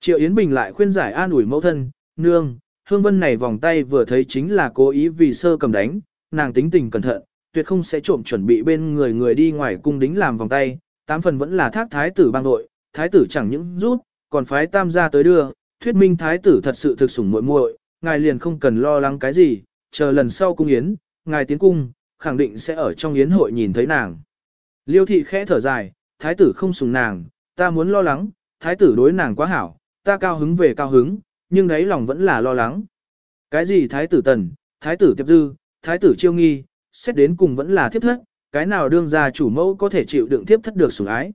Triệu Yến Bình lại khuyên giải an ủi mẫu thân, nương, hương vân này vòng tay vừa thấy chính là cố ý vì sơ cầm đánh, nàng tính tình cẩn thận, tuyệt không sẽ trộm chuẩn bị bên người người đi ngoài cung đính làm vòng tay, tám phần vẫn là thác thái tử bang đội, thái tử chẳng những rút, còn phái tam gia tới đưa, thuyết minh thái tử thật sự thực sủng muội muội, ngài liền không cần lo lắng cái gì, chờ lần sau cung yến, ngài tiến cung, khẳng định sẽ ở trong yến hội nhìn thấy nàng. Liêu thị khẽ thở dài, thái tử không sủng nàng, ta muốn lo lắng, thái tử đối nàng quá hảo, ta cao hứng về cao hứng, nhưng đấy lòng vẫn là lo lắng. Cái gì thái tử tần, thái tử tiệp dư, thái tử chiêu nghi, xét đến cùng vẫn là thiếp thất, cái nào đương gia chủ mẫu có thể chịu đựng thiếp thất được sủng ái.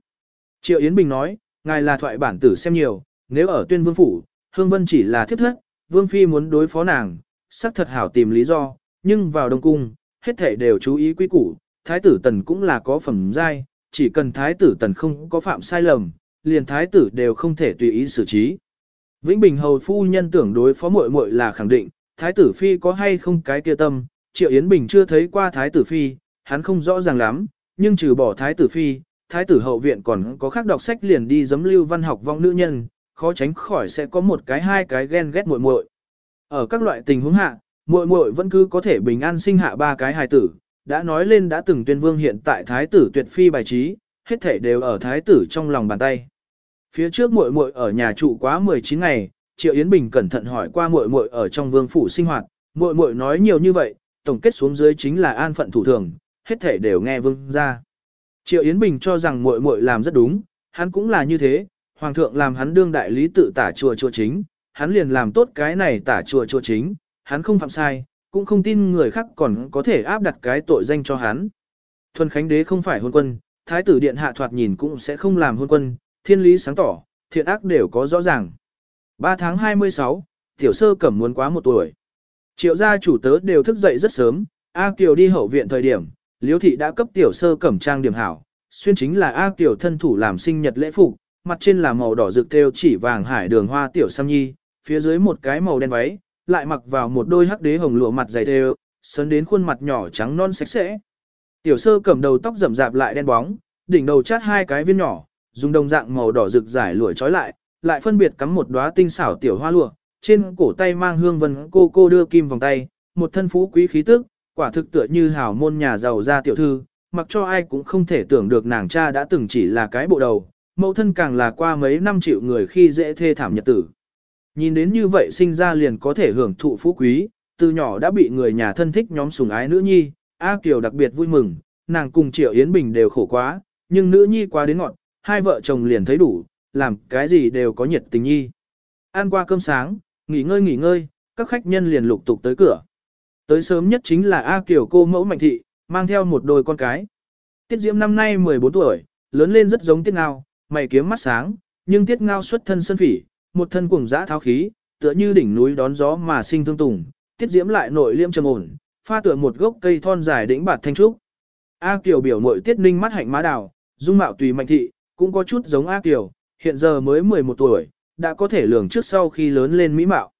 Triệu Yến Bình nói, ngài là thoại bản tử xem nhiều, nếu ở tuyên vương phủ, hương vân chỉ là thiếp thất, vương phi muốn đối phó nàng, sắc thật hảo tìm lý do, nhưng vào đông cung, hết thể đều chú ý quý củ, thái tử tần cũng là có phẩm giai, chỉ cần thái tử tần không có phạm sai lầm, liền thái tử đều không thể tùy ý xử trí. Vĩnh Bình hầu phu nhân tưởng đối phó muội muội là khẳng định, thái tử phi có hay không cái kia tâm, Triệu Yến Bình chưa thấy qua thái tử phi, hắn không rõ ràng lắm, nhưng trừ bỏ thái tử phi, thái tử hậu viện còn có khác đọc sách liền đi giấm lưu văn học vong nữ nhân, khó tránh khỏi sẽ có một cái hai cái ghen ghét muội muội. Ở các loại tình huống hạ, muội muội vẫn cứ có thể bình an sinh hạ ba cái hài tử, đã nói lên đã từng tuyên vương hiện tại thái tử tuyệt phi bài trí, hết thể đều ở thái tử trong lòng bàn tay. Phía trước muội muội ở nhà trụ quá 19 ngày, Triệu Yến Bình cẩn thận hỏi qua muội muội ở trong vương phủ sinh hoạt, muội muội nói nhiều như vậy, tổng kết xuống dưới chính là an phận thủ thường, hết thể đều nghe vương ra. Triệu Yến Bình cho rằng muội muội làm rất đúng, hắn cũng là như thế, hoàng thượng làm hắn đương đại lý tự tả chùa chùa chính, hắn liền làm tốt cái này tả chùa chùa chính, hắn không phạm sai, cũng không tin người khác còn có thể áp đặt cái tội danh cho hắn. Thuần Khánh Đế không phải hôn quân, thái tử điện hạ thoạt nhìn cũng sẽ không làm hôn quân, thiên lý sáng tỏ, thiện ác đều có rõ ràng. 3 tháng 26, tiểu sơ cẩm muốn quá một tuổi. Triệu gia chủ tớ đều thức dậy rất sớm, A Kiều đi hậu viện thời điểm, Liễu thị đã cấp tiểu sơ cẩm trang điểm hảo, xuyên chính là A Kiều thân thủ làm sinh nhật lễ phục, mặt trên là màu đỏ rực theo chỉ vàng hải đường hoa tiểu sam nhi, phía dưới một cái màu đen váy, lại mặc vào một đôi hắc đế hồng lụa mặt dày thêu, sấn đến khuôn mặt nhỏ trắng non sạch sẽ. Tiểu sơ cẩm đầu tóc rậm rạp lại đen bóng, đỉnh đầu chát hai cái viên nhỏ, dùng đồng dạng màu đỏ rực giải lụa trói lại, lại phân biệt cắm một đóa tinh xảo tiểu hoa lụa, trên cổ tay mang hương vân cô cô đưa kim vòng tay, một thân phú quý khí tức, quả thực tựa như hảo môn nhà giàu gia tiểu thư, mặc cho ai cũng không thể tưởng được nàng cha đã từng chỉ là cái bộ đầu, mẫu thân càng là qua mấy năm triệu người khi dễ thê thảm nhật tử. Nhìn đến như vậy sinh ra liền có thể hưởng thụ phú quý, từ nhỏ đã bị người nhà thân thích nhóm sùng ái nữ nhi, A Kiều đặc biệt vui mừng, nàng cùng Triệu Yến Bình đều khổ quá, nhưng nữ nhi quá đến ngọn, hai vợ chồng liền thấy đủ, làm cái gì đều có nhiệt tình nhi. Ăn qua cơm sáng, nghỉ ngơi nghỉ ngơi, các khách nhân liền lục tục tới cửa. Tới sớm nhất chính là A Kiều cô mẫu Mạnh Thị, mang theo một đôi con cái. Tiết Diễm năm nay 14 tuổi, lớn lên rất giống Tiết Ngao, mày kiếm mắt sáng, nhưng Tiết Ngao xuất thân sân phỉ, một thân cuồng dã tháo khí, tựa như đỉnh núi đón gió mà sinh thương tùng. Tiết Diễm lại nội liêm trầm ổn, pha tựa một gốc cây thon dài đỉnh bạt thanh trúc. A Kiều biểu muội Tiết Ninh mắt hạnh má đào, dung mạo tùy Mạnh Thị, cũng có chút giống A Kiều, hiện giờ mới 11 tuổi, đã có thể lường trước sau khi lớn lên mỹ mạo.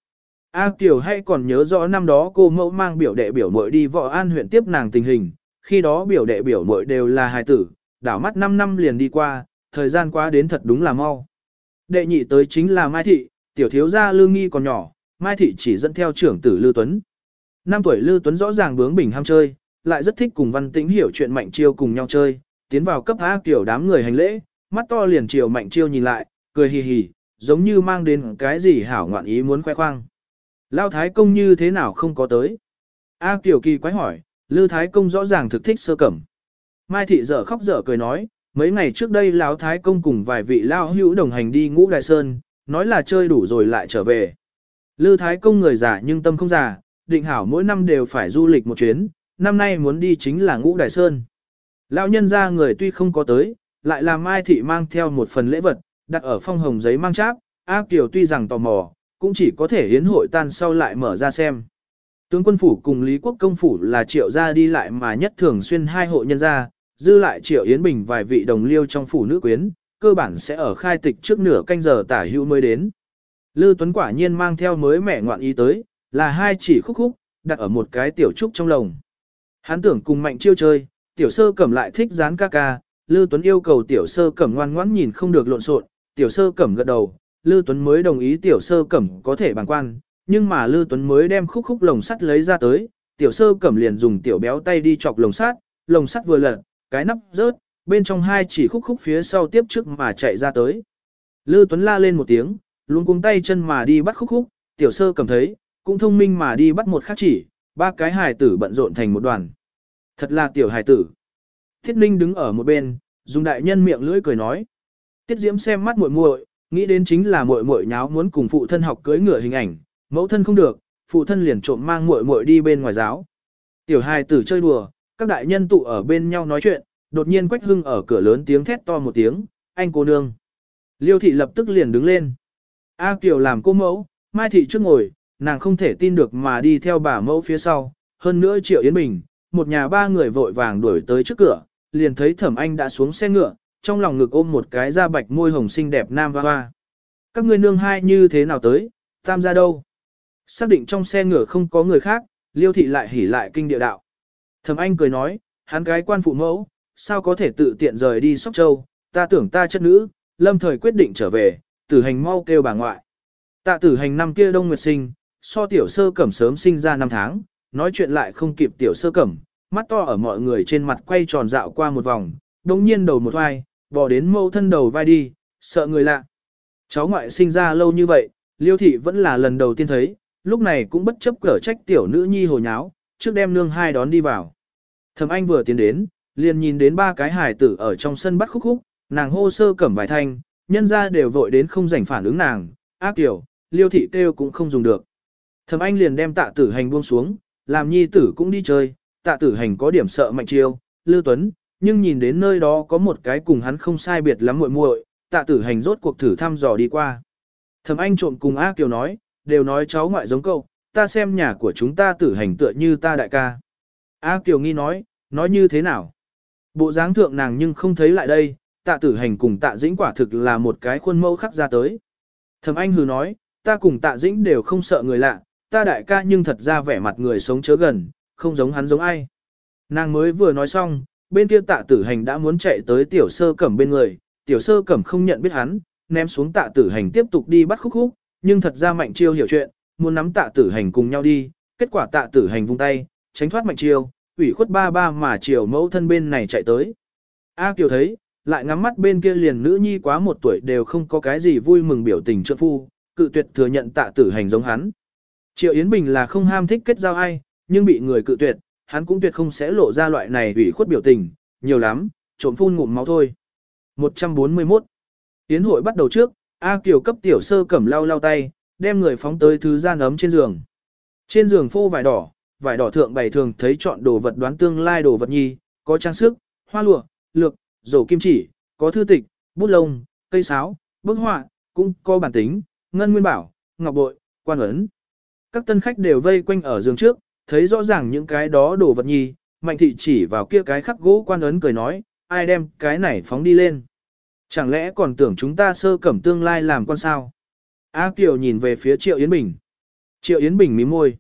A Kiều hay còn nhớ rõ năm đó cô mẫu mang biểu đệ biểu muội đi võ an huyện tiếp nàng tình hình, khi đó biểu đệ biểu muội đều là hài tử, đảo mắt 5 năm liền đi qua, thời gian qua đến thật đúng là mau. Đệ nhị tới chính là Mai Thị, tiểu thiếu gia Lương Nghi còn nhỏ, Mai Thị chỉ dẫn theo trưởng tử Lưu Tuấn. Năm tuổi Lưu Tuấn rõ ràng bướng bỉnh ham chơi, lại rất thích cùng Văn Tĩnh hiểu chuyện Mạnh Chiêu cùng nhau chơi, tiến vào cấp A Kiều đám người hành lễ, mắt to liền chiều Mạnh Chiêu nhìn lại, cười hì hì, giống như mang đến cái gì hảo ngoạn ý muốn khoe khoang. Lao Thái Công như thế nào không có tới? A Kiều Kỳ quái hỏi, Lư Thái Công rõ ràng thực thích sơ cẩm. Mai Thị dở khóc dở cười nói, mấy ngày trước đây Lão Thái Công cùng vài vị Lao hữu đồng hành đi ngũ Đại Sơn, nói là chơi đủ rồi lại trở về. Lư Thái Công người già nhưng tâm không già, định hảo mỗi năm đều phải du lịch một chuyến, năm nay muốn đi chính là ngũ Đại Sơn. Lão nhân ra người tuy không có tới, lại là Mai Thị mang theo một phần lễ vật, đặt ở phong hồng giấy mang cháp, A Kiều tuy rằng tò mò, cũng chỉ có thể hiến hội tan sau lại mở ra xem. Tướng quân phủ cùng Lý Quốc công phủ là triệu gia đi lại mà nhất thường xuyên hai hộ nhân gia, dư lại triệu Yến Bình vài vị đồng liêu trong phủ nữ quyến, cơ bản sẽ ở khai tịch trước nửa canh giờ tả hữu mới đến. Lư Tuấn quả nhiên mang theo mới mẻ ngoạn ý tới, là hai chỉ khúc khúc, đặt ở một cái tiểu trúc trong lồng. Hắn tưởng cùng mạnh chiêu chơi, tiểu sơ cầm lại thích dán ca ca, Lư Tuấn yêu cầu tiểu sơ cẩm ngoan ngoãn nhìn không được lộn xộn, tiểu sơ cẩm gật đầu, Lư Tuấn mới đồng ý tiểu sơ cẩm có thể bằng quan, nhưng mà Lư Tuấn mới đem khúc khúc lồng sắt lấy ra tới, tiểu sơ cẩm liền dùng tiểu béo tay đi chọc lồng sắt, lồng sắt vừa lật, cái nắp rớt, bên trong hai chỉ khúc khúc phía sau tiếp trước mà chạy ra tới. Lư Tuấn la lên một tiếng, luôn cuống tay chân mà đi bắt khúc khúc, tiểu sơ cẩm thấy, cũng thông minh mà đi bắt một khắc chỉ, ba cái hài tử bận rộn thành một đoàn. Thật là tiểu hài tử. Thiết Ninh đứng ở một bên, dùng đại nhân miệng lưỡi cười nói. Tiết Diễm xem mắt muội muội, nghĩ đến chính là muội muội nháo muốn cùng phụ thân học cưới ngựa hình ảnh, mẫu thân không được, phụ thân liền trộm mang muội muội đi bên ngoài giáo. Tiểu hài tử chơi đùa, các đại nhân tụ ở bên nhau nói chuyện, đột nhiên Quách Hưng ở cửa lớn tiếng thét to một tiếng, "Anh cô nương!" Liêu thị lập tức liền đứng lên. A Kiều làm cô mẫu, Mai thị trước ngồi, nàng không thể tin được mà đi theo bà mẫu phía sau, hơn nữa Triệu Yến Bình, một nhà ba người vội vàng đuổi tới trước cửa, liền thấy Thẩm Anh đã xuống xe ngựa, trong lòng ngực ôm một cái da bạch môi hồng xinh đẹp nam hoa hoa. Các ngươi nương hai như thế nào tới, tam gia đâu? Xác định trong xe ngựa không có người khác, liêu thị lại hỉ lại kinh địa đạo. Thẩm anh cười nói, hắn cái quan phụ mẫu, sao có thể tự tiện rời đi Sóc Châu, ta tưởng ta chất nữ, lâm thời quyết định trở về, tử hành mau kêu bà ngoại. Tạ tử hành năm kia đông nguyệt sinh, so tiểu sơ cẩm sớm sinh ra năm tháng, nói chuyện lại không kịp tiểu sơ cẩm, mắt to ở mọi người trên mặt quay tròn dạo qua một vòng, đồng nhiên đầu một vai, bò đến mâu thân đầu vai đi, sợ người lạ. Cháu ngoại sinh ra lâu như vậy, liêu thị vẫn là lần đầu tiên thấy, lúc này cũng bất chấp cở trách tiểu nữ nhi hồ nháo, trước đem nương hai đón đi vào. Thẩm anh vừa tiến đến, liền nhìn đến ba cái hài tử ở trong sân bắt khúc khúc, nàng hô sơ cẩm vài thanh, nhân ra đều vội đến không rảnh phản ứng nàng, ác tiểu, liêu thị kêu cũng không dùng được. Thẩm anh liền đem tạ tử hành buông xuống, làm nhi tử cũng đi chơi, tạ tử hành có điểm sợ mạnh chiêu, lưu tuấn, nhưng nhìn đến nơi đó có một cái cùng hắn không sai biệt lắm muội muội, tạ tử hành rốt cuộc thử thăm dò đi qua. Thẩm anh trộm cùng A Kiều nói, đều nói cháu ngoại giống cậu, ta xem nhà của chúng ta tử hành tựa như ta đại ca. A Kiều nghi nói, nói như thế nào? Bộ dáng thượng nàng nhưng không thấy lại đây, tạ tử hành cùng tạ dĩnh quả thực là một cái khuôn mẫu khắc ra tới. Thẩm anh hừ nói, ta cùng tạ dĩnh đều không sợ người lạ, ta đại ca nhưng thật ra vẻ mặt người sống chớ gần, không giống hắn giống ai. Nàng mới vừa nói xong, bên kia tạ tử hành đã muốn chạy tới tiểu sơ cẩm bên người, tiểu sơ cẩm không nhận biết hắn, ném xuống tạ tử hành tiếp tục đi bắt khúc khúc, nhưng thật ra mạnh chiêu hiểu chuyện, muốn nắm tạ tử hành cùng nhau đi, kết quả tạ tử hành vung tay, tránh thoát mạnh chiêu, ủy khuất ba ba mà chiều mẫu thân bên này chạy tới. A Kiều thấy, lại ngắm mắt bên kia liền nữ nhi quá một tuổi đều không có cái gì vui mừng biểu tình trượng phu, cự tuyệt thừa nhận tạ tử hành giống hắn. Triệu Yến Bình là không ham thích kết giao ai, nhưng bị người cự tuyệt, hắn cũng tuyệt không sẽ lộ ra loại này ủy khuất biểu tình, nhiều lắm, trộm phun ngụm máu thôi. 141. Yến hội bắt đầu trước, A Kiều cấp tiểu sơ cẩm lau lau tay, đem người phóng tới thứ gian ấm trên giường. Trên giường phô vải đỏ, vải đỏ thượng bày thường thấy chọn đồ vật đoán tương lai đồ vật nhi, có trang sức, hoa lụa, lược, rổ kim chỉ, có thư tịch, bút lông, cây sáo, bức họa, cũng có bản tính, ngân nguyên bảo, ngọc bội, quan ấn. Các tân khách đều vây quanh ở giường trước, thấy rõ ràng những cái đó đồ vật nhi, mạnh thị chỉ vào kia cái khắc gỗ quan ấn cười nói, ai đem cái này phóng đi lên. Chẳng lẽ còn tưởng chúng ta sơ cẩm tương lai làm con sao? A Kiều nhìn về phía Triệu Yến Bình. Triệu Yến Bình mím môi.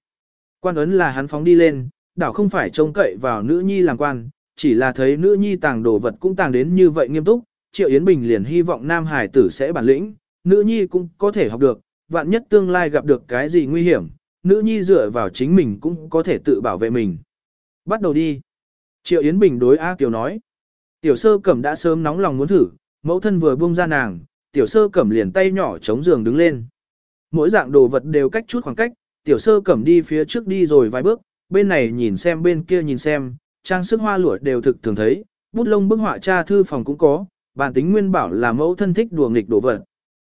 Quan ấn là hắn phóng đi lên, đảo không phải trông cậy vào nữ nhi làm quan, chỉ là thấy nữ nhi tàng đồ vật cũng tàng đến như vậy nghiêm túc. Triệu Yến Bình liền hy vọng nam hải tử sẽ bản lĩnh, nữ nhi cũng có thể học được, vạn nhất tương lai gặp được cái gì nguy hiểm, nữ nhi dựa vào chính mình cũng có thể tự bảo vệ mình. Bắt đầu đi. Triệu Yến Bình đối A Kiều nói. Tiểu sơ cẩm đã sớm nóng lòng muốn thử, mẫu thân vừa buông ra nàng, tiểu sơ cẩm liền tay nhỏ chống giường đứng lên. Mỗi dạng đồ vật đều cách chút khoảng cách, tiểu sơ cẩm đi phía trước đi rồi vài bước, bên này nhìn xem bên kia nhìn xem, trang sức hoa lụa đều thực thường thấy, bút lông bức họa cha thư phòng cũng có, bản tính nguyên bảo là mẫu thân thích đùa nghịch đồ vật.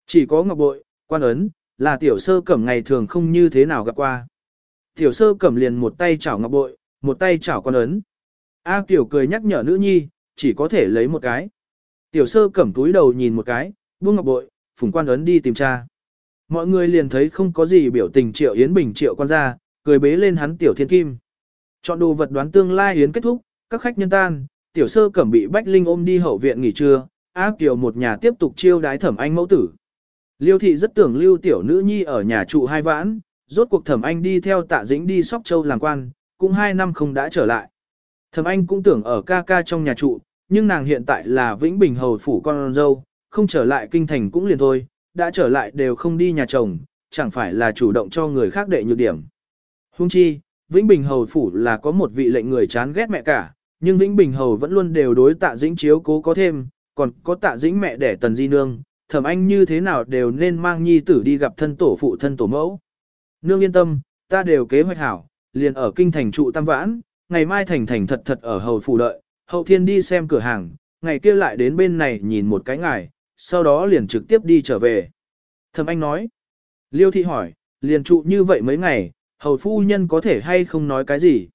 Chỉ có ngọc bội, quan ấn, là tiểu sơ cẩm ngày thường không như thế nào gặp qua. Tiểu sơ cẩm liền một tay chảo ngọc bội, một tay chảo quan ấn. A tiểu cười nhắc nhở nữ nhi, chỉ có thể lấy một cái. Tiểu sơ cẩm túi đầu nhìn một cái, buông ngọc bội, phùng quan ấn đi tìm cha. Mọi người liền thấy không có gì biểu tình triệu Yến Bình triệu quan ra, cười bế lên hắn tiểu thiên kim. Chọn đồ vật đoán tương lai Yến kết thúc, các khách nhân tan, tiểu sơ cẩm bị Bách Linh ôm đi hậu viện nghỉ trưa, ác tiểu một nhà tiếp tục chiêu đái thẩm anh mẫu tử. Liêu thị rất tưởng lưu tiểu nữ nhi ở nhà trụ hai vãn, rốt cuộc thẩm anh đi theo tạ dĩnh đi sóc châu làm quan, cũng hai năm không đã trở lại. Thẩm anh cũng tưởng ở ca ca trong nhà trụ, nhưng nàng hiện tại là Vĩnh Bình hầu phủ con dâu, không trở lại kinh thành cũng liền thôi, đã trở lại đều không đi nhà chồng, chẳng phải là chủ động cho người khác đệ nhược điểm. Hung chi, Vĩnh Bình hầu phủ là có một vị lệnh người chán ghét mẹ cả, nhưng Vĩnh Bình hầu vẫn luôn đều đối tạ dĩnh chiếu cố có thêm, còn có tạ dĩnh mẹ đẻ tần di nương, thẩm anh như thế nào đều nên mang nhi tử đi gặp thân tổ phụ thân tổ mẫu. Nương yên tâm, ta đều kế hoạch hảo, liền ở kinh thành trụ tam vãn, ngày mai thành thành thật thật ở hầu phủ đợi, hậu thiên đi xem cửa hàng, ngày kia lại đến bên này nhìn một cái ngày, sau đó liền trực tiếp đi trở về. Thẩm anh nói, liêu thị hỏi, liền trụ như vậy mấy ngày, hầu phu nhân có thể hay không nói cái gì?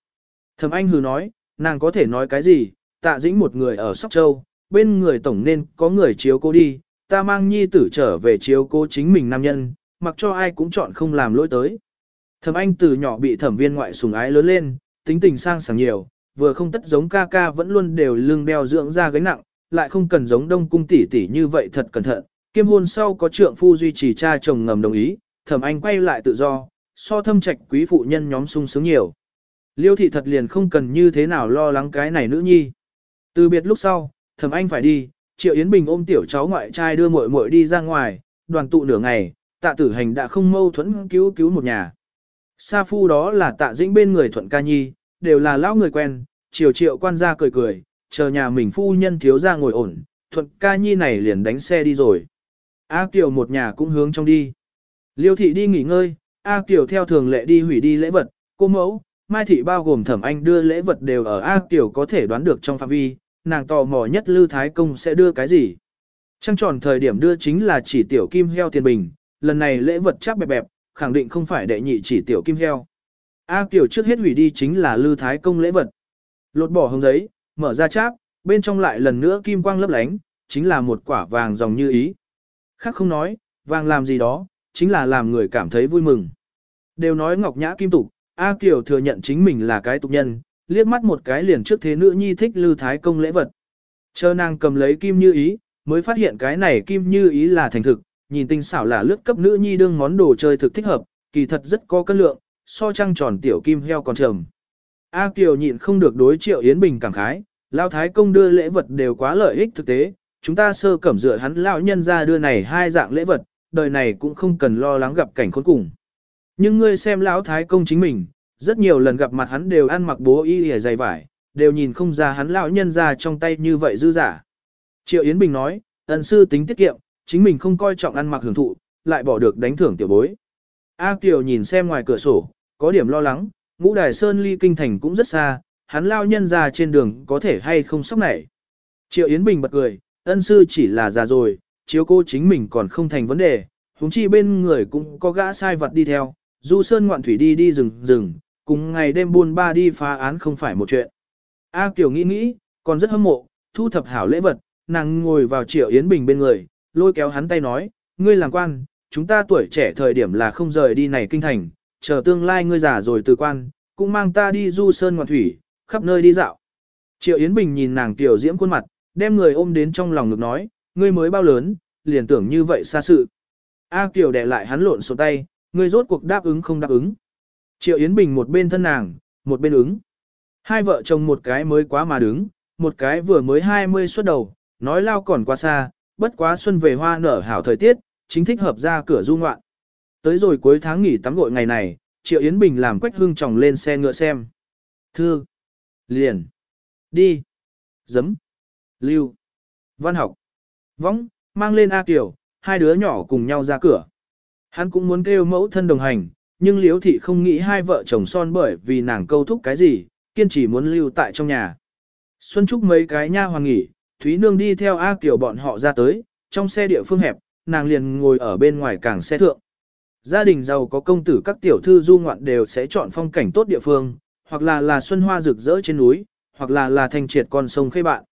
Thẩm anh hừ nói, nàng có thể nói cái gì, tạ dĩnh một người ở Sóc Châu, bên người tổng nên có người chiếu cô đi, ta mang nhi tử trở về chiếu cố chính mình nam nhân, mặc cho ai cũng chọn không làm lỗi tới. Thẩm anh từ nhỏ bị thẩm viên ngoại sùng ái lớn lên, tính tình sang sảng nhiều, vừa không tất giống ca ca vẫn luôn đều lưng đeo dưỡng ra gánh nặng, lại không cần giống đông cung tỷ tỷ như vậy thật cẩn thận. Kiêm hôn sau có trượng phu duy trì cha chồng ngầm đồng ý, thẩm anh quay lại tự do, so thâm trạch quý phụ nhân nhóm sung sướng nhiều. Liêu thị thật liền không cần như thế nào lo lắng cái này nữ nhi. Từ biệt lúc sau, thẩm anh phải đi, Triệu Yến Bình ôm tiểu cháu ngoại trai đưa muội muội đi ra ngoài, đoàn tụ nửa ngày, tạ tử hành đã không mâu thuẫn cứu cứu một nhà. Sa phu đó là tạ dĩnh bên người thuận ca nhi, đều là lão người quen, triều triệu quan gia cười cười, chờ nhà mình phu nhân thiếu ra ngồi ổn, thuận ca nhi này liền đánh xe đi rồi. A Kiều một nhà cũng hướng trong đi. Liêu thị đi nghỉ ngơi, A Kiều theo thường lệ đi hủy đi lễ vật, cô mẫu, Mai thị bao gồm thẩm anh đưa lễ vật đều ở A Kiều có thể đoán được trong phạm vi, nàng tò mò nhất Lư Thái Công sẽ đưa cái gì. Trăng tròn thời điểm đưa chính là chỉ tiểu kim heo tiền bình, lần này lễ vật chắc bẹp bẹp, khẳng định không phải đệ nhị chỉ tiểu kim heo. A Kiều trước hết hủy đi chính là Lư Thái Công lễ vật. Lột bỏ hồng giấy, mở ra cháp, bên trong lại lần nữa kim quang lấp lánh, chính là một quả vàng dòng như ý. Khác không nói, vàng làm gì đó, chính là làm người cảm thấy vui mừng. Đều nói ngọc nhã kim tục, A Kiều thừa nhận chính mình là cái tục nhân, liếc mắt một cái liền trước thế nữ nhi thích Lư Thái Công lễ vật. Chờ nàng cầm lấy kim như ý, mới phát hiện cái này kim như ý là thành thực, nhìn tinh xảo là lướt cấp nữ nhi đương món đồ chơi thực thích hợp, kỳ thật rất có cân lượng, so trăng tròn tiểu kim heo còn trầm. A Kiều nhịn không được đối Triệu Yến Bình cảm khái, Lão Thái Công đưa lễ vật đều quá lợi ích thực tế, chúng ta sơ cẩm dựa hắn lão nhân ra đưa này hai dạng lễ vật, đời này cũng không cần lo lắng gặp cảnh khốn cùng. Nhưng ngươi xem Lão Thái Công chính mình, rất nhiều lần gặp mặt hắn đều ăn mặc bố y hề dày vải, đều nhìn không ra hắn lão nhân ra trong tay như vậy dư giả. Triệu Yến Bình nói, ân sư tính tiết kiệm, chính mình không coi trọng ăn mặc hưởng thụ, lại bỏ được đánh thưởng tiểu bối. A Kiều nhìn xem ngoài cửa sổ, có điểm lo lắng, ngũ đài sơn ly kinh thành cũng rất xa, hắn lao nhân ra trên đường có thể hay không sốc nảy. Triệu Yến Bình bật cười, ân sư chỉ là già rồi, chiếu cô chính mình còn không thành vấn đề, huống chi bên người cũng có gã sai vật đi theo, du sơn ngoạn thủy đi đi rừng rừng, cùng ngày đêm buôn ba đi phá án không phải một chuyện. A Kiều nghĩ nghĩ, còn rất hâm mộ, thu thập hảo lễ vật, nàng ngồi vào Triệu Yến Bình bên người, lôi kéo hắn tay nói, ngươi làm quan, chúng ta tuổi trẻ thời điểm là không rời đi này kinh thành, chờ tương lai ngươi già rồi từ quan, cũng mang ta đi du sơn ngoạn thủy, khắp nơi đi dạo. Triệu Yến Bình nhìn nàng tiểu diễm khuôn mặt, đem người ôm đến trong lòng ngực nói, ngươi mới bao lớn, liền tưởng như vậy xa sự. A Kiều đè lại hắn lộn xộn tay, ngươi rốt cuộc đáp ứng không đáp ứng. Triệu Yến Bình một bên thân nàng, một bên ứng. Hai vợ chồng một cái mới quá mà đứng, một cái vừa mới 20 xuất đầu, nói lao còn quá xa, bất quá xuân về hoa nở hảo thời tiết, chính thích hợp ra cửa du ngoạn. Tới rồi cuối tháng nghỉ tắm gội ngày này, Triệu Yến Bình làm quách hương chồng lên xe ngựa xem. Thư. Liền. Đi. Dấm. Lưu. Văn học. Võng, mang lên A Kiều, hai đứa nhỏ cùng nhau ra cửa. Hắn cũng muốn kêu mẫu thân đồng hành, nhưng Liễu thị không nghĩ hai vợ chồng son bởi vì nàng câu thúc cái gì, kiên trì muốn lưu tại trong nhà. Xuân Trúc mấy cái nha hoàng nghỉ, Thúy Nương đi theo A Kiều bọn họ ra tới, trong xe địa phương hẹp, nàng liền ngồi ở bên ngoài cảng xe thượng. Gia đình giàu có công tử các tiểu thư du ngoạn đều sẽ chọn phong cảnh tốt địa phương, hoặc là là xuân hoa rực rỡ trên núi, hoặc là là thành triệt con sông khê bạn.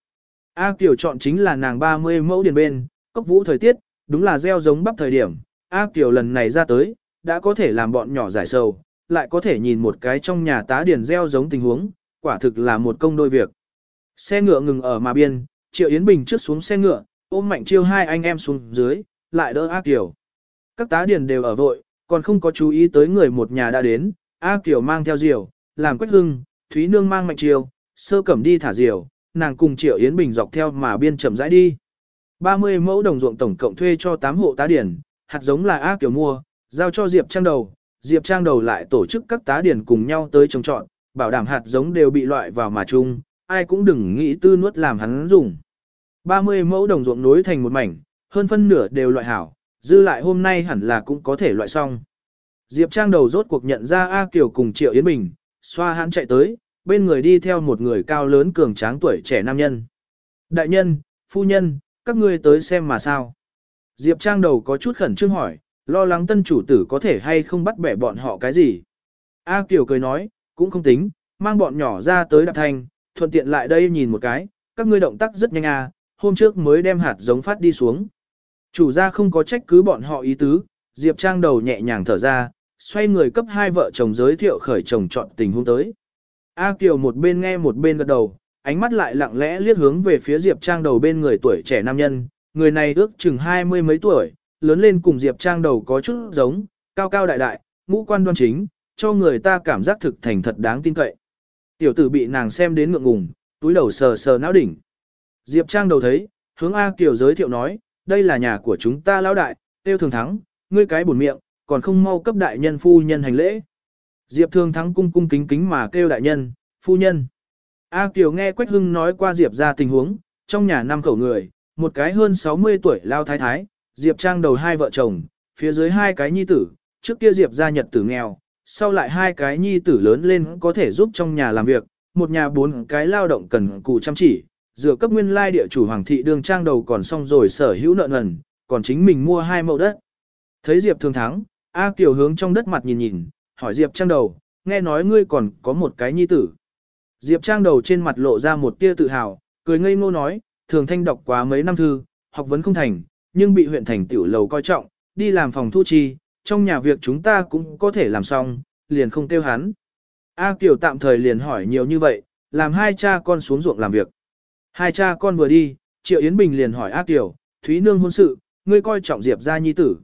A Kiều chọn chính là nàng 30 mẫu điền bên, cốc vũ thời tiết, đúng là gieo giống bắp thời điểm. A Kiều lần này ra tới, đã có thể làm bọn nhỏ giải sầu, lại có thể nhìn một cái trong nhà tá điền gieo giống tình huống, quả thực là một công đôi việc. Xe ngựa ngừng ở mà biên, Triệu Yến Bình trước xuống xe ngựa, ôm mạnh chiêu hai anh em xuống dưới, lại đỡ A Kiều. Các tá điền đều ở vội, còn không có chú ý tới người một nhà đã đến, A Kiều mang theo diều, làm quách hưng, Thúy Nương mang mạnh chiêu, sơ cẩm đi thả diều, nàng cùng Triệu Yến Bình dọc theo mà biên chậm rãi đi. 30 mẫu đồng ruộng tổng cộng thuê cho 8 hộ tá điển, hạt giống là A Kiều mua, giao cho Diệp Trang đầu, Diệp Trang đầu lại tổ chức các tá điển cùng nhau tới trồng trọn, bảo đảm hạt giống đều bị loại vào mà chung, ai cũng đừng nghĩ tư nuốt làm hắn dùng. 30 mẫu đồng ruộng nối thành một mảnh, hơn phân nửa đều loại hảo, dư lại hôm nay hẳn là cũng có thể loại xong. Diệp Trang đầu rốt cuộc nhận ra A Kiều cùng Triệu Yến Bình, xoa hắn chạy tới, bên người đi theo một người cao lớn cường tráng tuổi trẻ nam nhân. Đại nhân, phu nhân, các ngươi tới xem mà sao. Diệp Trang đầu có chút khẩn trương hỏi, lo lắng tân chủ tử có thể hay không bắt bẻ bọn họ cái gì. A Kiều cười nói, cũng không tính, mang bọn nhỏ ra tới đạp thanh, thuận tiện lại đây nhìn một cái, các ngươi động tác rất nhanh à, hôm trước mới đem hạt giống phát đi xuống. Chủ gia không có trách cứ bọn họ ý tứ, Diệp Trang đầu nhẹ nhàng thở ra, xoay người cấp hai vợ chồng giới thiệu khởi chồng chọn tình huống tới. A Kiều một bên nghe một bên gật đầu, ánh mắt lại lặng lẽ liếc hướng về phía Diệp Trang đầu bên người tuổi trẻ nam nhân, người này ước chừng hai mươi mấy tuổi, lớn lên cùng Diệp Trang đầu có chút giống, cao cao đại đại, ngũ quan đoan chính, cho người ta cảm giác thực thành thật đáng tin cậy. Tiểu tử bị nàng xem đến ngượng ngùng, túi đầu sờ sờ não đỉnh. Diệp Trang đầu thấy, hướng A Kiều giới thiệu nói, đây là nhà của chúng ta lão đại, tiêu thường thắng, ngươi cái buồn miệng, còn không mau cấp đại nhân phu nhân hành lễ. Diệp thường thắng cung cung kính kính mà kêu đại nhân, phu nhân. A Kiều nghe Quách Hưng nói qua Diệp ra tình huống, trong nhà năm khẩu người, một cái hơn 60 tuổi lao thái thái, Diệp Trang đầu hai vợ chồng, phía dưới hai cái nhi tử, trước kia Diệp gia nhật tử nghèo, sau lại hai cái nhi tử lớn lên có thể giúp trong nhà làm việc, một nhà bốn cái lao động cần cù chăm chỉ, dựa cấp nguyên lai địa chủ hoàng thị đường trang đầu còn xong rồi sở hữu nợ nần, còn chính mình mua hai mẫu đất. Thấy Diệp thường thắng, A Kiều hướng trong đất mặt nhìn nhìn, hỏi Diệp trang đầu, nghe nói ngươi còn có một cái nhi tử. Diệp trang đầu trên mặt lộ ra một tia tự hào, cười ngây ngô nói, thường thanh đọc quá mấy năm thư, học vấn không thành, nhưng bị huyện thành tiểu lầu coi trọng, đi làm phòng thu chi, trong nhà việc chúng ta cũng có thể làm xong, liền không kêu hắn. A Kiều tạm thời liền hỏi nhiều như vậy, làm hai cha con xuống ruộng làm việc. Hai cha con vừa đi, Triệu Yến Bình liền hỏi A Kiều, Thúy Nương hôn sự, ngươi coi trọng Diệp ra nhi tử.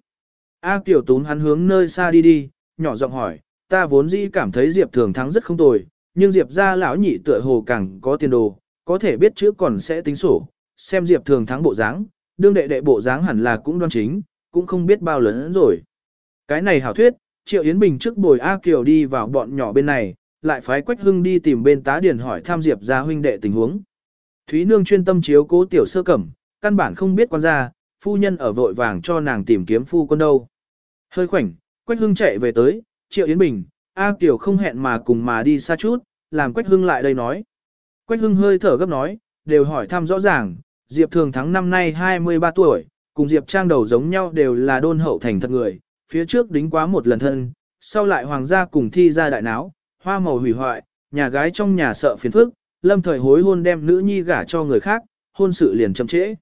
A Kiều tún hắn hướng nơi xa đi đi, nhỏ giọng hỏi, ta vốn dĩ cảm thấy Diệp thường thắng rất không tồi, nhưng Diệp ra lão nhị tựa hồ càng có tiền đồ, có thể biết chữ còn sẽ tính sổ, xem Diệp thường thắng bộ dáng, đương đệ đệ bộ dáng hẳn là cũng đoan chính, cũng không biết bao lớn rồi. Cái này hảo thuyết, Triệu Yến Bình trước bồi A Kiều đi vào bọn nhỏ bên này, lại phái Quách Hưng đi tìm bên tá điền hỏi tham Diệp gia huynh đệ tình huống. Thúy Nương chuyên tâm chiếu cố tiểu sơ cẩm, căn bản không biết quan gia, phu nhân ở vội vàng cho nàng tìm kiếm phu quân đâu. Hơi khoảnh, Quách Hưng chạy về tới, Triệu Yến Bình, A Kiều không hẹn mà cùng mà đi xa chút, làm Quách Hưng lại đây nói. Quách Hưng hơi thở gấp nói, đều hỏi thăm rõ ràng, Diệp Thường thắng năm nay 23 tuổi, cùng Diệp Trang đầu giống nhau đều là đôn hậu thành thật người, phía trước đính quá một lần thân, sau lại hoàng gia cùng thi ra đại náo, hoa màu hủy hoại, nhà gái trong nhà sợ phiền phức, lâm thời hối hôn đem nữ nhi gả cho người khác, hôn sự liền chậm trễ.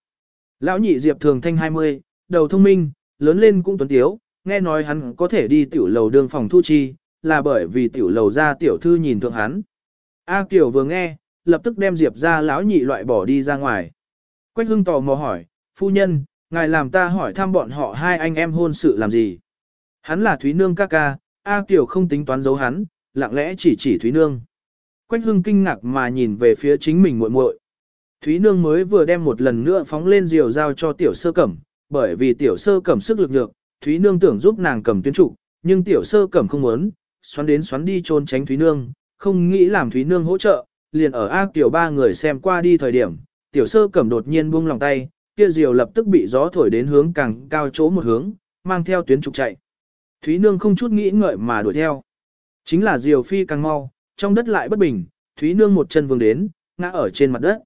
Lão nhị Diệp Thường Thanh 20, đầu thông minh, lớn lên cũng tuấn tiếu, nghe nói hắn có thể đi tiểu lầu đường phòng thu chi, là bởi vì tiểu lầu ra tiểu thư nhìn thượng hắn. A Kiều vừa nghe, lập tức đem Diệp ra lão nhị loại bỏ đi ra ngoài. Quách Hưng tò mò hỏi, phu nhân, ngài làm ta hỏi thăm bọn họ hai anh em hôn sự làm gì? Hắn là Thúy Nương ca ca, A Kiều không tính toán giấu hắn, lặng lẽ chỉ chỉ Thúy Nương. Quách Hưng kinh ngạc mà nhìn về phía chính mình muội muội. Thúy Nương mới vừa đem một lần nữa phóng lên diều giao cho tiểu sơ cẩm, bởi vì tiểu sơ cẩm sức lực lượng, Thúy Nương tưởng giúp nàng cầm tuyến trụ, nhưng tiểu sơ cẩm không muốn, xoắn đến xoắn đi trôn tránh Thúy Nương, không nghĩ làm Thúy Nương hỗ trợ, liền ở A Kiều ba người xem qua đi thời điểm, tiểu sơ cẩm đột nhiên buông lòng tay, kia diều lập tức bị gió thổi đến hướng càng cao chỗ một hướng, mang theo tuyến trục chạy. Thúy Nương không chút nghĩ ngợi mà đuổi theo. Chính là diều phi càng mau, trong đất lại bất bình, Thúy Nương một chân vương đến, ngã ở trên mặt đất.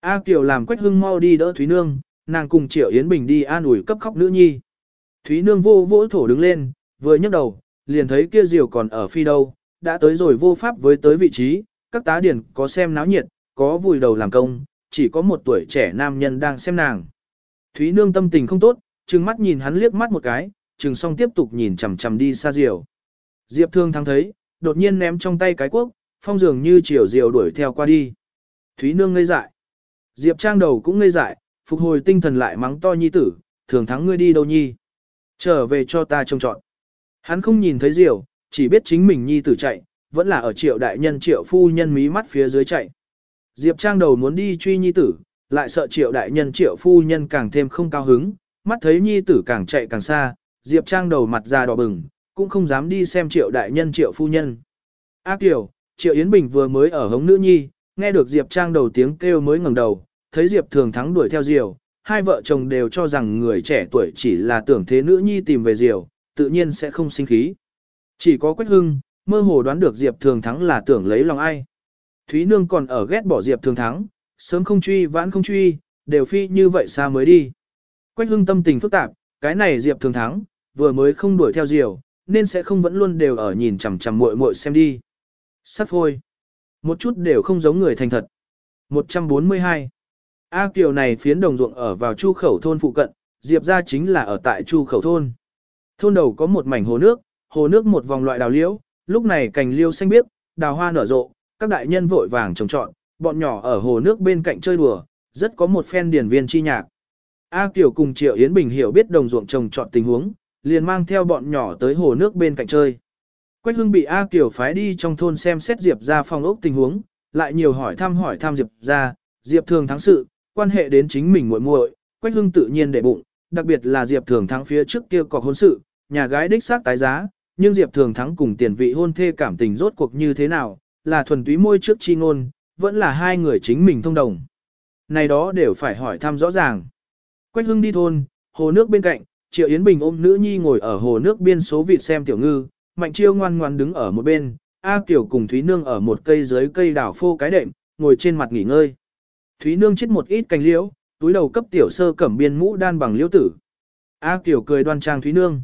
A Kiều làm Quách Hưng mau đi đỡ Thúy Nương, nàng cùng Triệu Yến Bình đi an ủi cấp khóc nữ nhi. Thúy Nương vô vỗ thổ đứng lên, vừa nhấc đầu, liền thấy kia diều còn ở phi đâu, đã tới rồi vô pháp với tới vị trí, các tá điển có xem náo nhiệt, có vùi đầu làm công, chỉ có một tuổi trẻ nam nhân đang xem nàng. Thúy Nương tâm tình không tốt, trừng mắt nhìn hắn liếc mắt một cái, trừng xong tiếp tục nhìn chằm chằm đi xa diều. Diệp Thương thắng thấy, đột nhiên ném trong tay cái quốc, phong dường như chiều diều đuổi theo qua đi. Thúy Nương ngây dại. Diệp Trang đầu cũng ngây dại, phục hồi tinh thần lại mắng to nhi tử, thường thắng ngươi đi đâu nhi. Trở về cho ta trông trọn. Hắn không nhìn thấy diều, chỉ biết chính mình nhi tử chạy, vẫn là ở triệu đại nhân triệu phu nhân mí mắt phía dưới chạy. Diệp Trang đầu muốn đi truy nhi tử, lại sợ triệu đại nhân triệu phu nhân càng thêm không cao hứng, mắt thấy nhi tử càng chạy càng xa, Diệp Trang đầu mặt ra đỏ bừng, cũng không dám đi xem triệu đại nhân triệu phu nhân. Ác Kiều, triệu Yến Bình vừa mới ở hống nữ nhi, nghe được Diệp Trang đầu tiếng kêu mới ngẩng đầu, thấy Diệp thường thắng đuổi theo Diều, hai vợ chồng đều cho rằng người trẻ tuổi chỉ là tưởng thế nữ nhi tìm về Diều, tự nhiên sẽ không sinh khí. Chỉ có Quách Hưng, mơ hồ đoán được Diệp thường thắng là tưởng lấy lòng ai. Thúy Nương còn ở ghét bỏ Diệp thường thắng, sớm không truy vãn không truy, đều phi như vậy xa mới đi. Quách Hưng tâm tình phức tạp, cái này Diệp thường thắng, vừa mới không đuổi theo Diều, nên sẽ không vẫn luôn đều ở nhìn chằm chằm muội muội xem đi. Sắp thôi. Một chút đều không giống người thành thật. 142. A Kiều này phiến đồng ruộng ở vào Chu Khẩu thôn phụ cận, Diệp ra chính là ở tại Chu Khẩu thôn. Thôn đầu có một mảnh hồ nước, hồ nước một vòng loại đào liễu, lúc này cành liêu xanh biếc, đào hoa nở rộ, các đại nhân vội vàng trồng trọn, bọn nhỏ ở hồ nước bên cạnh chơi đùa, rất có một phen điển viên chi nhạc. A Kiều cùng Triệu Yến Bình hiểu biết đồng ruộng trồng trọt tình huống, liền mang theo bọn nhỏ tới hồ nước bên cạnh chơi. Quách Hưng bị A Kiều phái đi trong thôn xem xét Diệp ra phòng ốc tình huống, lại nhiều hỏi thăm hỏi thăm Diệp ra, Diệp thường thắng sự, quan hệ đến chính mình muội muội, Quách Hưng tự nhiên để bụng, đặc biệt là Diệp Thường Thắng phía trước kia cọc hôn sự, nhà gái đích xác tái giá, nhưng Diệp Thường Thắng cùng tiền vị hôn thê cảm tình rốt cuộc như thế nào, là thuần túy môi trước chi ngôn, vẫn là hai người chính mình thông đồng. Này đó đều phải hỏi thăm rõ ràng. Quách Hưng đi thôn, hồ nước bên cạnh, Triệu Yến Bình ôm nữ nhi ngồi ở hồ nước biên số vịt xem tiểu ngư, Mạnh Chiêu ngoan ngoan đứng ở một bên, A Kiều cùng Thúy Nương ở một cây dưới cây đảo phô cái đệm, ngồi trên mặt nghỉ ngơi. Thúy Nương chết một ít cành liễu, túi đầu cấp tiểu sơ cẩm biên mũ đan bằng liễu tử. A Kiều cười đoan trang Thúy Nương.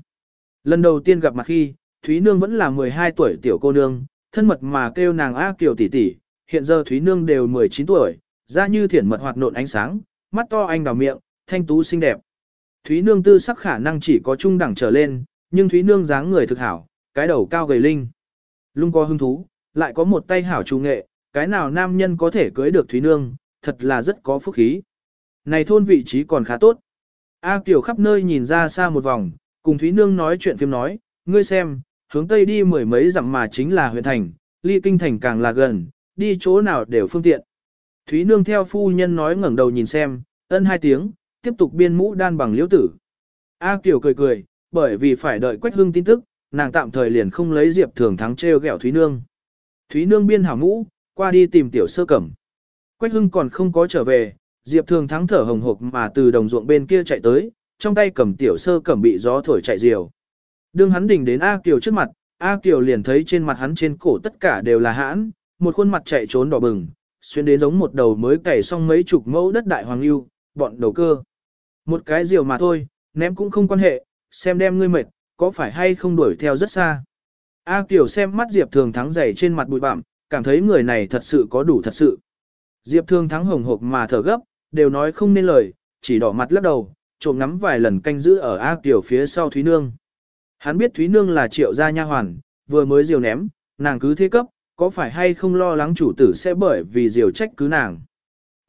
Lần đầu tiên gặp mặt khi, Thúy Nương vẫn là 12 tuổi tiểu cô nương, thân mật mà kêu nàng A Kiều tỷ tỷ, hiện giờ Thúy Nương đều 19 tuổi, da như thiển mật hoạt nộn ánh sáng, mắt to anh đào miệng, thanh tú xinh đẹp. Thúy Nương tư sắc khả năng chỉ có trung đẳng trở lên, nhưng Thúy Nương dáng người thực hảo, cái đầu cao gầy linh. Lung có hứng thú, lại có một tay hảo trung nghệ, cái nào nam nhân có thể cưới được Thúy Nương, thật là rất có phúc khí. Này thôn vị trí còn khá tốt. A Kiều khắp nơi nhìn ra xa một vòng, cùng Thúy Nương nói chuyện phim nói, ngươi xem, hướng Tây đi mười mấy dặm mà chính là huyện thành, ly kinh thành càng là gần, đi chỗ nào đều phương tiện. Thúy Nương theo phu nhân nói ngẩng đầu nhìn xem, ân hai tiếng, tiếp tục biên mũ đan bằng liễu tử. A Kiều cười cười, bởi vì phải đợi Quách Hưng tin tức, nàng tạm thời liền không lấy Diệp Thường Thắng treo gẹo Thúy Nương. Thúy Nương biên hảo mũ, qua đi tìm tiểu sơ cẩm. Quách Hưng còn không có trở về, Diệp Thường Thắng thở hồng hộc mà từ đồng ruộng bên kia chạy tới, trong tay cầm tiểu sơ cẩm bị gió thổi chạy diều. Đương hắn đỉnh đến A Kiều trước mặt, A Kiều liền thấy trên mặt hắn trên cổ tất cả đều là hãn, một khuôn mặt chạy trốn đỏ bừng, xuyên đến giống một đầu mới cày xong mấy chục mẫu đất đại hoàng lưu, bọn đầu cơ. Một cái diều mà thôi, ném cũng không quan hệ, xem đem ngươi mệt, có phải hay không đuổi theo rất xa. A Kiều xem mắt Diệp Thường Thắng dày trên mặt bụi bặm, cảm thấy người này thật sự có đủ thật sự. Diệp Thường Thắng hồng hộc mà thở gấp, đều nói không nên lời, chỉ đỏ mặt lắc đầu, trộm ngắm vài lần canh giữ ở A Kiều phía sau Thúy Nương. Hắn biết Thúy Nương là triệu gia nha hoàn, vừa mới diều ném, nàng cứ thế cấp, có phải hay không lo lắng chủ tử sẽ bởi vì diều trách cứ nàng.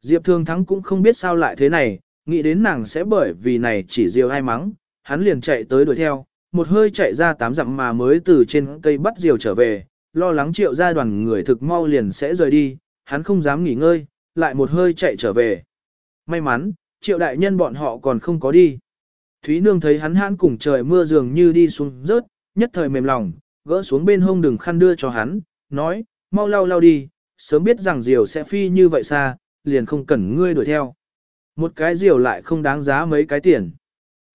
Diệp Thương Thắng cũng không biết sao lại thế này, nghĩ đến nàng sẽ bởi vì này chỉ diều ai mắng, hắn liền chạy tới đuổi theo, một hơi chạy ra tám dặm mà mới từ trên cây bắt diều trở về, lo lắng triệu gia đoàn người thực mau liền sẽ rời đi, hắn không dám nghỉ ngơi, lại một hơi chạy trở về. May mắn, triệu đại nhân bọn họ còn không có đi. Thúy Nương thấy hắn hãn cùng trời mưa dường như đi xuống rớt, nhất thời mềm lòng, gỡ xuống bên hông đường khăn đưa cho hắn, nói, mau lau lau đi, sớm biết rằng diều sẽ phi như vậy xa, liền không cần ngươi đuổi theo. Một cái diều lại không đáng giá mấy cái tiền.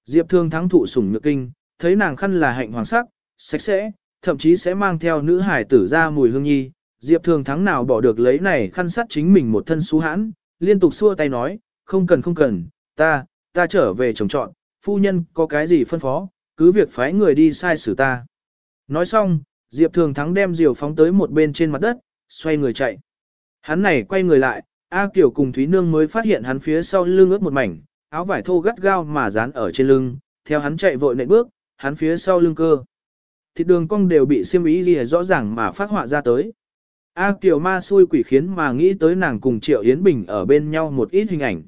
Diệp thương thắng thụ sủng nhược kinh, thấy nàng khăn là hạnh hoàng sắc, sạch sẽ, thậm chí sẽ mang theo nữ hải tử ra mùi hương nhi. Diệp thường thắng nào bỏ được lấy này khăn sắt chính mình một thân xú hãn, liên tục xua tay nói, không cần không cần, ta, ta trở về trồng trọn, phu nhân có cái gì phân phó, cứ việc phái người đi sai xử ta. Nói xong, Diệp Thường Thắng đem diều phóng tới một bên trên mặt đất, xoay người chạy. Hắn này quay người lại, A Kiều cùng Thúy Nương mới phát hiện hắn phía sau lưng ướt một mảnh, áo vải thô gắt gao mà dán ở trên lưng, theo hắn chạy vội nện bước, hắn phía sau lưng cơ. Thịt đường cong đều bị xiêm ý ghi rõ ràng mà phát họa ra tới. A Kiều ma xui quỷ khiến mà nghĩ tới nàng cùng Triệu Yến Bình ở bên nhau một ít hình ảnh.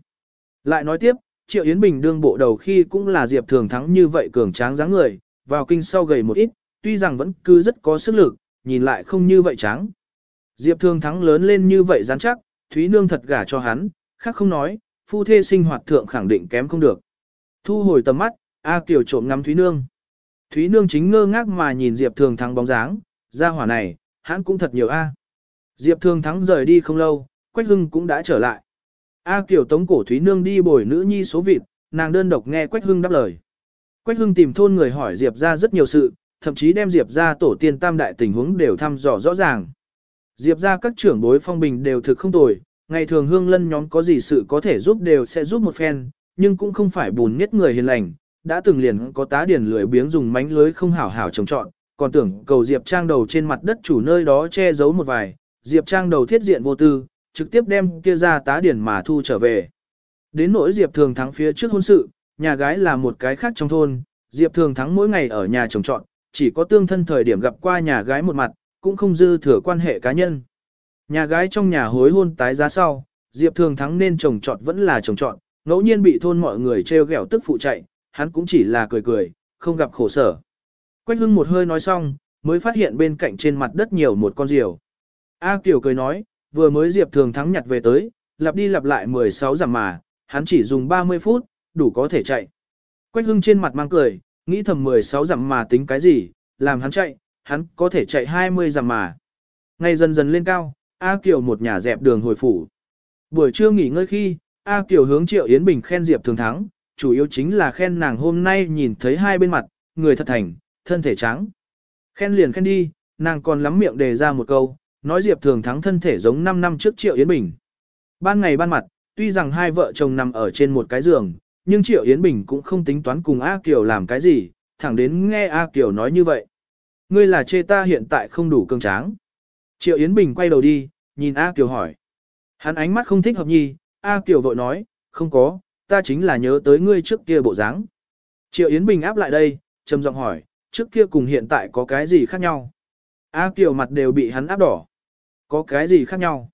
Lại nói tiếp, Triệu Yến Bình đương bộ đầu khi cũng là Diệp Thường Thắng như vậy cường tráng dáng người, vào kinh sau gầy một ít, tuy rằng vẫn cứ rất có sức lực, nhìn lại không như vậy tráng. Diệp Thường Thắng lớn lên như vậy rắn chắc, Thúy Nương thật gả cho hắn, khác không nói, phu thê sinh hoạt thượng khẳng định kém không được. Thu hồi tầm mắt, A Kiều trộm ngắm Thúy Nương. Thúy Nương chính ngơ ngác mà nhìn Diệp Thường Thắng bóng dáng, ra hỏa này, hắn cũng thật nhiều A. Diệp Thường Thắng rời đi không lâu, Quách Hưng cũng đã trở lại. A Kiều tống cổ Thúy Nương đi bồi nữ nhi số vịt, nàng đơn độc nghe Quách Hưng đáp lời. Quách Hưng tìm thôn người hỏi Diệp ra rất nhiều sự, thậm chí đem Diệp ra tổ tiên tam đại tình huống đều thăm dò rõ ràng. Diệp ra các trưởng bối phong bình đều thực không tồi, ngày thường hương lân nhóm có gì sự có thể giúp đều sẽ giúp một phen, nhưng cũng không phải bùn nhất người hiền lành, đã từng liền có tá điển lười biếng dùng mánh lưới không hảo hảo trồng trọn, còn tưởng cầu Diệp Trang đầu trên mặt đất chủ nơi đó che giấu một vài, Diệp Trang đầu thiết diện vô tư, trực tiếp đem kia ra tá điển mà thu trở về. Đến nỗi Diệp Thường Thắng phía trước hôn sự, nhà gái là một cái khác trong thôn, Diệp Thường Thắng mỗi ngày ở nhà trồng trọn, chỉ có tương thân thời điểm gặp qua nhà gái một mặt, cũng không dư thừa quan hệ cá nhân. Nhà gái trong nhà hối hôn tái giá sau, Diệp Thường Thắng nên trồng trọt vẫn là trồng trọt, ngẫu nhiên bị thôn mọi người treo ghẹo tức phụ chạy, hắn cũng chỉ là cười cười, không gặp khổ sở. Quách hưng một hơi nói xong, mới phát hiện bên cạnh trên mặt đất nhiều một con diều. A Kiều cười nói, vừa mới Diệp Thường Thắng nhặt về tới, lặp đi lặp lại 16 giảm mà, hắn chỉ dùng 30 phút, đủ có thể chạy. Quách hưng trên mặt mang cười, nghĩ thầm 16 dặm mà tính cái gì, làm hắn chạy, hắn có thể chạy 20 dặm mà. Ngày dần dần lên cao, A Kiều một nhà dẹp đường hồi phủ. Buổi trưa nghỉ ngơi khi, A Kiều hướng Triệu Yến Bình khen Diệp Thường Thắng, chủ yếu chính là khen nàng hôm nay nhìn thấy hai bên mặt, người thật thành, thân thể trắng. Khen liền khen đi, nàng còn lắm miệng đề ra một câu, nói Diệp Thường Thắng thân thể giống 5 năm trước Triệu Yến Bình. Ban ngày ban mặt, tuy rằng hai vợ chồng nằm ở trên một cái giường, nhưng Triệu Yến Bình cũng không tính toán cùng A Kiều làm cái gì, thẳng đến nghe A Kiều nói như vậy. Ngươi là chê ta hiện tại không đủ cương tráng. Triệu Yến Bình quay đầu đi, nhìn A Kiều hỏi. Hắn ánh mắt không thích hợp nhi, A Kiều vội nói, không có, ta chính là nhớ tới ngươi trước kia bộ dáng. Triệu Yến Bình áp lại đây, trầm giọng hỏi, trước kia cùng hiện tại có cái gì khác nhau? A Kiều mặt đều bị hắn áp đỏ. Có cái gì khác nhau?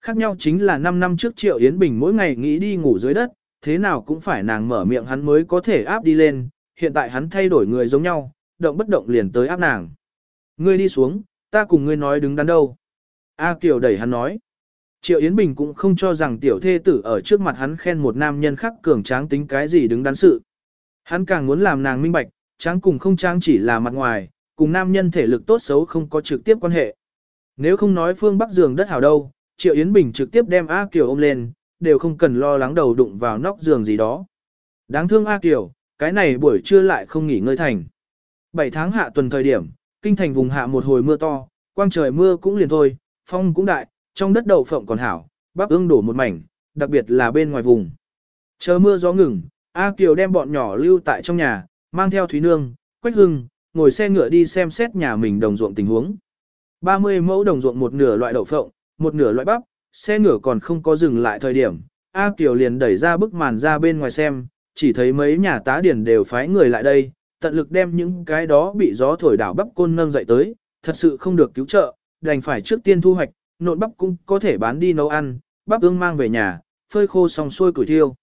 Khác nhau chính là 5 năm trước Triệu Yến Bình mỗi ngày nghĩ đi ngủ dưới đất, thế nào cũng phải nàng mở miệng hắn mới có thể áp đi lên, hiện tại hắn thay đổi người giống nhau, động bất động liền tới áp nàng. Ngươi đi xuống, ta cùng ngươi nói đứng đắn đâu. A Kiều đẩy hắn nói. Triệu Yến Bình cũng không cho rằng tiểu thê tử ở trước mặt hắn khen một nam nhân khác cường tráng tính cái gì đứng đắn sự. Hắn càng muốn làm nàng minh bạch, tráng cùng không tráng chỉ là mặt ngoài, cùng nam nhân thể lực tốt xấu không có trực tiếp quan hệ. Nếu không nói phương Bắc giường đất hảo đâu, Triệu Yến Bình trực tiếp đem A Kiều ôm lên, đều không cần lo lắng đầu đụng vào nóc giường gì đó. Đáng thương A Kiều, cái này buổi trưa lại không nghỉ ngơi thành. 7 tháng hạ tuần thời điểm, kinh thành vùng hạ một hồi mưa to, quang trời mưa cũng liền thôi, phong cũng đại, trong đất đậu phộng còn hảo, bắp ương đổ một mảnh, đặc biệt là bên ngoài vùng. Chờ mưa gió ngừng, A Kiều đem bọn nhỏ lưu tại trong nhà, mang theo Thúy Nương, Quách Hưng, ngồi xe ngựa đi xem xét nhà mình đồng ruộng tình huống. 30 mẫu đồng ruộng một nửa loại đậu phộng, một nửa loại bắp, xe ngựa còn không có dừng lại thời điểm. A Kiều liền đẩy ra bức màn ra bên ngoài xem, chỉ thấy mấy nhà tá điển đều phái người lại đây, tận lực đem những cái đó bị gió thổi đảo bắp côn nâng dậy tới, thật sự không được cứu trợ, đành phải trước tiên thu hoạch, nộn bắp cũng có thể bán đi nấu ăn, bắp ương mang về nhà, phơi khô xong xuôi củi thiêu.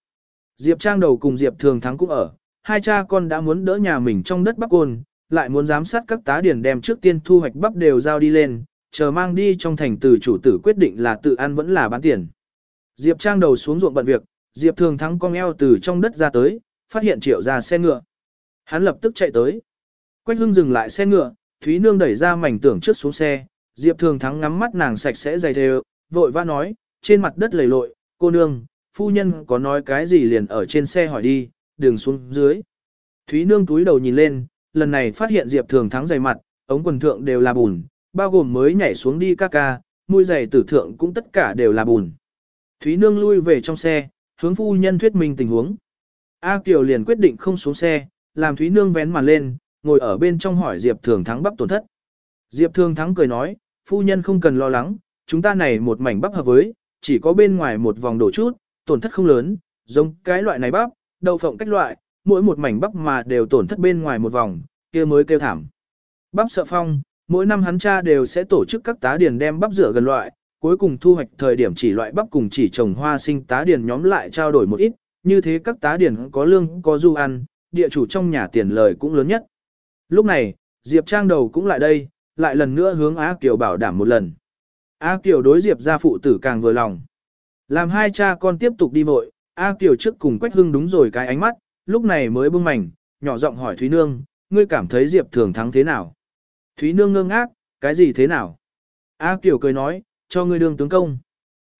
Diệp Trang đầu cùng Diệp Thường Thắng cũng ở, hai cha con đã muốn đỡ nhà mình trong đất bắp côn, lại muốn giám sát các tá điển đem trước tiên thu hoạch bắp đều giao đi lên, chờ mang đi trong thành từ chủ tử quyết định là tự ăn vẫn là bán tiền. Diệp Trang đầu xuống ruộng bận việc, Diệp Thường Thắng cong eo từ trong đất ra tới, phát hiện triệu ra xe ngựa. Hắn lập tức chạy tới. Quách Hưng dừng lại xe ngựa, Thúy Nương đẩy ra mảnh tưởng trước xuống xe, Diệp Thường Thắng ngắm mắt nàng sạch sẽ dày đều, vội vã nói, trên mặt đất lầy lội, cô nương, phu nhân có nói cái gì liền ở trên xe hỏi đi, đường xuống dưới. Thúy Nương túi đầu nhìn lên, lần này phát hiện Diệp Thường Thắng dày mặt, ống quần thượng đều là bùn, bao gồm mới nhảy xuống đi ca ca, mũi giày tử thượng cũng tất cả đều là bùn. Thúy Nương lui về trong xe, hướng phu nhân thuyết minh tình huống. A Kiều liền quyết định không xuống xe, làm Thúy Nương vén màn lên, ngồi ở bên trong hỏi Diệp Thường Thắng bắp tổn thất. Diệp Thường Thắng cười nói, phu nhân không cần lo lắng, chúng ta này một mảnh bắp hợp với, chỉ có bên ngoài một vòng đổ chút, tổn thất không lớn, giống cái loại này bắp, đậu phộng cách loại, mỗi một mảnh bắp mà đều tổn thất bên ngoài một vòng, kia mới kêu thảm. Bắp sợ phong, mỗi năm hắn cha đều sẽ tổ chức các tá điền đem bắp rửa gần loại, cuối cùng thu hoạch thời điểm chỉ loại bắp cùng chỉ trồng hoa sinh tá điền nhóm lại trao đổi một ít, như thế các tá điền có lương có du ăn, địa chủ trong nhà tiền lời cũng lớn nhất. Lúc này, Diệp Trang đầu cũng lại đây, lại lần nữa hướng Á Kiều bảo đảm một lần. Á Kiều đối Diệp gia phụ tử càng vừa lòng. Làm hai cha con tiếp tục đi vội, Á Kiều trước cùng Quách Hưng đúng rồi cái ánh mắt, lúc này mới bưng mảnh, nhỏ giọng hỏi Thúy Nương, ngươi cảm thấy Diệp thường thắng thế nào? Thúy Nương ngơ ngác, cái gì thế nào? a Kiều cười nói, cho ngươi đương tướng công.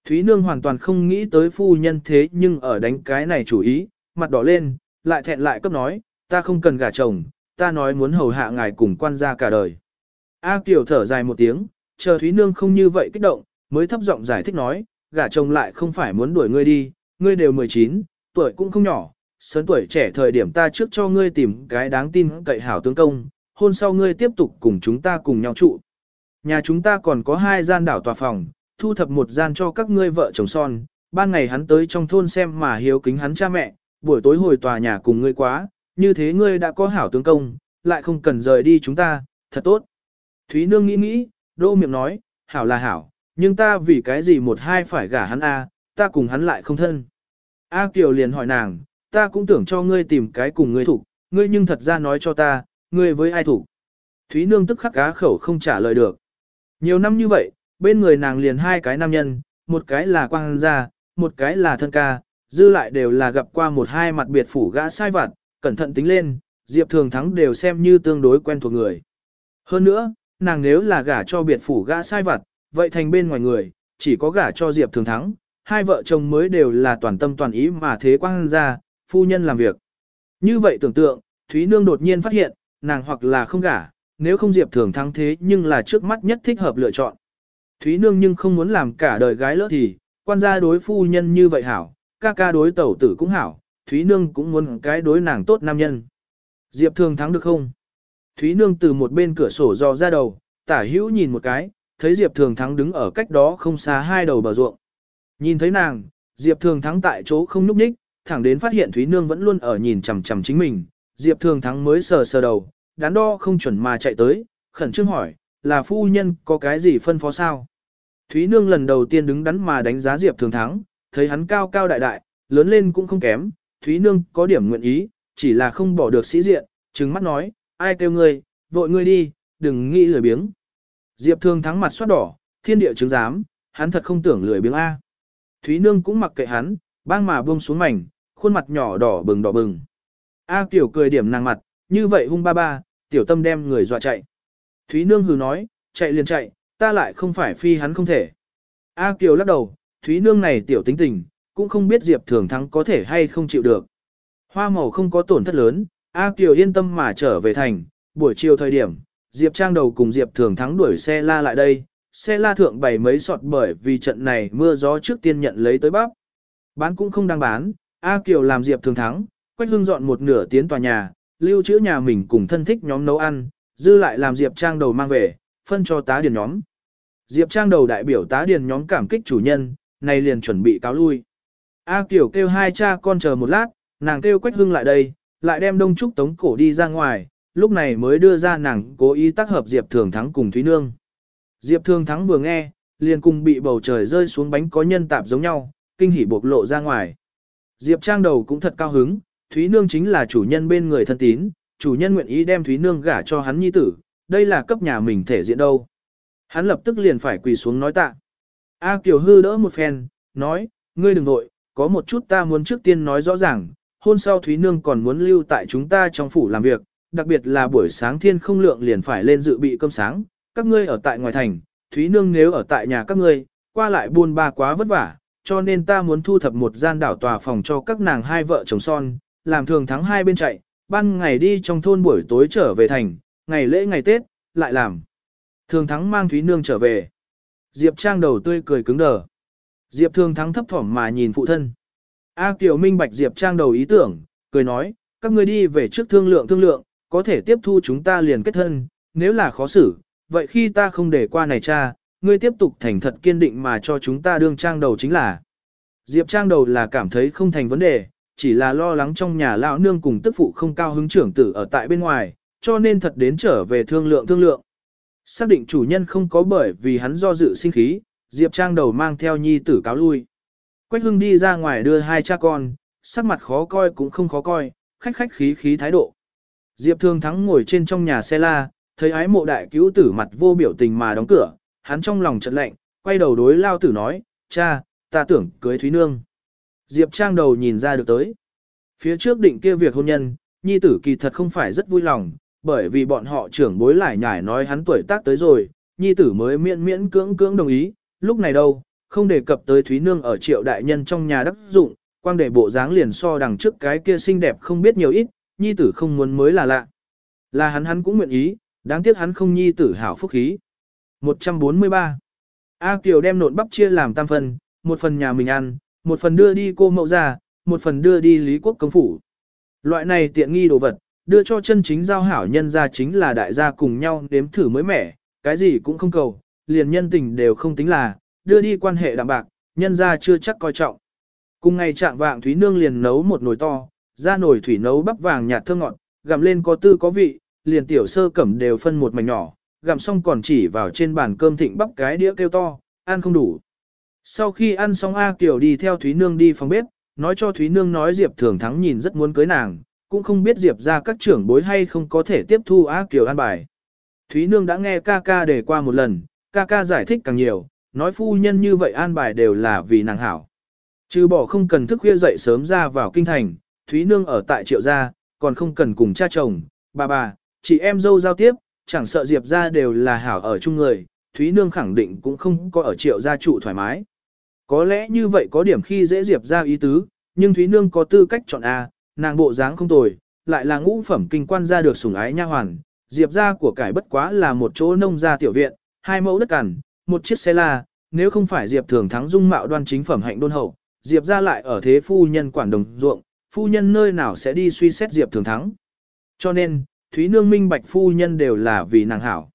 Thúy Nương hoàn toàn không nghĩ tới phu nhân thế nhưng ở đánh cái này chủ ý, mặt đỏ lên, lại thẹn lại cấp nói, ta không cần gả chồng, ta nói muốn hầu hạ ngài cùng quan gia cả đời. A Kiều thở dài một tiếng, chờ Thúy Nương không như vậy kích động, mới thấp giọng giải thích nói, gả chồng lại không phải muốn đuổi ngươi đi, ngươi đều 19, tuổi cũng không nhỏ, sớm tuổi trẻ thời điểm ta trước cho ngươi tìm cái đáng tin cậy hảo tướng công, hôn sau ngươi tiếp tục cùng chúng ta cùng nhau trụ. Nhà chúng ta còn có hai gian đảo tòa phòng, thu thập một gian cho các ngươi vợ chồng son, ban ngày hắn tới trong thôn xem mà hiếu kính hắn cha mẹ, buổi tối hồi tòa nhà cùng ngươi quá, như thế ngươi đã có hảo tướng công, lại không cần rời đi chúng ta, thật tốt. Thúy Nương nghĩ nghĩ, đô miệng nói, hảo là hảo, nhưng ta vì cái gì một hai phải gả hắn a, ta cùng hắn lại không thân. A Kiều liền hỏi nàng, ta cũng tưởng cho ngươi tìm cái cùng ngươi thủ, ngươi nhưng thật ra nói cho ta, ngươi với ai thủ. Thúy Nương tức khắc cá khẩu không trả lời được. Nhiều năm như vậy, bên người nàng liền hai cái nam nhân, một cái là quang gia, một cái là thân ca, dư lại đều là gặp qua một hai mặt biệt phủ gã sai vặt, cẩn thận tính lên, Diệp Thường Thắng đều xem như tương đối quen thuộc người. Hơn nữa, nàng nếu là gả cho biệt phủ gã sai vặt, vậy thành bên ngoài người, chỉ có gả cho Diệp Thường Thắng, hai vợ chồng mới đều là toàn tâm toàn ý mà thế quang ra, phu nhân làm việc. Như vậy tưởng tượng, Thúy Nương đột nhiên phát hiện, nàng hoặc là không gả, nếu không Diệp Thường Thắng thế nhưng là trước mắt nhất thích hợp lựa chọn. Thúy Nương nhưng không muốn làm cả đời gái lỡ thì, quan gia đối phu nhân như vậy hảo, ca ca đối tẩu tử cũng hảo, Thúy Nương cũng muốn cái đối nàng tốt nam nhân. Diệp Thường Thắng được không? Thúy Nương từ một bên cửa sổ dò ra đầu, tả hữu nhìn một cái, thấy Diệp Thường Thắng đứng ở cách đó không xa hai đầu bờ ruộng. Nhìn thấy nàng, Diệp Thường Thắng tại chỗ không núp nhích, thẳng đến phát hiện Thúy Nương vẫn luôn ở nhìn chằm chằm chính mình. Diệp Thường Thắng mới sờ sờ đầu, đắn đo không chuẩn mà chạy tới, khẩn trương hỏi, là phu nhân có cái gì phân phó sao? Thúy Nương lần đầu tiên đứng đắn mà đánh giá Diệp Thường Thắng, thấy hắn cao cao đại đại, lớn lên cũng không kém, Thúy Nương có điểm nguyện ý, chỉ là không bỏ được sĩ diện, trừng mắt nói, ai kêu ngươi, vội ngươi đi, đừng nghĩ lười biếng. Diệp Thường Thắng mặt xoát đỏ, thiên địa chứng giám, hắn thật không tưởng lười biếng A. Thúy Nương cũng mặc kệ hắn, bang mà buông xuống mảnh, khuôn mặt nhỏ đỏ bừng đỏ bừng. A Kiều cười điểm nàng mặt, như vậy hung ba ba, tiểu tâm đem người dọa chạy. Thúy Nương hừ nói, chạy liền chạy, ta lại không phải phi hắn không thể. A Kiều lắc đầu, Thúy Nương này tiểu tính tình, cũng không biết Diệp Thường Thắng có thể hay không chịu được. Hoa màu không có tổn thất lớn, A Kiều yên tâm mà trở về thành, buổi chiều thời điểm, Diệp Trang đầu cùng Diệp Thường Thắng đuổi xe la lại đây, xe la thượng bày mấy sọt bởi vì trận này mưa gió trước tiên nhận lấy tới bắp. Bán cũng không đang bán, A Kiều làm Diệp Thường Thắng, Quách Hưng dọn một nửa tiến tòa nhà, lưu trữ nhà mình cùng thân thích nhóm nấu ăn, dư lại làm Diệp Trang đầu mang về, phân cho tá điền nhóm. Diệp Trang đầu đại biểu tá điền nhóm cảm kích chủ nhân, này liền chuẩn bị cáo lui. A Kiều kêu hai cha con chờ một lát, nàng kêu Quách Hưng lại đây, lại đem Đông Trúc Tống Cổ đi ra ngoài, lúc này mới đưa ra nàng cố ý tác hợp Diệp Thường Thắng cùng Thúy Nương. Diệp Thường Thắng vừa nghe, liền cùng bị bầu trời rơi xuống bánh có nhân tạp giống nhau, kinh hỉ bộc lộ ra ngoài. Diệp Trang đầu cũng thật cao hứng, Thúy Nương chính là chủ nhân bên người thân tín, chủ nhân nguyện ý đem Thúy Nương gả cho hắn nhi tử, đây là cấp nhà mình thể diện đâu. Hắn lập tức liền phải quỳ xuống nói tạ. A Kiều hư đỡ một phen, nói, ngươi đừng vội, có một chút ta muốn trước tiên nói rõ ràng, hôn sau Thúy Nương còn muốn lưu tại chúng ta trong phủ làm việc, đặc biệt là buổi sáng thiên không lượng liền phải lên dự bị cơm sáng, các ngươi ở tại ngoài thành, Thúy Nương nếu ở tại nhà các ngươi, qua lại buôn ba quá vất vả, cho nên ta muốn thu thập một gian đảo tòa phòng cho các nàng hai vợ chồng son, làm thường thắng hai bên chạy, ban ngày đi trong thôn buổi tối trở về thành, ngày lễ ngày Tết, lại làm. Thường thắng mang Thúy Nương trở về. Diệp Trang đầu tươi cười cứng đờ. Diệp Thường thắng thấp thỏm mà nhìn phụ thân. A Kiều Minh Bạch Diệp Trang đầu ý tưởng, cười nói, các ngươi đi về trước thương lượng thương lượng, có thể tiếp thu chúng ta liền kết thân, nếu là khó xử, vậy khi ta không để qua này cha, ngươi tiếp tục thành thật kiên định mà cho chúng ta đương trang đầu chính là. Diệp trang đầu là cảm thấy không thành vấn đề, chỉ là lo lắng trong nhà lão nương cùng tức phụ không cao hứng trưởng tử ở tại bên ngoài, cho nên thật đến trở về thương lượng thương lượng. Xác định chủ nhân không có bởi vì hắn do dự sinh khí, Diệp trang đầu mang theo nhi tử cáo lui. Quách hưng đi ra ngoài đưa hai cha con, sắc mặt khó coi cũng không khó coi, khách khách khí khí thái độ. Diệp Thương Thắng ngồi trên trong nhà xe la, thấy ái mộ đại cứu tử mặt vô biểu tình mà đóng cửa, hắn trong lòng chợt lạnh, quay đầu đối lao tử nói, cha, ta tưởng cưới Thúy Nương. Diệp Trang đầu nhìn ra được tới. Phía trước định kia việc hôn nhân, nhi tử kỳ thật không phải rất vui lòng, bởi vì bọn họ trưởng bối lại nhải nói hắn tuổi tác tới rồi, nhi tử mới miễn miễn cưỡng cưỡng đồng ý, lúc này đâu, không đề cập tới Thúy Nương ở triệu đại nhân trong nhà đắc dụng, quang để bộ dáng liền so đằng trước cái kia xinh đẹp không biết nhiều ít, nhi tử không muốn mới là lạ. Là hắn hắn cũng nguyện ý, đáng tiếc hắn không nhi tử hảo phúc khí. 143. A Kiều đem nộn bắp chia làm tam phần, một phần nhà mình ăn, một phần đưa đi cô mẫu già, một phần đưa đi Lý Quốc công phủ. Loại này tiện nghi đồ vật, đưa cho chân chính giao hảo nhân ra chính là đại gia cùng nhau nếm thử mới mẻ, cái gì cũng không cầu, liền nhân tình đều không tính là, đưa đi quan hệ đạm bạc, nhân ra chưa chắc coi trọng. Cùng ngày trạng vạng Thúy Nương liền nấu một nồi to, ra nồi thủy nấu bắp vàng nhạt thơm ngọt, gặm lên có tư có vị, liền tiểu sơ cẩm đều phân một mảnh nhỏ, gặm xong còn chỉ vào trên bàn cơm thịnh bắp cái đĩa kêu to, ăn không đủ. Sau khi ăn xong A Kiều đi theo Thúy Nương đi phòng bếp, nói cho Thúy Nương nói Diệp Thường Thắng nhìn rất muốn cưới nàng, cũng không biết Diệp ra các trưởng bối hay không có thể tiếp thu A Kiều ăn bài. Thúy Nương đã nghe ca ca để qua một lần, ca ca giải thích càng nhiều, nói phu nhân như vậy an bài đều là vì nàng hảo. Trừ bỏ không cần thức khuya dậy sớm ra vào kinh thành, Thúy Nương ở tại triệu gia, còn không cần cùng cha chồng, bà bà, chị em dâu giao tiếp, chẳng sợ Diệp gia đều là hảo ở chung người, Thúy Nương khẳng định cũng không có ở triệu gia trụ thoải mái. Có lẽ như vậy có điểm khi dễ Diệp gia ý tứ, nhưng Thúy Nương có tư cách chọn A, nàng bộ dáng không tồi, lại là ngũ phẩm kinh quan gia được sủng ái nha hoàn. Diệp gia của cải bất quá là một chỗ nông gia tiểu viện, hai mẫu đất cằn, một chiếc xe la, nếu không phải Diệp thường thắng dung mạo đoan chính phẩm hạnh đôn hậu, Diệp gia lại ở thế phu nhân quản đồng ruộng, phu nhân nơi nào sẽ đi suy xét Diệp thường thắng. Cho nên, Thúy Nương minh bạch phu nhân đều là vì nàng hảo.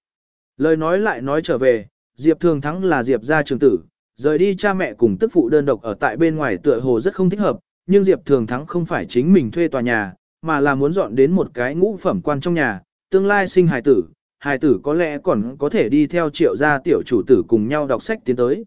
Lời nói lại nói trở về, Diệp thường thắng là Diệp gia trường tử, rời đi cha mẹ cùng tức phụ đơn độc ở tại bên ngoài tựa hồ rất không thích hợp, nhưng Diệp thường thắng không phải chính mình thuê tòa nhà, mà là muốn dọn đến một cái ngũ phẩm quan trong nhà, tương lai sinh hài tử, hài tử có lẽ còn có thể đi theo triệu gia tiểu chủ tử cùng nhau đọc sách tiến tới.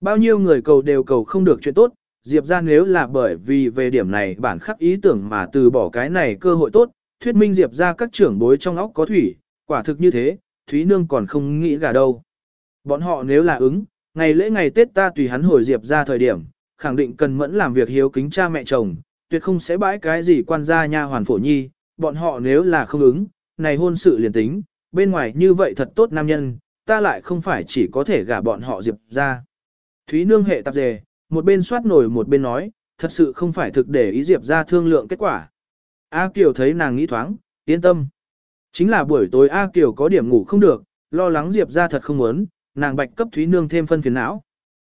Bao nhiêu người cầu đều cầu không được chuyện tốt, Diệp ra nếu là bởi vì về điểm này bản khắc ý tưởng mà từ bỏ cái này cơ hội tốt, thuyết minh Diệp ra các trưởng bối trong óc có thủy, quả thực như thế, Thúy Nương còn không nghĩ gà đâu. Bọn họ nếu là ứng, ngày lễ ngày Tết ta tùy hắn hồi Diệp ra thời điểm, khẳng định cần mẫn làm việc hiếu kính cha mẹ chồng, tuyệt không sẽ bãi cái gì quan gia nha hoàn phổ nhi, bọn họ nếu là không ứng, này hôn sự liền tính, bên ngoài như vậy thật tốt nam nhân, ta lại không phải chỉ có thể gả bọn họ Diệp ra. Thúy Nương hệ tạp dề, một bên soát nổi một bên nói, thật sự không phải thực để ý Diệp ra thương lượng kết quả. A Kiều thấy nàng nghĩ thoáng, yên tâm. Chính là buổi tối A Kiều có điểm ngủ không được, lo lắng Diệp ra thật không muốn, nàng bạch cấp Thúy Nương thêm phân phiền não.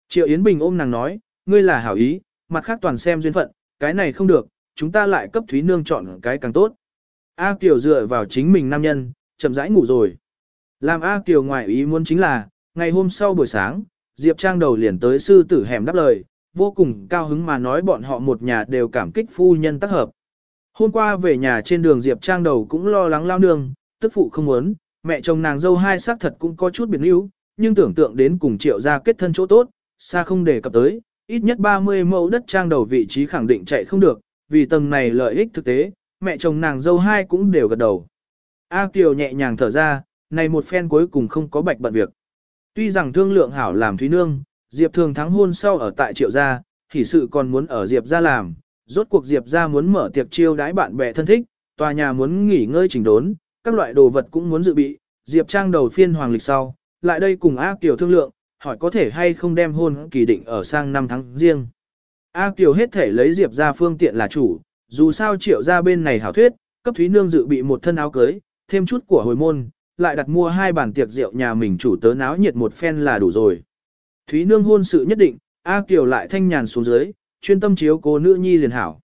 Triệu Yến Bình ôm nàng nói, ngươi là hảo ý, mặt khác toàn xem duyên phận, cái này không được, chúng ta lại cấp Thúy Nương chọn cái càng tốt. A Kiều dựa vào chính mình nam nhân, chậm rãi ngủ rồi. Làm A Kiều ngoại ý muốn chính là, ngày hôm sau buổi sáng, Diệp Trang đầu liền tới sư tử hẻm đáp lời, vô cùng cao hứng mà nói bọn họ một nhà đều cảm kích phu nhân tác hợp. Hôm qua về nhà trên đường Diệp Trang đầu cũng lo lắng lao nương, tức phụ không muốn, mẹ chồng nàng dâu hai xác thật cũng có chút biệt níu, nhưng tưởng tượng đến cùng triệu ra kết thân chỗ tốt, xa không đề cập tới, ít nhất 30 mẫu đất trang đầu vị trí khẳng định chạy không được, vì tầng này lợi ích thực tế, mẹ chồng nàng dâu hai cũng đều gật đầu. A Kiều nhẹ nhàng thở ra, này một phen cuối cùng không có bạch bận việc. Tuy rằng thương lượng hảo làm Thúy Nương, Diệp thường thắng hôn sau ở tại triệu gia, thì sự còn muốn ở Diệp gia làm, rốt cuộc Diệp gia muốn mở tiệc chiêu đái bạn bè thân thích, tòa nhà muốn nghỉ ngơi chỉnh đốn, các loại đồ vật cũng muốn dự bị, Diệp trang đầu phiên hoàng lịch sau, lại đây cùng A Kiều thương lượng, hỏi có thể hay không đem hôn kỳ định ở sang năm tháng riêng. A Kiều hết thể lấy Diệp gia phương tiện là chủ, dù sao triệu gia bên này hảo thuyết, cấp Thúy Nương dự bị một thân áo cưới, thêm chút của hồi môn, lại đặt mua hai bàn tiệc rượu nhà mình chủ tớ náo nhiệt một phen là đủ rồi. Thúy Nương hôn sự nhất định, A Kiều lại thanh nhàn xuống dưới, chuyên tâm chiếu cố nữ nhi liền hảo.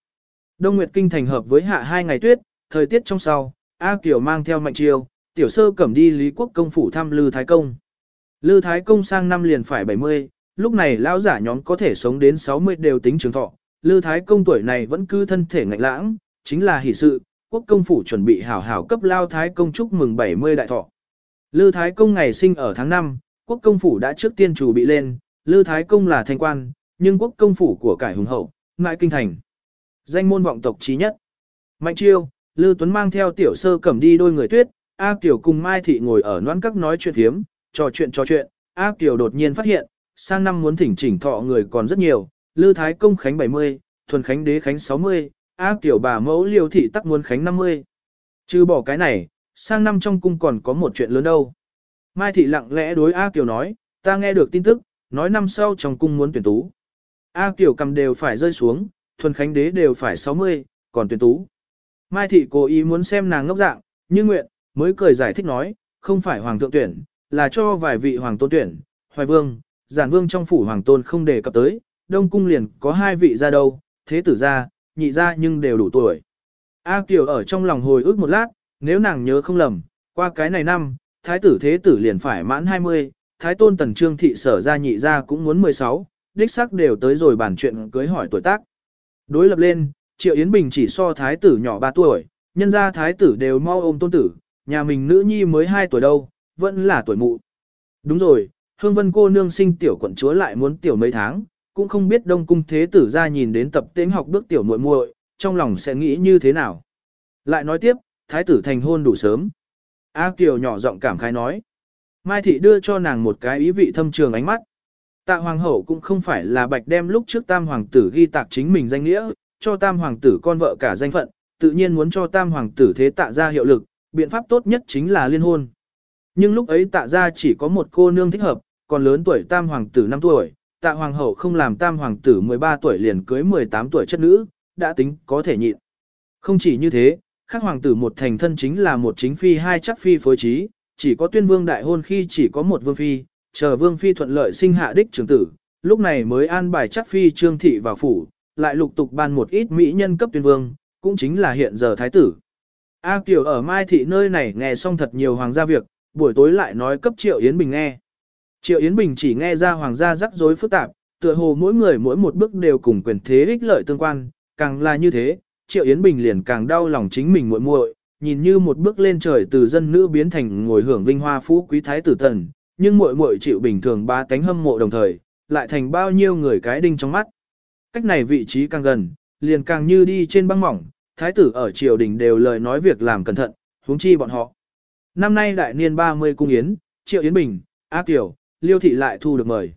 Đông Nguyệt Kinh thành hợp với hạ hai ngày tuyết, thời tiết trong sau, A Kiều mang theo mạnh chiêu, tiểu sơ cẩm đi Lý Quốc công phủ thăm Lư Thái Công. Lư Thái Công sang năm liền phải 70, lúc này lão giả nhóm có thể sống đến 60 đều tính trường thọ. Lư Thái Công tuổi này vẫn cứ thân thể ngạnh lãng, chính là hỷ sự, quốc công phủ chuẩn bị hảo hảo cấp lao Thái Công chúc mừng 70 đại thọ. Lư Thái Công ngày sinh ở tháng 5, quốc công phủ đã trước tiên chủ bị lên, Lư Thái Công là thanh quan, nhưng quốc công phủ của cải hùng hậu, ngại kinh thành. Danh môn vọng tộc trí nhất. Mạnh chiêu, Lư Tuấn mang theo tiểu sơ cầm đi đôi người tuyết, A Kiều cùng Mai Thị ngồi ở noan các nói chuyện thiếm, trò chuyện trò chuyện, A Kiều đột nhiên phát hiện, sang năm muốn thỉnh chỉnh thọ người còn rất nhiều, Lư Thái Công Khánh 70, Thuần Khánh Đế Khánh 60, A Kiều bà mẫu liều thị tắc muốn Khánh 50. Chứ bỏ cái này, sang năm trong cung còn có một chuyện lớn đâu. Mai Thị lặng lẽ đối A Kiều nói, ta nghe được tin tức, nói năm sau trong cung muốn tuyển tú. A Kiều cầm đều phải rơi xuống, Thuần Khánh Đế đều phải 60, còn tuyển tú. Mai Thị cố ý muốn xem nàng ngốc dạng, như nguyện, mới cười giải thích nói, không phải Hoàng thượng tuyển, là cho vài vị Hoàng tôn tuyển, Hoài Vương, Giản Vương trong phủ Hoàng tôn không đề cập tới, Đông Cung liền có hai vị ra đâu, thế tử ra, nhị ra nhưng đều đủ tuổi. A Kiều ở trong lòng hồi ức một lát, nếu nàng nhớ không lầm, qua cái này năm, thái tử thế tử liền phải mãn 20, thái tôn tần trương thị sở ra nhị ra cũng muốn 16, đích xác đều tới rồi bàn chuyện cưới hỏi tuổi tác. Đối lập lên, Triệu Yến Bình chỉ so thái tử nhỏ 3 tuổi, nhân ra thái tử đều mau ôm tôn tử, nhà mình nữ nhi mới 2 tuổi đâu, vẫn là tuổi mụ. Đúng rồi, Hương Vân cô nương sinh tiểu quận chúa lại muốn tiểu mấy tháng, cũng không biết Đông cung thế tử ra nhìn đến tập tên học bước tiểu muội muội, trong lòng sẽ nghĩ như thế nào. Lại nói tiếp, thái tử thành hôn đủ sớm. A Kiều nhỏ giọng cảm khái nói. Mai thị đưa cho nàng một cái ý vị thâm trường ánh mắt. Tạ hoàng hậu cũng không phải là bạch đem lúc trước tam hoàng tử ghi tạc chính mình danh nghĩa, cho tam hoàng tử con vợ cả danh phận, tự nhiên muốn cho tam hoàng tử thế tạ ra hiệu lực, biện pháp tốt nhất chính là liên hôn. Nhưng lúc ấy tạ ra chỉ có một cô nương thích hợp, còn lớn tuổi tam hoàng tử 5 tuổi, tạ hoàng hậu không làm tam hoàng tử 13 tuổi liền cưới 18 tuổi chất nữ, đã tính có thể nhịn. Không chỉ như thế, khác hoàng tử một thành thân chính là một chính phi hai chắc phi phối trí, chỉ có tuyên vương đại hôn khi chỉ có một vương phi, chờ vương phi thuận lợi sinh hạ đích trưởng tử, lúc này mới an bài chắc phi trương thị vào phủ, lại lục tục ban một ít mỹ nhân cấp tuyên vương, cũng chính là hiện giờ thái tử. A Kiều ở Mai Thị nơi này nghe xong thật nhiều hoàng gia việc, buổi tối lại nói cấp Triệu Yến Bình nghe. Triệu Yến Bình chỉ nghe ra hoàng gia rắc rối phức tạp, tựa hồ mỗi người mỗi một bước đều cùng quyền thế ích lợi tương quan, càng là như thế, Triệu Yến Bình liền càng đau lòng chính mình muội muội, nhìn như một bước lên trời từ dân nữ biến thành ngồi hưởng vinh hoa phú quý thái tử thần nhưng muội muội chịu bình thường ba cánh hâm mộ đồng thời, lại thành bao nhiêu người cái đinh trong mắt. Cách này vị trí càng gần, liền càng như đi trên băng mỏng, thái tử ở triều đình đều lời nói việc làm cẩn thận, huống chi bọn họ. Năm nay đại niên 30 cung yến, Triệu Yến Bình, A tiểu Liêu thị lại thu được mời.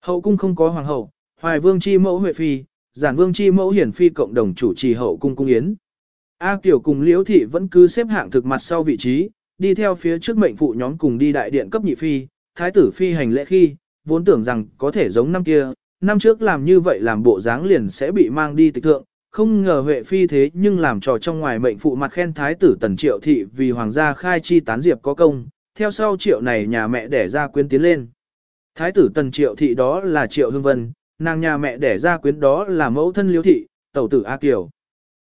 Hậu cung không có hoàng hậu, Hoài Vương chi mẫu Huệ phi, Giản Vương chi mẫu Hiển phi cộng đồng chủ trì hậu cung cung yến. A tiểu cùng Liễu thị vẫn cứ xếp hạng thực mặt sau vị trí, đi theo phía trước mệnh phụ nhóm cùng đi đại điện cấp nhị phi, thái tử phi hành lễ khi, vốn tưởng rằng có thể giống năm kia, năm trước làm như vậy làm bộ dáng liền sẽ bị mang đi tịch thượng, không ngờ Huệ phi thế nhưng làm trò trong ngoài mệnh phụ mặt khen thái tử Tần Triệu thị vì hoàng gia khai chi tán diệp có công, theo sau Triệu này nhà mẹ đẻ ra quyến tiến lên. Thái tử Tần Triệu thị đó là Triệu Hương Vân, nàng nhà mẹ đẻ ra quyến đó là mẫu thân Liễu thị, tẩu tử A Kiều.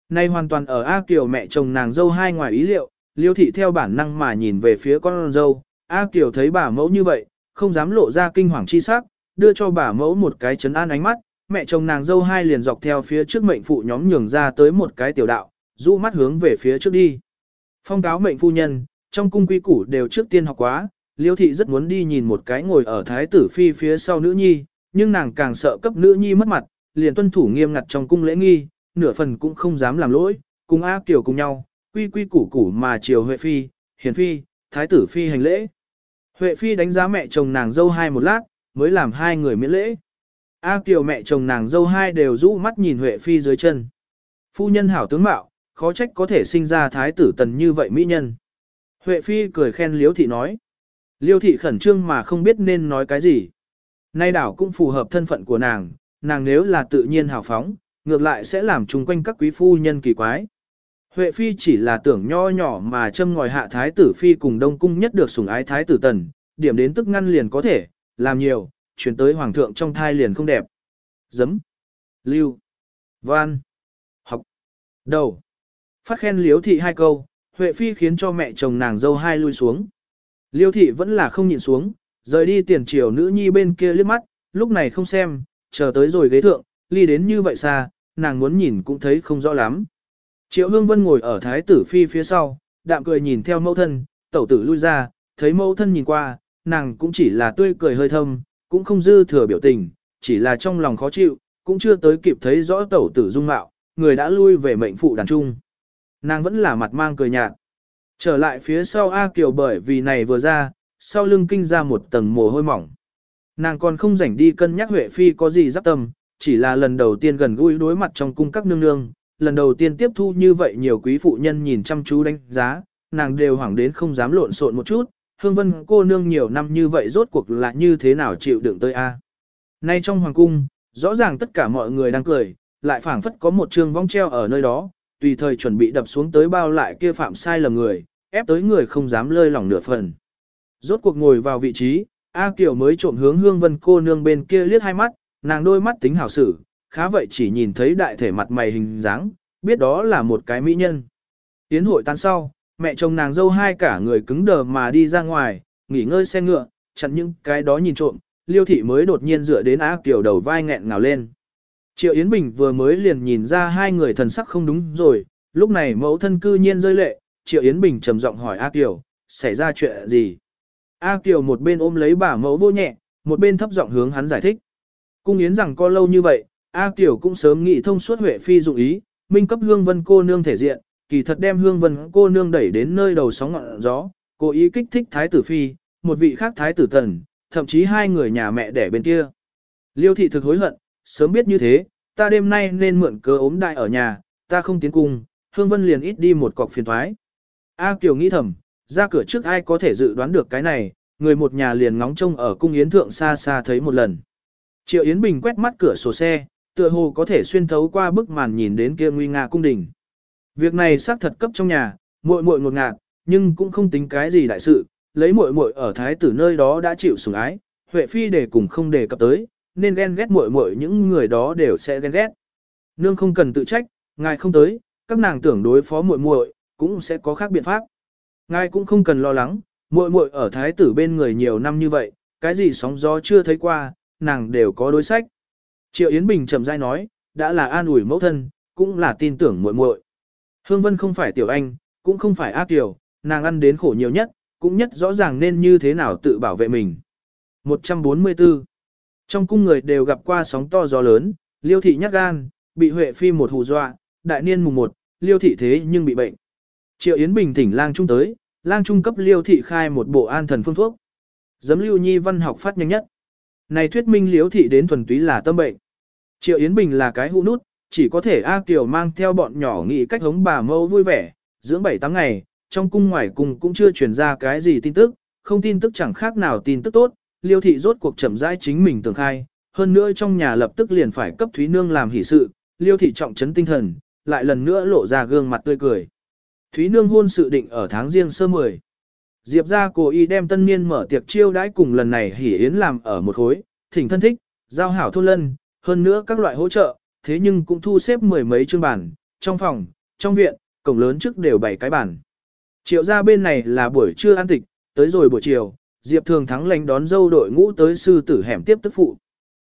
Nay hoàn toàn ở A Kiều mẹ chồng nàng dâu hai ngoài ý liệu, Liêu thị theo bản năng mà nhìn về phía con dâu, A Kiều thấy bà mẫu như vậy, không dám lộ ra kinh hoàng chi sắc, đưa cho bà mẫu một cái chấn an ánh mắt, mẹ chồng nàng dâu hai liền dọc theo phía trước mệnh phụ nhóm nhường ra tới một cái tiểu đạo, rũ mắt hướng về phía trước đi. Phong cáo mệnh phu nhân, trong cung quy củ đều trước tiên học quá, Liêu thị rất muốn đi nhìn một cái ngồi ở thái tử phi phía sau nữ nhi, nhưng nàng càng sợ cấp nữ nhi mất mặt, liền tuân thủ nghiêm ngặt trong cung lễ nghi, nửa phần cũng không dám làm lỗi, cùng A Kiều cùng nhau, quy quy củ củ mà chiều Huệ phi, Hiền phi, thái tử phi hành lễ. Huệ phi đánh giá mẹ chồng nàng dâu hai một lát, mới làm hai người miễn lễ. A Kiều mẹ chồng nàng dâu hai đều rũ mắt nhìn Huệ phi dưới chân. Phu nhân hảo tướng mạo, khó trách có thể sinh ra thái tử tần như vậy mỹ nhân. Huệ phi cười khen Liễu thị nói. Liêu thị khẩn trương mà không biết nên nói cái gì. Nay đảo cũng phù hợp thân phận của nàng, nàng nếu là tự nhiên hào phóng, ngược lại sẽ làm chung quanh các quý phu nhân kỳ quái. Huệ phi chỉ là tưởng nho nhỏ mà châm ngòi hạ thái tử phi cùng đông cung nhất được sủng ái thái tử tần, điểm đến tức ngăn liền có thể, làm nhiều, chuyển tới hoàng thượng trong thai liền không đẹp. Dấm, lưu, văn, học, đầu. Phát khen liếu thị hai câu, Huệ phi khiến cho mẹ chồng nàng dâu hai lui xuống. Liêu thị vẫn là không nhìn xuống, rời đi tiền triều nữ nhi bên kia liếc mắt, lúc này không xem, chờ tới rồi ghế thượng, ly đến như vậy xa, nàng muốn nhìn cũng thấy không rõ lắm. Triệu Hương Vân ngồi ở thái tử phi phía sau, đạm cười nhìn theo mẫu thân, tẩu tử lui ra, thấy mẫu thân nhìn qua, nàng cũng chỉ là tươi cười hơi thâm, cũng không dư thừa biểu tình, chỉ là trong lòng khó chịu, cũng chưa tới kịp thấy rõ tẩu tử dung mạo, người đã lui về mệnh phụ đàn trung. Nàng vẫn là mặt mang cười nhạt. Trở lại phía sau A Kiều bởi vì này vừa ra, sau lưng kinh ra một tầng mồ hôi mỏng. Nàng còn không rảnh đi cân nhắc Huệ Phi có gì giáp tâm, chỉ là lần đầu tiên gần gũi đối mặt trong cung các nương nương, lần đầu tiên tiếp thu như vậy nhiều quý phụ nhân nhìn chăm chú đánh giá, nàng đều hoảng đến không dám lộn xộn một chút, hương vân cô nương nhiều năm như vậy rốt cuộc là như thế nào chịu đựng tới a Nay trong hoàng cung, rõ ràng tất cả mọi người đang cười, lại phảng phất có một trường vong treo ở nơi đó, tùy thời chuẩn bị đập xuống tới bao lại kia phạm sai lầm người, ép tới người không dám lơi lỏng nửa phần. Rốt cuộc ngồi vào vị trí, A Kiều mới trộm hướng hương vân cô nương bên kia liếc hai mắt, nàng đôi mắt tính hảo sử, khá vậy chỉ nhìn thấy đại thể mặt mày hình dáng, biết đó là một cái mỹ nhân. Tiến hội tan sau, mẹ chồng nàng dâu hai cả người cứng đờ mà đi ra ngoài, nghỉ ngơi xe ngựa, chặn những cái đó nhìn trộm, liêu thị mới đột nhiên dựa đến Á tiểu đầu vai nghẹn ngào lên. Triệu Yến Bình vừa mới liền nhìn ra hai người thần sắc không đúng rồi, lúc này mẫu thân cư nhiên rơi lệ, Triệu Yến Bình trầm giọng hỏi A Kiều, xảy ra chuyện gì? A Kiều một bên ôm lấy bà mẫu vô nhẹ, một bên thấp giọng hướng hắn giải thích. Cung Yến rằng có lâu như vậy, A Kiều cũng sớm nghĩ thông suốt Huệ Phi dụng ý, minh cấp hương vân cô nương thể diện, kỳ thật đem hương vân cô nương đẩy đến nơi đầu sóng ngọn gió, cố ý kích thích thái tử Phi, một vị khác thái tử tần, thậm chí hai người nhà mẹ đẻ bên kia. Liêu thị thực hối hận, sớm biết như thế, ta đêm nay nên mượn cơ ốm đại ở nhà, ta không tiến cung, Hương Vân liền ít đi một cọc phiền thoái. A Kiều nghĩ thầm, ra cửa trước ai có thể dự đoán được cái này, người một nhà liền ngóng trông ở cung yến thượng xa xa thấy một lần. Triệu Yến Bình quét mắt cửa sổ xe, tựa hồ có thể xuyên thấu qua bức màn nhìn đến kia nguy nga cung đình. Việc này xác thật cấp trong nhà, muội muội ngột ngạt, nhưng cũng không tính cái gì đại sự, lấy muội muội ở thái tử nơi đó đã chịu sủng ái, Huệ phi để cùng không đề cập tới, nên ghen ghét muội muội những người đó đều sẽ ghen ghét. Nương không cần tự trách, ngài không tới, các nàng tưởng đối phó muội muội cũng sẽ có khác biện pháp. Ngài cũng không cần lo lắng, muội muội ở thái tử bên người nhiều năm như vậy, cái gì sóng gió chưa thấy qua, nàng đều có đối sách. Triệu Yến Bình trầm rãi nói, đã là an ủi mẫu thân, cũng là tin tưởng muội muội. Hương Vân không phải tiểu anh, cũng không phải ác tiểu, nàng ăn đến khổ nhiều nhất, cũng nhất rõ ràng nên như thế nào tự bảo vệ mình. 144. Trong cung người đều gặp qua sóng to gió lớn, liêu thị nhát gan, bị Huệ Phi một hù dọa, đại niên mùng 1, liêu thị thế nhưng bị bệnh. Triệu Yến Bình thỉnh lang trung tới, lang trung cấp liêu thị khai một bộ an thần phương thuốc. Giấm lưu nhi văn học phát nhanh nhất. Này thuyết minh liêu thị đến thuần túy là tâm bệnh. Triệu Yến Bình là cái hũ nút, chỉ có thể A Kiều mang theo bọn nhỏ nghĩ cách hống bà mâu vui vẻ, dưỡng bảy tháng ngày, trong cung ngoài cung cũng chưa truyền ra cái gì tin tức, không tin tức chẳng khác nào tin tức tốt, liêu thị rốt cuộc chậm rãi chính mình tường khai, hơn nữa trong nhà lập tức liền phải cấp Thúy Nương làm hỷ sự, liêu thị trọng trấn tinh thần, lại lần nữa lộ ra gương mặt tươi cười. Thúy Nương hôn sự định ở tháng riêng sơ 10. Diệp ra cố ý đem tân niên mở tiệc chiêu đãi cùng lần này hỉ yến làm ở một khối, thỉnh thân thích, giao hảo thôn lân, hơn nữa các loại hỗ trợ, thế nhưng cũng thu xếp mười mấy chương bản, trong phòng, trong viện, cổng lớn trước đều bảy cái bản. Triệu ra bên này là buổi trưa ăn tịch, tới rồi buổi chiều, Diệp Thường thắng lành đón dâu đội ngũ tới sư tử hẻm tiếp tức phụ.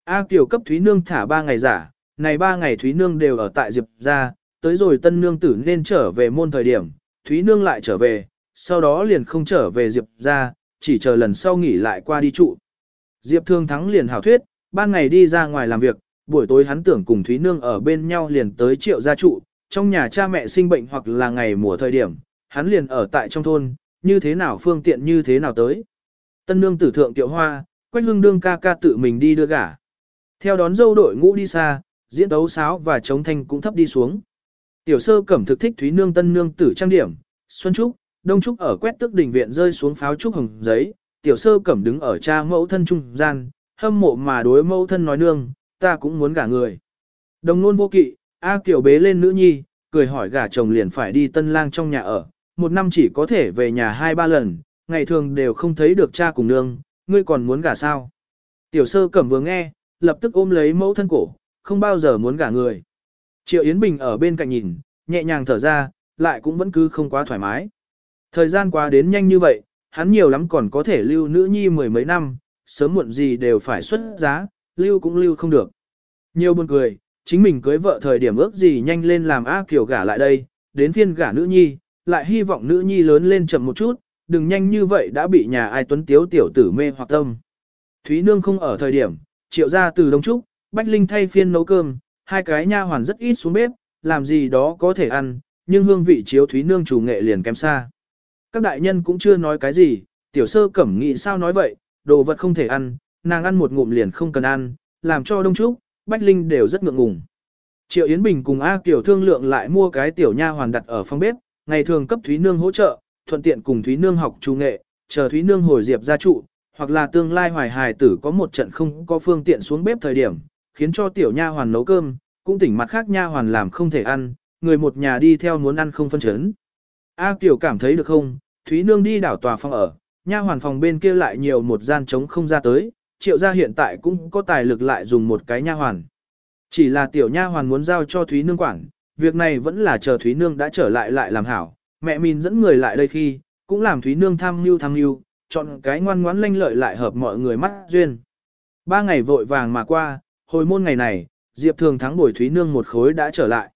A Kiều cấp Thúy Nương thả ba ngày giả, này ba ngày Thúy Nương đều ở tại Diệp ra, tới rồi tân nương tử nên trở về môn thời điểm, Thúy Nương lại trở về, sau đó liền không trở về Diệp ra, chỉ chờ lần sau nghỉ lại qua đi trụ. Diệp Thường thắng liền hảo thuyết, ban ngày đi ra ngoài làm việc, buổi tối hắn tưởng cùng Thúy Nương ở bên nhau liền tới triệu gia trụ, trong nhà cha mẹ sinh bệnh hoặc là ngày mùa thời điểm, hắn liền ở tại trong thôn, như thế nào phương tiện như thế nào tới. Tân nương tử thượng tiệu hoa, quách hương đương ca ca tự mình đi đưa gả. Theo đón dâu đội ngũ đi xa, diễn đấu sáo và chống thanh cũng thấp đi xuống. Tiểu sơ cẩm thực thích Thúy nương tân nương tử trang điểm, Xuân Trúc, Đông Trúc ở quét tức đỉnh viện rơi xuống pháo trúc hồng giấy, tiểu sơ cẩm đứng ở cha mẫu thân trung gian, hâm mộ mà đối mẫu thân nói nương, ta cũng muốn gả người. Đồng nôn vô kỵ, A Kiều bế lên nữ nhi, cười hỏi gả chồng liền phải đi tân lang trong nhà ở, một năm chỉ có thể về nhà hai ba lần, ngày thường đều không thấy được cha cùng nương, ngươi còn muốn gả sao. Tiểu sơ cẩm vừa nghe, lập tức ôm lấy mẫu thân cổ, không bao giờ muốn gả người. Triệu Yến Bình ở bên cạnh nhìn, nhẹ nhàng thở ra, lại cũng vẫn cứ không quá thoải mái. Thời gian qua đến nhanh như vậy, hắn nhiều lắm còn có thể lưu nữ nhi mười mấy năm, sớm muộn gì đều phải xuất giá, lưu cũng lưu không được. Nhiều buồn cười, chính mình cưới vợ thời điểm ước gì nhanh lên làm A Kiều gả lại đây, đến phiên gả nữ nhi, lại hy vọng nữ nhi lớn lên chậm một chút, đừng nhanh như vậy đã bị nhà ai tuấn tiếu tiểu tử mê hoặc tâm. Thúy Nương không ở thời điểm, triệu ra từ Đông Trúc, Bách Linh thay phiên nấu cơm, hai cái nha hoàn rất ít xuống bếp, làm gì đó có thể ăn, nhưng hương vị chiếu Thúy Nương chủ nghệ liền kém xa. Các đại nhân cũng chưa nói cái gì, tiểu sơ cẩm nghĩ sao nói vậy, đồ vật không thể ăn, nàng ăn một ngụm liền không cần ăn, làm cho Đông Trúc, Bách Linh đều rất ngượng ngùng. Triệu Yến Bình cùng A Kiều thương lượng lại mua cái tiểu nha hoàn đặt ở phòng bếp, ngày thường cấp Thúy Nương hỗ trợ, thuận tiện cùng Thúy Nương học trung nghệ, chờ Thúy Nương hồi diệp gia trụ, hoặc là tương lai hoài hài tử có một trận không có phương tiện xuống bếp thời điểm, khiến cho tiểu nha hoàn nấu cơm, cũng tỉnh mặt khác nha hoàn làm không thể ăn, người một nhà đi theo muốn ăn không phân chấn. A Kiều cảm thấy được không, Thúy Nương đi đảo tòa phòng ở, nha hoàn phòng bên kia lại nhiều một gian trống không ra tới, triệu gia hiện tại cũng có tài lực lại dùng một cái nha hoàn. Chỉ là tiểu nha hoàn muốn giao cho Thúy Nương quản, việc này vẫn là chờ Thúy Nương đã trở lại lại làm hảo, mẹ mình dẫn người lại đây khi, cũng làm Thúy Nương tham mưu tham mưu, chọn cái ngoan ngoãn lanh lợi lại hợp mọi người mắt duyên. Ba ngày vội vàng mà qua, hồi môn ngày này, Diệp Thường Thắng bồi Thúy Nương một khối đã trở lại.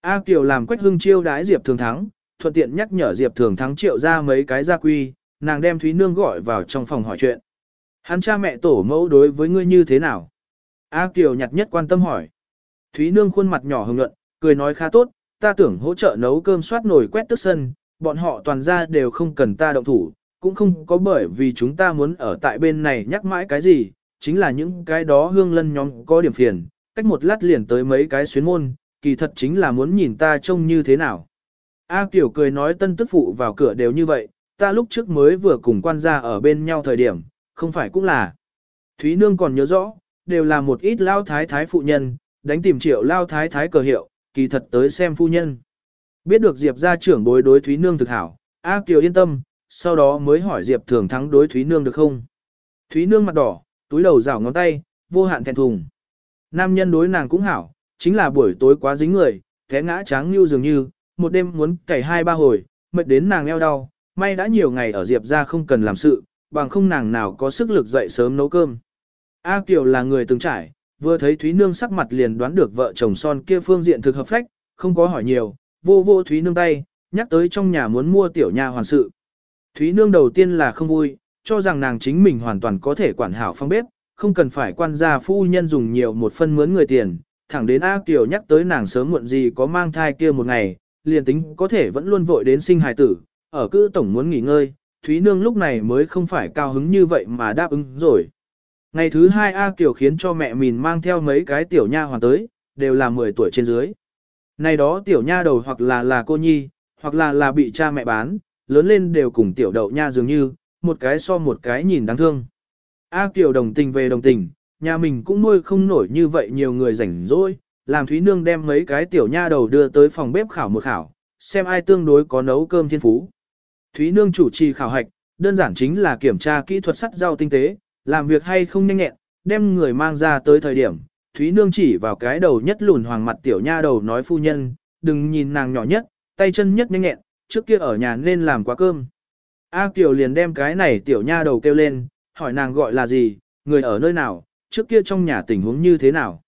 A Kiều làm quách hưng chiêu đái Diệp Thường Thắng, thuận tiện nhắc nhở Diệp Thường Thắng triệu ra mấy cái gia quy, nàng đem Thúy Nương gọi vào trong phòng hỏi chuyện. Hắn cha mẹ tổ mẫu đối với ngươi như thế nào? A Kiều nhặt nhất quan tâm hỏi. Thúy Nương khuôn mặt nhỏ hồng nhuận, cười nói khá tốt, ta tưởng hỗ trợ nấu cơm soát nồi quét tức sân, bọn họ toàn ra đều không cần ta động thủ, cũng không có bởi vì chúng ta muốn ở tại bên này nhắc mãi cái gì, chính là những cái đó hương lân nhóm có điểm phiền, cách một lát liền tới mấy cái xuyến môn, kỳ thật chính là muốn nhìn ta trông như thế nào. A Kiều cười nói tân tức phụ vào cửa đều như vậy, ta lúc trước mới vừa cùng quan gia ở bên nhau thời điểm, không phải cũng là. Thúy Nương còn nhớ rõ, đều là một ít lao thái thái phụ nhân, đánh tìm triệu lao thái thái cờ hiệu, kỳ thật tới xem phu nhân. Biết được Diệp gia trưởng bối đối Thúy Nương thực hảo, A Kiều yên tâm, sau đó mới hỏi Diệp thường thắng đối Thúy Nương được không. Thúy Nương mặt đỏ, túi đầu rảo ngón tay, vô hạn thẹn thùng. Nam nhân đối nàng cũng hảo, chính là buổi tối quá dính người, té ngã tráng như dường như, một đêm muốn cày hai ba hồi, mệt đến nàng eo đau, may đã nhiều ngày ở Diệp ra không cần làm sự, bằng không nàng nào có sức lực dậy sớm nấu cơm. A Kiều là người từng trải, vừa thấy Thúy Nương sắc mặt liền đoán được vợ chồng son kia phương diện thực hợp phách, không có hỏi nhiều, vô vô Thúy Nương tay, nhắc tới trong nhà muốn mua tiểu nha hoàn sự. Thúy Nương đầu tiên là không vui, cho rằng nàng chính mình hoàn toàn có thể quản hảo phong bếp, không cần phải quan gia phu nhân dùng nhiều một phân mướn người tiền, thẳng đến A Kiều nhắc tới nàng sớm muộn gì có mang thai kia một ngày, liền tính có thể vẫn luôn vội đến sinh hài tử, ở cư tổng muốn nghỉ ngơi, Thúy Nương lúc này mới không phải cao hứng như vậy mà đáp ứng rồi. Ngày thứ hai A Kiều khiến cho mẹ mình mang theo mấy cái tiểu nha hoàn tới, đều là 10 tuổi trên dưới. Này đó tiểu nha đầu hoặc là là cô nhi, hoặc là là bị cha mẹ bán, lớn lên đều cùng tiểu đậu nha dường như, một cái so một cái nhìn đáng thương. A Kiều đồng tình về đồng tình, nhà mình cũng nuôi không nổi như vậy nhiều người rảnh rỗi, làm Thúy Nương đem mấy cái tiểu nha đầu đưa tới phòng bếp khảo một khảo, xem ai tương đối có nấu cơm thiên phú. Thúy Nương chủ trì khảo hạch, đơn giản chính là kiểm tra kỹ thuật sắt rau tinh tế, làm việc hay không nhanh nhẹn, đem người mang ra tới thời điểm. Thúy Nương chỉ vào cái đầu nhất lùn hoàng mặt tiểu nha đầu nói phu nhân, đừng nhìn nàng nhỏ nhất, tay chân nhất nhanh nhẹn, trước kia ở nhà nên làm quá cơm. A Kiều liền đem cái này tiểu nha đầu kêu lên, hỏi nàng gọi là gì, người ở nơi nào, trước kia trong nhà tình huống như thế nào.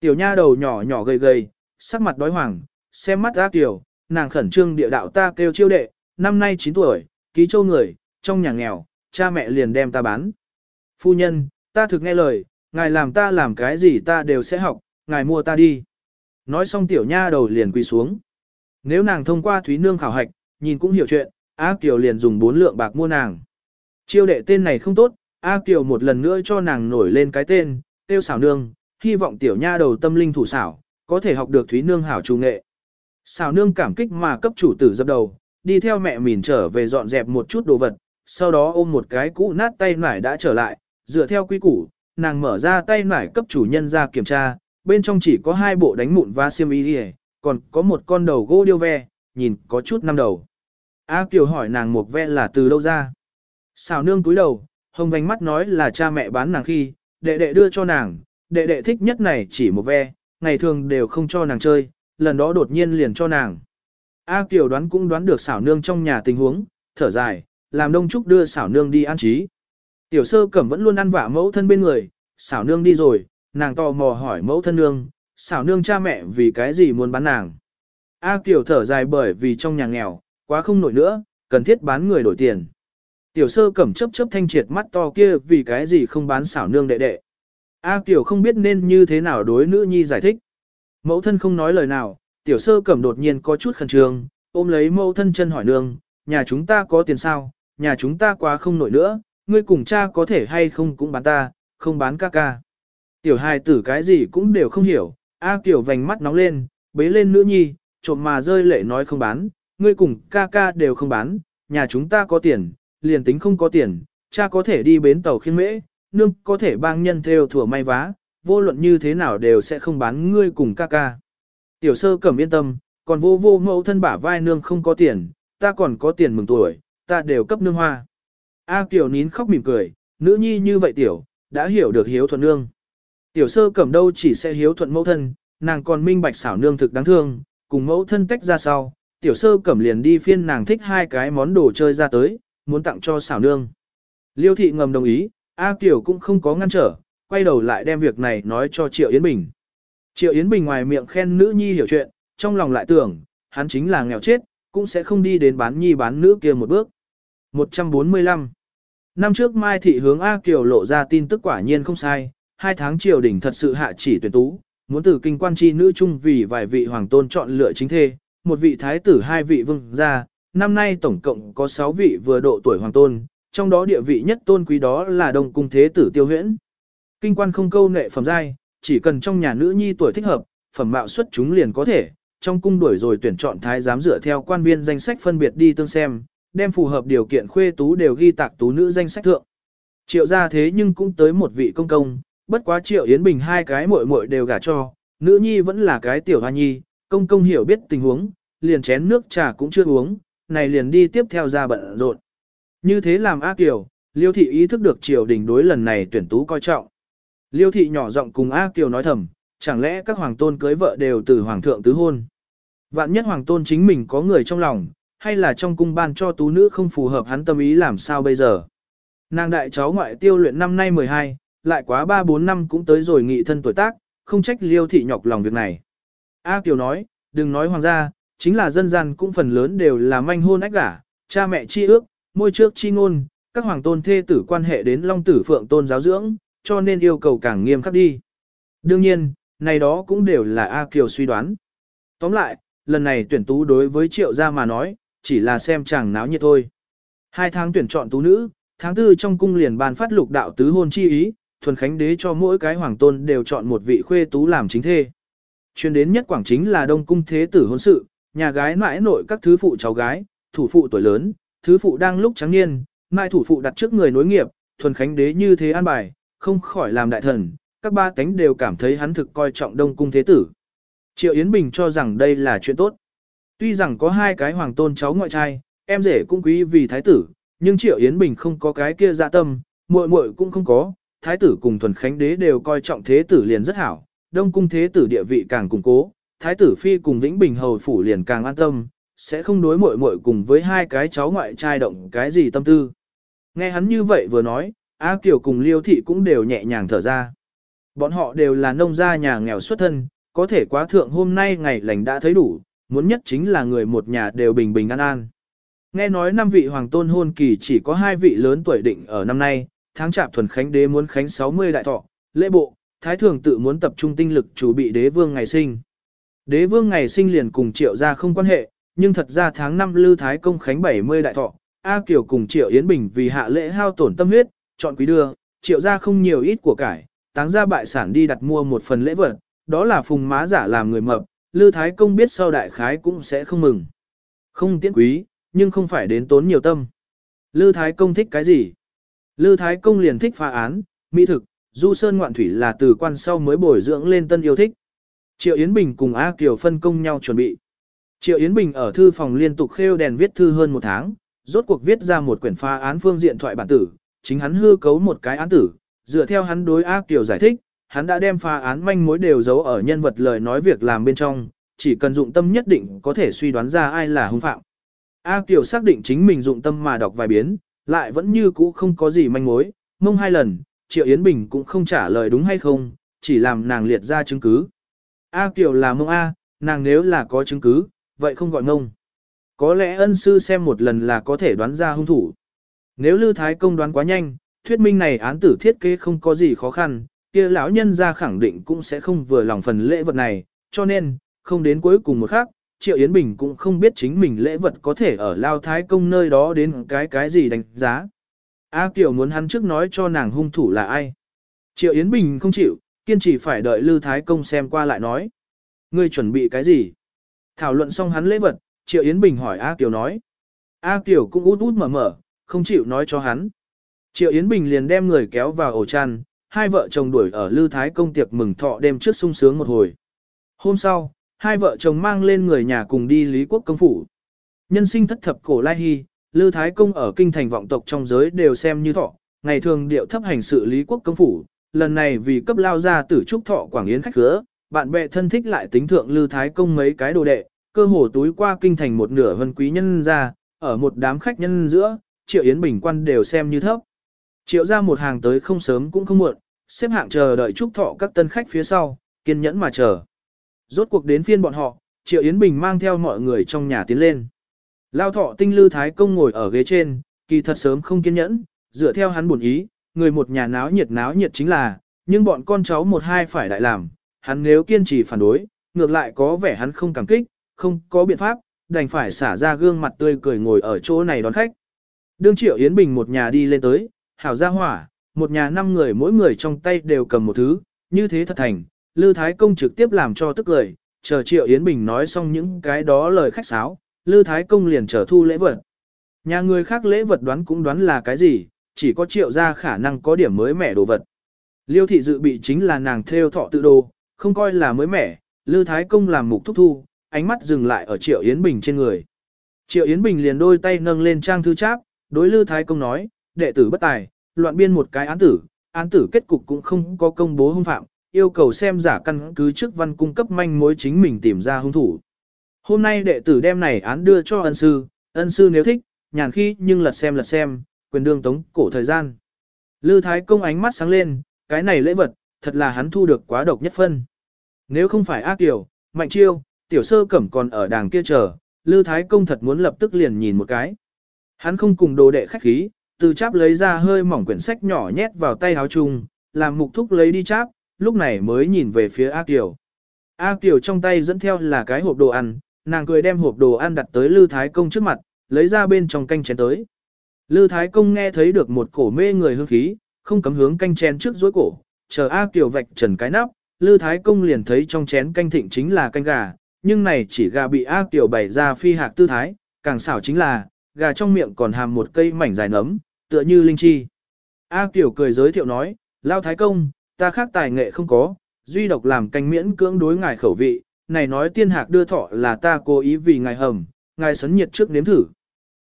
Tiểu nha đầu nhỏ nhỏ gầy gầy, sắc mặt đói hoàng, xem mắt A Kiều, nàng khẩn trương địa đạo ta kêu chiêu đệ, năm nay 9 tuổi, ký châu người, trong nhà nghèo, cha mẹ liền đem ta bán. Phu nhân, ta thực nghe lời, ngài làm ta làm cái gì ta đều sẽ học, ngài mua ta đi. Nói xong tiểu nha đầu liền quỳ xuống. Nếu nàng thông qua Thúy Nương khảo hạch, nhìn cũng hiểu chuyện, A Kiều liền dùng 4 lượng bạc mua nàng. Chiêu đệ tên này không tốt, A Kiều một lần nữa cho nàng nổi lên cái tên, tiêu xảo nương, hy vọng tiểu nha đầu tâm linh thủ xảo, có thể học được Thúy Nương hảo chủ nghệ. Xảo nương cảm kích mà cấp chủ tử dập đầu, đi theo mẹ mình trở về dọn dẹp một chút đồ vật, sau đó ôm một cái cũ nát tay nải đã trở lại, dựa theo quy củ, nàng mở ra tay nải cấp chủ nhân ra kiểm tra, bên trong chỉ có hai bộ đánh mụn và xiêm y đi còn có một con đầu gỗ điêu ve, nhìn có chút năm đầu. A Kiều hỏi nàng một ve là từ đâu ra. xào nương túi đầu, hồng vành mắt nói là cha mẹ bán nàng khi, đệ đệ đưa cho nàng, đệ đệ thích nhất này chỉ một ve, ngày thường đều không cho nàng chơi, lần đó đột nhiên liền cho nàng. A Kiều đoán cũng đoán được xảo nương trong nhà tình huống, thở dài, làm đông trúc đưa xảo nương đi an trí. Tiểu sơ cẩm vẫn luôn ăn vả mẫu thân bên người, xảo nương đi rồi, nàng tò mò hỏi mẫu thân nương, xảo nương cha mẹ vì cái gì muốn bán nàng. A Kiều thở dài bởi vì trong nhà nghèo, quá không nổi nữa, cần thiết bán người đổi tiền. Tiểu sơ cẩm chấp chấp thanh triệt mắt to kia vì cái gì không bán xảo nương đệ đệ. A Kiều không biết nên như thế nào đối nữ nhi giải thích. Mẫu thân không nói lời nào, tiểu sơ cẩm đột nhiên có chút khẩn trương, ôm lấy mâu thân chân hỏi nương, nhà chúng ta có tiền sao, nhà chúng ta quá không nổi nữa, ngươi cùng cha có thể hay không cũng bán ta, không bán ca ca. Tiểu hài tử cái gì cũng đều không hiểu, A Kiều vành mắt nóng lên, bế lên nữ nhi, trộm mà rơi lệ nói không bán, ngươi cùng ca ca đều không bán, nhà chúng ta có tiền, liền tính không có tiền, cha có thể đi bến tàu khiên mễ, nương có thể bang nhân theo thừa may vá, vô luận như thế nào đều sẽ không bán ngươi cùng ca ca. Tiểu sơ cẩm yên tâm, còn vô vô mẫu thân bả vai nương không có tiền, ta còn có tiền mừng tuổi, ta đều cấp nương hoa. A Kiều nín khóc mỉm cười, nữ nhi như vậy tiểu, đã hiểu được hiếu thuận nương. Tiểu sơ cẩm đâu chỉ sẽ hiếu thuận mẫu thân, nàng còn minh bạch xảo nương thực đáng thương, cùng mẫu thân tách ra sau, tiểu sơ cẩm liền đi phiên nàng thích hai cái món đồ chơi ra tới, muốn tặng cho xảo nương. Liêu thị ngầm đồng ý, A Kiều cũng không có ngăn trở, quay đầu lại đem việc này nói cho Triệu Yến Bình. Triệu Yến Bình ngoài miệng khen nữ nhi hiểu chuyện, trong lòng lại tưởng, hắn chính là nghèo chết, cũng sẽ không đi đến bán nhi bán nữ kia một bước. 145. Năm trước Mai Thị hướng A Kiều lộ ra tin tức quả nhiên không sai, hai tháng triều đỉnh thật sự hạ chỉ tuyển tú, muốn từ kinh quan chi nữ chung vì vài vị hoàng tôn chọn lựa chính thê, một vị thái tử hai vị vương gia, năm nay tổng cộng có 6 vị vừa độ tuổi hoàng tôn, trong đó địa vị nhất tôn quý đó là đồng cung thế tử tiêu huyễn. Kinh quan không câu nệ phẩm giai, chỉ cần trong nhà nữ nhi tuổi thích hợp, phẩm mạo xuất chúng liền có thể, trong cung đuổi rồi tuyển chọn thái giám dựa theo quan viên danh sách phân biệt đi tương xem, đem phù hợp điều kiện khuê tú đều ghi tạc tú nữ danh sách thượng. Triệu ra thế nhưng cũng tới một vị công công, bất quá Triệu Yến Bình hai cái muội muội đều gả cho, nữ nhi vẫn là cái tiểu hoa nhi, công công hiểu biết tình huống, liền chén nước trà cũng chưa uống, này liền đi tiếp theo ra bận rộn. Như thế làm A Kiều, Liêu thị ý thức được triều đình đối lần này tuyển tú coi trọng. Liêu thị nhỏ giọng cùng A Kiều nói thầm, chẳng lẽ các hoàng tôn cưới vợ đều từ hoàng thượng tứ hôn. Vạn nhất hoàng tôn chính mình có người trong lòng, hay là trong cung ban cho tú nữ không phù hợp hắn tâm ý làm sao bây giờ. Nàng đại cháu ngoại tiêu luyện năm nay 12, lại quá 3-4 năm cũng tới rồi nghị thân tuổi tác, không trách liêu thị nhọc lòng việc này. A Kiều nói, đừng nói hoàng gia, chính là dân gian cũng phần lớn đều là manh hôn ách gả, cha mẹ chi ước, môi trước chi ngôn, các hoàng tôn thê tử quan hệ đến long tử phượng tôn giáo dưỡng, cho nên yêu cầu càng nghiêm khắc đi. Đương nhiên, này đó cũng đều là A Kiều suy đoán. Tóm lại, lần này tuyển tú đối với triệu gia mà nói, chỉ là xem chàng náo nhiệt thôi. Hai tháng tuyển chọn tú nữ, tháng tư trong cung liền ban phát lục đạo tứ hôn chi ý, thuần khánh đế cho mỗi cái hoàng tôn đều chọn một vị khuê tú làm chính thê. Chuyên đến nhất quảng chính là đông cung thế tử hôn sự, nhà gái mãi nội các thứ phụ cháu gái, thủ phụ tuổi lớn, thứ phụ đang lúc trắng niên, mai thủ phụ đặt trước người nối nghiệp, thuần khánh đế như thế an bài, không khỏi làm đại thần, các ba tánh đều cảm thấy hắn thực coi trọng đông cung thế tử. Triệu Yến Bình cho rằng đây là chuyện tốt. Tuy rằng có hai cái hoàng tôn cháu ngoại trai, em rể cũng quý vì thái tử, nhưng Triệu Yến Bình không có cái kia dạ tâm, muội muội cũng không có, thái tử cùng thuần khánh đế đều coi trọng thế tử liền rất hảo, đông cung thế tử địa vị càng củng cố, thái tử phi cùng Vĩnh Bình hầu phủ liền càng an tâm, sẽ không đối muội muội cùng với hai cái cháu ngoại trai động cái gì tâm tư. Nghe hắn như vậy vừa nói, A Kiều cùng Liêu thị cũng đều nhẹ nhàng thở ra. Bọn họ đều là nông gia nhà nghèo xuất thân, có thể quá thượng hôm nay ngày lành đã thấy đủ, muốn nhất chính là người một nhà đều bình bình an an. Nghe nói năm vị hoàng tôn hôn kỳ chỉ có hai vị lớn tuổi định ở năm nay, tháng chạp thuần khánh đế muốn khánh 60 đại thọ, lễ bộ, thái thường tự muốn tập trung tinh lực chủ bị đế vương ngày sinh. Đế vương ngày sinh liền cùng triệu gia không quan hệ, nhưng thật ra tháng 5 lư thái công khánh 70 đại thọ, A Kiều cùng triệu Yến Bình vì hạ lễ hao tổn tâm huyết, chọn quý đưa, triệu gia không nhiều ít của cải, táng ra bại sản đi đặt mua một phần lễ vật, đó là phùng má giả làm người mập, lư thái công biết sau đại khái cũng sẽ không mừng. Không tiễn quý, nhưng không phải đến tốn nhiều tâm. Lư thái công thích cái gì? Lư thái công liền thích phá án, mỹ thực, du sơn ngoạn thủy là từ quan sau mới bồi dưỡng lên tân yêu thích. Triệu Yến Bình cùng A Kiều phân công nhau chuẩn bị. Triệu Yến Bình ở thư phòng liên tục khêu đèn viết thư hơn một tháng, rốt cuộc viết ra một quyển phá án phương diện thoại bản tử, chính hắn hư cấu một cái án tử, dựa theo hắn đối A tiểu giải thích, hắn đã đem phá án manh mối đều giấu ở nhân vật lời nói việc làm bên trong, chỉ cần dụng tâm nhất định có thể suy đoán ra ai là hung phạm. A Kiều xác định chính mình dụng tâm mà đọc vài biến, lại vẫn như cũ không có gì manh mối, mông hai lần, Triệu Yến Bình cũng không trả lời đúng hay không, chỉ làm nàng liệt ra chứng cứ. A Kiều là mông A, nàng nếu là có chứng cứ, vậy không gọi mông. Có lẽ ân sư xem một lần là có thể đoán ra hung thủ. Nếu Lư Thái Công đoán quá nhanh, thuyết minh này án tử thiết kế không có gì khó khăn, kia lão nhân ra khẳng định cũng sẽ không vừa lòng phần lễ vật này, cho nên, không đến cuối cùng một khắc, Triệu Yến Bình cũng không biết chính mình lễ vật có thể ở Lao Thái Công nơi đó đến cái cái gì đánh giá. A Kiều muốn hắn trước nói cho nàng hung thủ là ai. Triệu Yến Bình không chịu, kiên trì phải đợi Lư Thái Công xem qua lại nói. Ngươi chuẩn bị cái gì? Thảo luận xong hắn lễ vật, Triệu Yến Bình hỏi A Kiều nói. A Kiều cũng út út mở mở, không chịu nói cho hắn. Triệu Yến Bình liền đem người kéo vào ổ chăn, hai vợ chồng đuổi ở Lư Thái Công tiệc mừng thọ đêm trước sung sướng một hồi. Hôm sau, hai vợ chồng mang lên người nhà cùng đi Lý Quốc công phủ. Nhân sinh thất thập cổ lai hy, Lư Thái Công ở kinh thành vọng tộc trong giới đều xem như thọ, ngày thường điệu thấp hành sự Lý Quốc công phủ, lần này vì cấp lao ra tử trúc thọ quảng yến khách khứa, bạn bè thân thích lại tính thượng Lư Thái Công mấy cái đồ đệ, cơ hồ túi qua kinh thành một nửa vân quý nhân ra, ở một đám khách nhân giữa, Triệu Yến bình quan đều xem như thấp. Triệu ra một hàng tới không sớm cũng không muộn, xếp hạng chờ đợi chúc thọ các tân khách phía sau, kiên nhẫn mà chờ. Rốt cuộc đến phiên bọn họ, Triệu Yến Bình mang theo mọi người trong nhà tiến lên. Lao thọ tinh lư thái công ngồi ở ghế trên, kỳ thật sớm không kiên nhẫn, dựa theo hắn buồn ý, người một nhà náo nhiệt náo nhiệt chính là, nhưng bọn con cháu một hai phải đại làm, hắn nếu kiên trì phản đối, ngược lại có vẻ hắn không cảm kích, không có biện pháp, đành phải xả ra gương mặt tươi cười ngồi ở chỗ này đón khách. Đương Triệu Yến Bình một nhà đi lên tới, hảo gia hỏa, một nhà năm người mỗi người trong tay đều cầm một thứ, như thế thật thành, Lư Thái Công trực tiếp làm cho tức lời, chờ Triệu Yến Bình nói xong những cái đó lời khách sáo, Lư Thái Công liền trở thu lễ vật. Nhà người khác lễ vật đoán cũng đoán là cái gì, chỉ có Triệu gia khả năng có điểm mới mẻ đồ vật. Liêu thị dự bị chính là nàng theo thọ tự đồ, không coi là mới mẻ, Lư Thái Công làm mục thúc thu, ánh mắt dừng lại ở Triệu Yến Bình trên người. Triệu Yến Bình liền đôi tay nâng lên trang thư cháp, đối Lư Thái Công nói, đệ tử bất tài, loạn biên một cái án tử, án tử kết cục cũng không có công bố hung phạm, yêu cầu xem giả căn cứ trước văn cung cấp manh mối chính mình tìm ra hung thủ. Hôm nay đệ tử đem này án đưa cho ân sư, ân sư nếu thích, nhàn khi nhưng lật xem lật xem, quyền đương tống cổ thời gian. Lư Thái Công ánh mắt sáng lên, cái này lễ vật, thật là hắn thu được quá độc nhất phân. Nếu không phải ác tiểu, mạnh chiêu, tiểu sơ cẩm còn ở đàng kia chờ, Lư Thái Công thật muốn lập tức liền nhìn một cái. Hắn không cùng đồ đệ khách khí, từ cháp lấy ra hơi mỏng quyển sách nhỏ nhét vào tay áo chung, làm mục thúc lấy đi cháp, lúc này mới nhìn về phía A Kiều. A Kiều trong tay dẫn theo là cái hộp đồ ăn, nàng cười đem hộp đồ ăn đặt tới Lư Thái Công trước mặt, lấy ra bên trong canh chén tới. Lư Thái Công nghe thấy được một cổ mê người hương khí, không cấm hướng canh chén trước dối cổ, chờ A Kiều vạch trần cái nắp, Lư Thái Công liền thấy trong chén canh thịnh chính là canh gà, nhưng này chỉ gà bị A Kiều bày ra phi hạc tư thái, càng xảo chính là, gà trong miệng còn hàm một cây mảnh dài nấm, tựa như linh chi. A Kiều cười giới thiệu nói, Lao Thái Công, ta khác tài nghệ không có, duy độc làm canh miễn cưỡng đối ngài khẩu vị, này nói tiên hạc đưa thọ là ta cố ý vì ngài hầm, ngài sấn nhiệt trước nếm thử.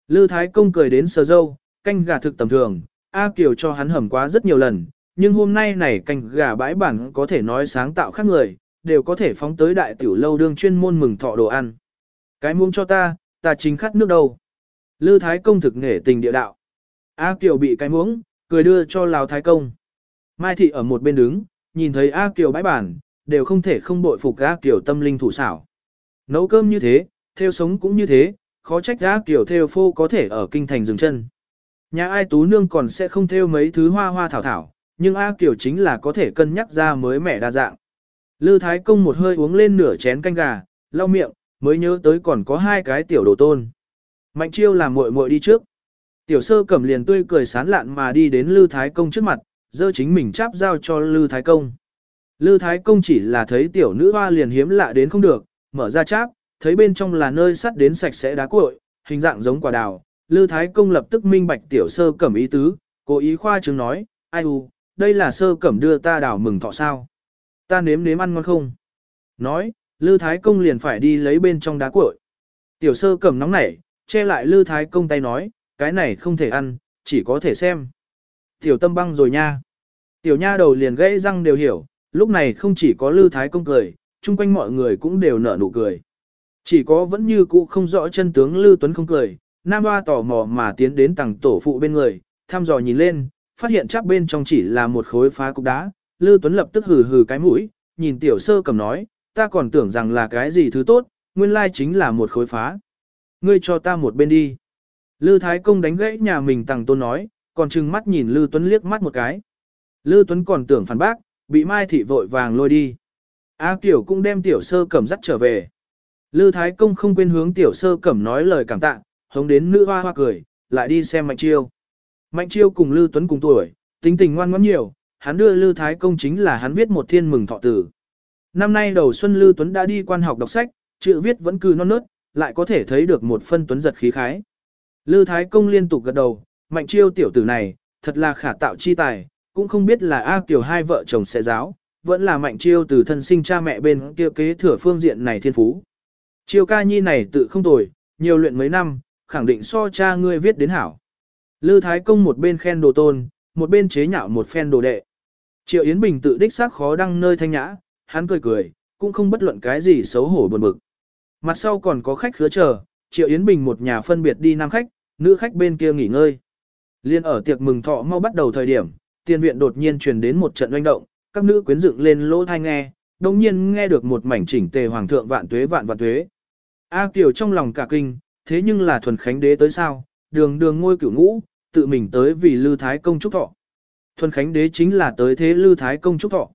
Lư Thái Công cười đến sờ dâu, canh gà thực tầm thường, A Kiều cho hắn hầm quá rất nhiều lần, nhưng hôm nay này canh gà bãi bản có thể nói sáng tạo khác người, đều có thể phóng tới đại tiểu lâu đương chuyên môn mừng thọ đồ ăn. Cái muông cho ta, ta chính khát nước đâu. Lư Thái Công thực nghệ tình địa đạo. A Kiều bị cái muỗng, cười đưa cho Lào Thái Công. Mai Thị ở một bên đứng, nhìn thấy A Kiều bãi bản, đều không thể không bội phục A Kiều tâm linh thủ xảo. Nấu cơm như thế, theo sống cũng như thế, khó trách A Kiều theo phô có thể ở kinh thành dừng chân. Nhà ai tú nương còn sẽ không theo mấy thứ hoa hoa thảo thảo, nhưng A Kiều chính là có thể cân nhắc ra mới mẻ đa dạng. Lư Thái Công một hơi uống lên nửa chén canh gà, lau miệng, mới nhớ tới còn có hai cái tiểu đồ tôn. Mạnh chiêu làm muội muội đi trước. Tiểu sơ cẩm liền tươi cười sán lạn mà đi đến Lư Thái Công trước mặt, dơ chính mình cháp giao cho Lư Thái Công. Lư Thái Công chỉ là thấy tiểu nữ hoa liền hiếm lạ đến không được, mở ra cháp, thấy bên trong là nơi sắt đến sạch sẽ đá cuội, hình dạng giống quả đào. Lư Thái Công lập tức minh bạch tiểu sơ cẩm ý tứ, cố ý khoa trương nói, ai u, đây là sơ cẩm đưa ta đào mừng thọ sao. Ta nếm nếm ăn ngon không? Nói, Lư Thái Công liền phải đi lấy bên trong đá cuội. Tiểu sơ cẩm nóng nảy, che lại Lư Thái Công tay nói, cái này không thể ăn, chỉ có thể xem. Tiểu tâm băng rồi nha. Tiểu nha đầu liền gãy răng đều hiểu, lúc này không chỉ có Lư Thái Công cười, chung quanh mọi người cũng đều nở nụ cười. Chỉ có vẫn như cũ không rõ chân tướng Lư Tuấn không cười, Nam Hoa tò mò mà tiến đến tầng tổ phụ bên người, thăm dò nhìn lên, phát hiện chắc bên trong chỉ là một khối phá cục đá. Lư Tuấn lập tức hừ hừ cái mũi, nhìn tiểu sơ cầm nói, ta còn tưởng rằng là cái gì thứ tốt, nguyên lai chính là một khối phá. Ngươi cho ta một bên đi. Lư Thái Công đánh gãy nhà mình tàng tôn nói, còn trừng mắt nhìn Lư Tuấn liếc mắt một cái. Lư Tuấn còn tưởng phản bác, bị Mai Thị vội vàng lôi đi. A Kiều cũng đem tiểu sơ cẩm dắt trở về. Lư Thái Công không quên hướng tiểu sơ cẩm nói lời cảm tạ, hống đến nữ hoa hoa cười, lại đi xem Mạnh Chiêu. Mạnh Chiêu cùng Lư Tuấn cùng tuổi, tính tình ngoan ngoãn nhiều, hắn đưa Lư Thái Công chính là hắn viết một thiên mừng thọ tử. Năm nay đầu xuân Lư Tuấn đã đi quan học đọc sách, chữ viết vẫn cứ non nớt, lại có thể thấy được một phân tuấn giật khí khái. Lư Thái Công liên tục gật đầu, Mạnh Chiêu tiểu tử này, thật là khả tạo chi tài, cũng không biết là A Kiều hai vợ chồng sẽ giáo, vẫn là Mạnh Chiêu từ thân sinh cha mẹ bên kia kế thừa phương diện này thiên phú. Chiêu ca nhi này tự không tồi, nhiều luyện mấy năm, khẳng định so cha ngươi viết đến hảo. Lư Thái Công một bên khen đồ tôn, một bên chế nhạo một phen đồ đệ. Triệu Yến Bình tự đích xác khó đăng nơi thanh nhã, hắn cười cười, cũng không bất luận cái gì xấu hổ buồn bực. Mặt sau còn có khách khứa chờ, Triệu Yến Bình một nhà phân biệt đi nam khách, nữ khách bên kia nghỉ ngơi. Liên ở tiệc mừng thọ mau bắt đầu thời điểm, tiền viện đột nhiên truyền đến một trận oanh động, các nữ quyến dựng lên lỗ thai nghe, đồng nhiên nghe được một mảnh chỉnh tề hoàng thượng vạn tuế vạn vạn tuế. A Kiều trong lòng cả kinh, thế nhưng là thuần khánh đế tới sao, đường đường ngôi cửu ngũ, tự mình tới vì Lư Thái Công trúc thọ. Thuần khánh đế chính là tới thế Lư Thái Công trúc thọ.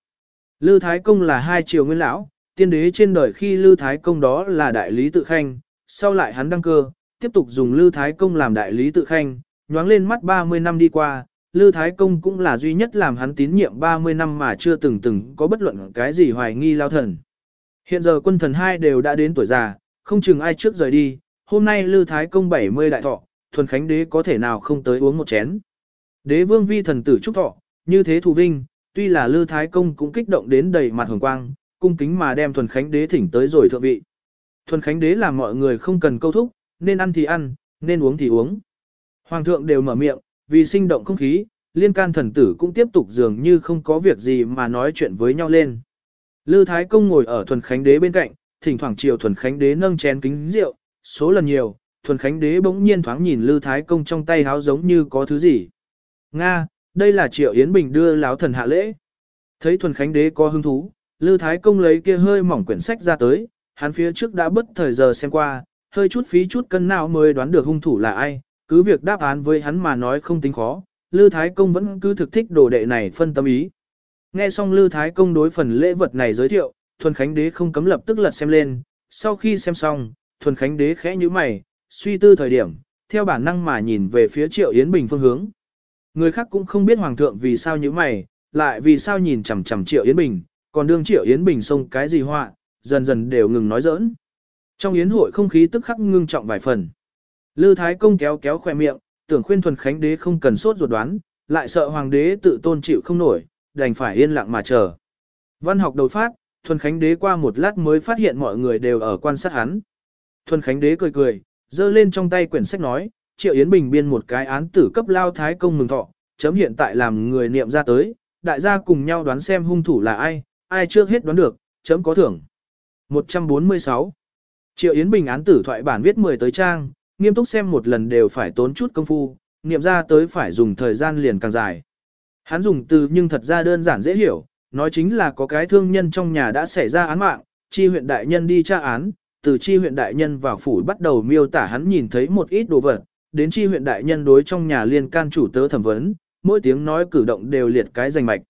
Lư Thái Công là hai triều nguyên lão, tiên đế trên đời khi Lư Thái Công đó là đại lý tự khanh, sau lại hắn đăng cơ, tiếp tục dùng Lư Thái Công làm đại lý tự khanh, nhoáng lên mắt 30 năm đi qua, Lư Thái Công cũng là duy nhất làm hắn tín nhiệm 30 năm mà chưa từng từng có bất luận cái gì hoài nghi lao thần. Hiện giờ quân thần hai đều đã đến tuổi già, không chừng ai trước rời đi, hôm nay Lư Thái Công 70 đại thọ, thuần khánh đế có thể nào không tới uống một chén. Đế vương vi thần tử chúc thọ, như thế thù vinh, tuy là Lư Thái Công cũng kích động đến đầy mặt hồng quang, cung kính mà đem thuần khánh đế thỉnh tới rồi thượng vị. Thuần khánh đế làm mọi người không cần câu thúc, nên ăn thì ăn, nên uống thì uống. Hoàng thượng đều mở miệng, vì sinh động không khí, liên can thần tử cũng tiếp tục dường như không có việc gì mà nói chuyện với nhau lên. Lư Thái Công ngồi ở thuần khánh đế bên cạnh, thỉnh thoảng chiều thuần khánh đế nâng chén kính rượu, số lần nhiều, thuần khánh đế bỗng nhiên thoáng nhìn Lư Thái Công trong tay háo giống như có thứ gì. Nga, đây là triệu Yến Bình đưa láo thần hạ lễ. Thấy thuần khánh đế có hứng thú, Lư Thái Công lấy kia hơi mỏng quyển sách ra tới, hắn phía trước đã bất thời giờ xem qua, hơi chút phí chút cân nào mới đoán được hung thủ là ai, cứ việc đáp án với hắn mà nói không tính khó, Lư Thái Công vẫn cứ thực thích đồ đệ này phân tâm ý. Nghe xong Lư Thái Công đối phần lễ vật này giới thiệu, Thuần Khánh Đế không cấm lập tức lật xem lên, sau khi xem xong, Thuần Khánh Đế khẽ như mày, suy tư thời điểm, theo bản năng mà nhìn về phía Triệu Yến Bình phương hướng. Người khác cũng không biết Hoàng thượng vì sao như mày, lại vì sao nhìn chằm chằm Triệu Yến Bình, còn đương Triệu Yến Bình xông cái gì họa, dần dần đều ngừng nói giỡn. Trong yến hội không khí tức khắc ngưng trọng vài phần. Lư Thái Công kéo kéo khoe miệng, tưởng khuyên thuần khánh đế không cần sốt ruột đoán, lại sợ hoàng đế tự tôn chịu không nổi, đành phải yên lặng mà chờ. Văn học đầu phát, thuần khánh đế qua một lát mới phát hiện mọi người đều ở quan sát hắn. Thuần khánh đế cười cười, giơ lên trong tay quyển sách nói, Triệu Yến Bình biên một cái án tử cấp lao thái công mừng thọ, chấm hiện tại làm người niệm ra tới, đại gia cùng nhau đoán xem hung thủ là ai, ai trước hết đoán được, chấm có thưởng. 146. Triệu Yến Bình án tử thoại bản viết 10 tới trang, nghiêm túc xem một lần đều phải tốn chút công phu, niệm ra tới phải dùng thời gian liền càng dài. Hắn dùng từ nhưng thật ra đơn giản dễ hiểu, nói chính là có cái thương nhân trong nhà đã xảy ra án mạng, chi huyện đại nhân đi tra án, từ chi huyện đại nhân vào phủ bắt đầu miêu tả hắn nhìn thấy một ít đồ vật, đến chi huyện đại nhân đối trong nhà liên can chủ tớ thẩm vấn, mỗi tiếng nói cử động đều liệt cái danh mạch.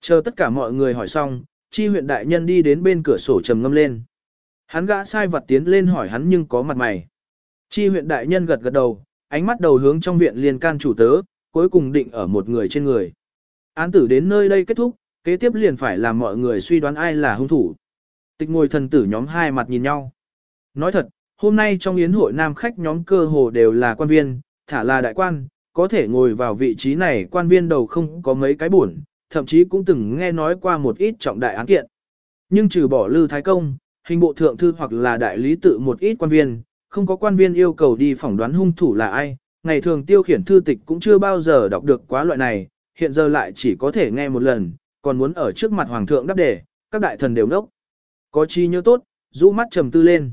Chờ tất cả mọi người hỏi xong, chi huyện đại nhân đi đến bên cửa sổ trầm ngâm lên. Hắn gã sai vật tiến lên hỏi hắn nhưng có mặt mày. Chi huyện đại nhân gật gật đầu, ánh mắt đầu hướng trong viện liền can chủ tớ, cuối cùng định ở một người trên người. Án tử đến nơi đây kết thúc, kế tiếp liền phải làm mọi người suy đoán ai là hung thủ. Tịch ngồi thần tử nhóm hai mặt nhìn nhau. Nói thật, hôm nay trong yến hội nam khách nhóm cơ hồ đều là quan viên, thả là đại quan, có thể ngồi vào vị trí này quan viên đầu không có mấy cái buồn, thậm chí cũng từng nghe nói qua một ít trọng đại án kiện. Nhưng trừ bỏ lư thái công, hình bộ thượng thư hoặc là đại lý tự một ít quan viên, không có quan viên yêu cầu đi phỏng đoán hung thủ là ai, ngày thường tiêu khiển thư tịch cũng chưa bao giờ đọc được quá loại này, hiện giờ lại chỉ có thể nghe một lần, còn muốn ở trước mặt hoàng thượng đáp đề, các đại thần đều ngốc. Có chi nhớ tốt, rũ mắt trầm tư lên.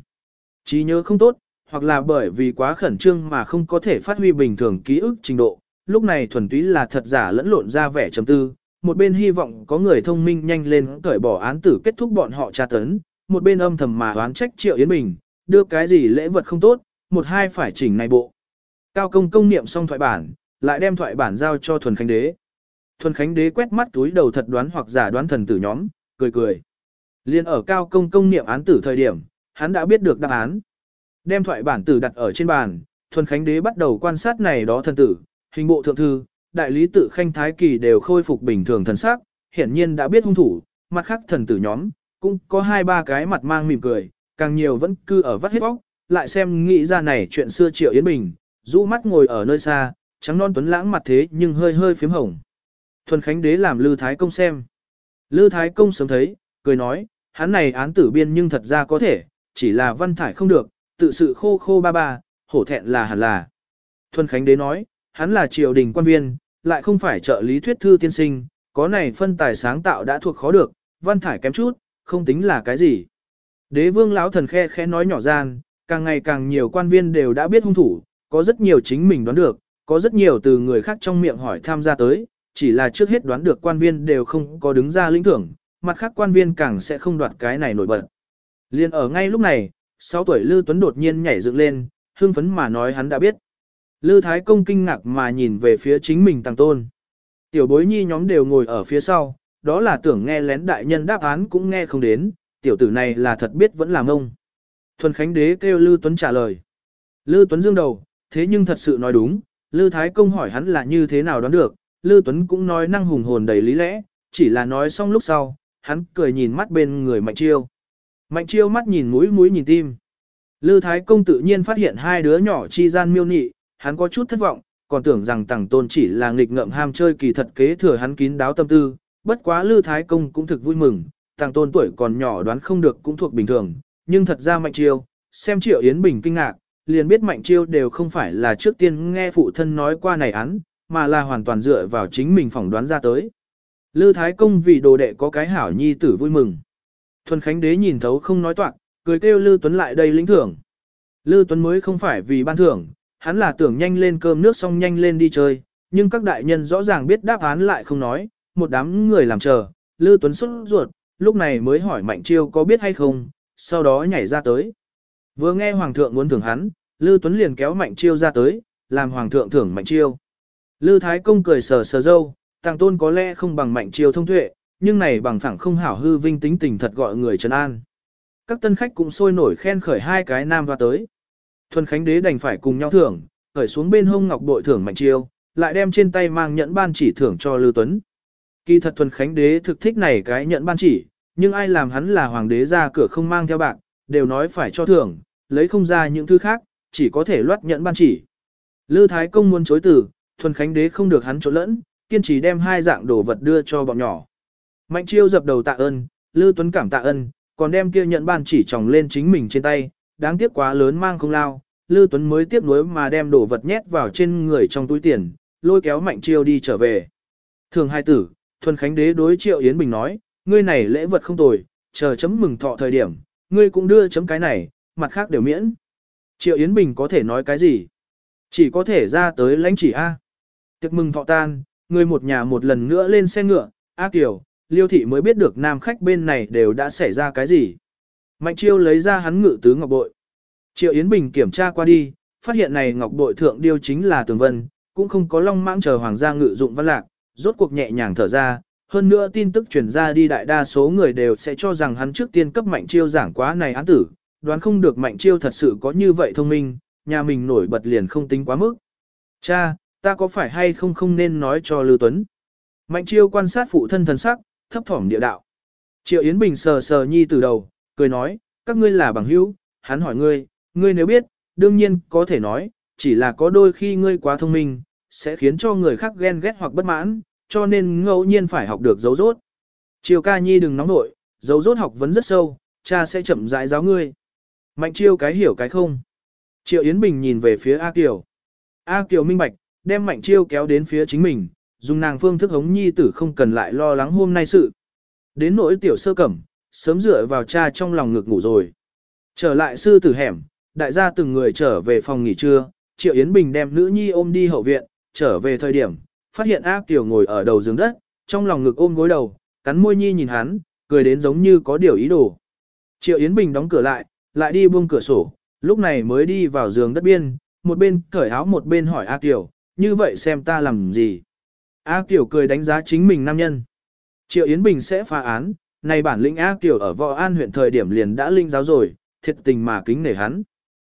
Trí nhớ không tốt, hoặc là bởi vì quá khẩn trương mà không có thể phát huy bình thường ký ức trình độ, lúc này thuần túy là thật giả lẫn lộn ra vẻ trầm tư, một bên hy vọng có người thông minh nhanh lên cởi bỏ án tử kết thúc bọn họ tra tấn, một bên âm thầm mà oán trách Triệu Yến Bình, đưa cái gì lễ vật không tốt, một hai phải chỉnh này bộ. Cao công công niệm xong thoại bản, lại đem thoại bản giao cho Thuần Khánh Đế. Thuần Khánh Đế quét mắt túi đầu thật đoán hoặc giả đoán thần tử nhóm, cười cười. Liên ở Cao công công niệm án tử thời điểm, hắn đã biết được đáp án. Đem thoại bản tử đặt ở trên bàn, Thuần Khánh Đế bắt đầu quan sát này đó thần tử, hình bộ thượng thư, đại lý tự khanh thái kỳ đều khôi phục bình thường thần sắc, hiển nhiên đã biết hung thủ, mặt khác thần tử nhóm, cũng có hai ba cái mặt mang mỉm cười, càng nhiều vẫn cư ở vắt hết bóc, lại xem nghĩ ra này chuyện xưa Triệu Yến Bình, rũ mắt ngồi ở nơi xa, trắng non tuấn lãng mặt thế nhưng hơi hơi phím hồng. Thuần Khánh Đế làm Lư Thái Công xem. Lư Thái Công sớm thấy, cười nói, hắn này án tử biên nhưng thật ra có thể, chỉ là văn thải không được, tự sự khô khô ba ba, hổ thẹn là hẳn là. Thuần Khánh Đế nói, hắn là triều đình quan viên, lại không phải trợ lý thuyết thư tiên sinh, có này phân tài sáng tạo đã thuộc khó được, văn thải kém chút, không tính là cái gì. Đế vương lão thần khe khẽ nói nhỏ gian, càng ngày càng nhiều quan viên đều đã biết hung thủ, có rất nhiều chính mình đoán được, có rất nhiều từ người khác trong miệng hỏi tham gia tới, chỉ là trước hết đoán được quan viên đều không có đứng ra lĩnh thưởng, mặt khác quan viên càng sẽ không đoạt cái này nổi bật. Liên ở ngay lúc này, 6 tuổi Lư Tuấn đột nhiên nhảy dựng lên, hưng phấn mà nói hắn đã biết. Lư Thái Công kinh ngạc mà nhìn về phía chính mình tăng tôn. Tiểu bối nhi nhóm đều ngồi ở phía sau, đó là tưởng nghe lén đại nhân đáp án cũng nghe không đến, tiểu tử này là thật biết vẫn là mông. Thuần Khánh Đế kêu Lư Tuấn trả lời. Lư Tuấn dương đầu, thế nhưng thật sự nói đúng, Lư Thái Công hỏi hắn là như thế nào đoán được, Lư Tuấn cũng nói năng hùng hồn đầy lý lẽ, chỉ là nói xong lúc sau, hắn cười nhìn mắt bên người Mạnh Chiêu. Mạnh Chiêu mắt nhìn mũi mũi nhìn tim. Lư Thái Công tự nhiên phát hiện hai đứa nhỏ chi gian miêu nị, hắn có chút thất vọng, còn tưởng rằng Tằng Tôn chỉ là nghịch ngợm ham chơi kỳ thật kế thừa hắn kín đáo tâm tư, bất quá Lư Thái Công cũng thực vui mừng, Tằng Tôn tuổi còn nhỏ đoán không được cũng thuộc bình thường, nhưng thật ra Mạnh Chiêu, xem Triệu Yến Bình kinh ngạc, liền biết Mạnh Chiêu đều không phải là trước tiên nghe phụ thân nói qua này án, mà là hoàn toàn dựa vào chính mình phỏng đoán ra tới. Lư Thái Công vì đồ đệ có cái hảo nhi tử vui mừng. Thuần Khánh Đế nhìn thấu không nói toạc, cười kêu Lư Tuấn lại đây lĩnh thưởng. Lư Tuấn mới không phải vì ban thưởng, hắn là tưởng nhanh lên cơm nước xong nhanh lên đi chơi, nhưng các đại nhân rõ ràng biết đáp án lại không nói, một đám người làm chờ, Lư Tuấn xuất ruột, lúc này mới hỏi Mạnh Chiêu có biết hay không, sau đó nhảy ra tới. Vừa nghe Hoàng thượng muốn thưởng hắn, Lư Tuấn liền kéo Mạnh Chiêu ra tới, làm Hoàng thượng thưởng Mạnh Chiêu. Lư Thái Công cười sờ sờ dâu, tàng tôn có lẽ không bằng Mạnh Chiêu thông tuệ, nhưng này bằng phẳng không hảo hư vinh tính tình thật gọi người trấn an. Các tân khách cũng sôi nổi khen khởi hai cái nam và tới. Thuần Khánh Đế đành phải cùng nhau thưởng, khởi xuống bên hông ngọc bội thưởng Mạnh Chiêu, lại đem trên tay mang nhẫn ban chỉ thưởng cho Lưu Tuấn. Kỳ thật Thuần Khánh Đế thực thích này cái nhẫn ban chỉ, nhưng ai làm hắn là hoàng đế ra cửa không mang theo bạc, đều nói phải cho thưởng, lấy không ra những thứ khác, chỉ có thể loát nhẫn ban chỉ. Lư Thái Công muốn chối từ, Thuần Khánh Đế không được hắn trộn lẫn, kiên trì đem hai dạng đồ vật đưa cho bọn nhỏ. Mạnh Chiêu dập đầu tạ ơn, Lư Tuấn cảm tạ ơn, còn đem kia nhận ban chỉ tròng lên chính mình trên tay, đáng tiếc quá lớn mang không lao, Lư Tuấn mới tiếp nối mà đem đồ vật nhét vào trên người trong túi tiền, lôi kéo Mạnh Chiêu đi trở về. Thường hai tử, Thuần Khánh Đế đối Triệu Yến Bình nói, ngươi này lễ vật không tồi, chờ chấm mừng thọ thời điểm, ngươi cũng đưa chấm cái này, mặt khác đều miễn. Triệu Yến Bình có thể nói cái gì? Chỉ có thể ra tới lãnh chỉ A. Tiệc mừng thọ tan, người một nhà một lần nữa lên xe ngựa, A Kiều, Liêu Thị mới biết được nam khách bên này đều đã xảy ra cái gì. Mạnh Chiêu lấy ra hắn ngự tứ ngọc bội. Triệu Yến Bình kiểm tra qua đi, phát hiện này ngọc bội thượng điêu chính là tường vân, cũng không có long mãng chờ hoàng gia ngự dụng văn lạc, rốt cuộc nhẹ nhàng thở ra. Hơn nữa tin tức truyền ra đi đại đa số người đều sẽ cho rằng hắn trước tiên cấp Mạnh Chiêu giảng quá này án tử, đoán không được Mạnh Chiêu thật sự có như vậy thông minh, nhà mình nổi bật liền không tính quá mức. Cha, ta có phải hay không không nên nói cho Lưu Tuấn? Mạnh Chiêu quan sát phụ thân thần sắc, thấp thỏm địa đạo. Triệu Yến Bình sờ sờ nhi từ đầu, cười nói, các ngươi là bằng hữu, hắn hỏi ngươi, ngươi nếu biết, đương nhiên có thể nói, chỉ là có đôi khi ngươi quá thông minh, sẽ khiến cho người khác ghen ghét hoặc bất mãn, cho nên ngẫu nhiên phải học được dấu rốt. Triều ca nhi đừng nóng nội, dấu rốt học vấn rất sâu, cha sẽ chậm rãi giáo ngươi. Mạnh chiêu cái hiểu cái không. Triệu Yến Bình nhìn về phía A Kiều. A Kiều minh bạch, đem mạnh chiêu kéo đến phía chính mình, dùng nàng phương thức hống nhi tử không cần lại lo lắng hôm nay sự. Đến nỗi tiểu sơ cẩm, sớm dựa vào cha trong lòng ngực ngủ rồi. Trở lại sư tử hẻm, đại gia từng người trở về phòng nghỉ trưa, Triệu Yến Bình đem nữ nhi ôm đi hậu viện, trở về thời điểm, phát hiện A Kiều ngồi ở đầu giường đất, trong lòng ngực ôm gối đầu, cắn môi nhi nhìn hắn, cười đến giống như có điều ý đồ. Triệu Yến Bình đóng cửa lại, lại đi buông cửa sổ, lúc này mới đi vào giường đất biên, một bên cởi áo một bên hỏi A Kiều, như vậy xem ta làm gì. A Kiều cười đánh giá chính mình nam nhân. Triệu Yến Bình sẽ phá án, này bản lĩnh A Kiều ở Võ An huyện thời điểm liền đã linh giáo rồi, thiệt tình mà kính nể hắn.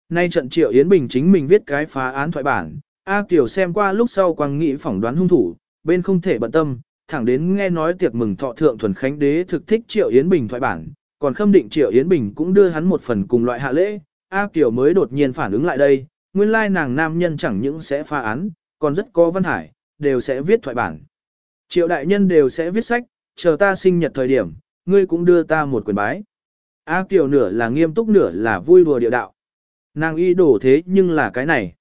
Nay trận Triệu Yến Bình chính mình viết cái phá án thoại bản, A Kiều xem qua lúc sau quang nghĩ phỏng đoán hung thủ, bên không thể bận tâm, thẳng đến nghe nói tiệc mừng thọ thượng thuần khánh đế thực thích Triệu Yến Bình thoại bản, còn khâm định Triệu Yến Bình cũng đưa hắn một phần cùng loại hạ lễ, A Kiều mới đột nhiên phản ứng lại đây, nguyên lai nàng nam nhân chẳng những sẽ phá án, còn rất có văn hải, đều sẽ viết thoại bản. Triệu đại nhân đều sẽ viết sách, chờ ta sinh nhật thời điểm, ngươi cũng đưa ta một quyền bái. A Kiều nửa là nghiêm túc nửa là vui đùa điệu đạo. Nàng y đổ thế nhưng là cái này.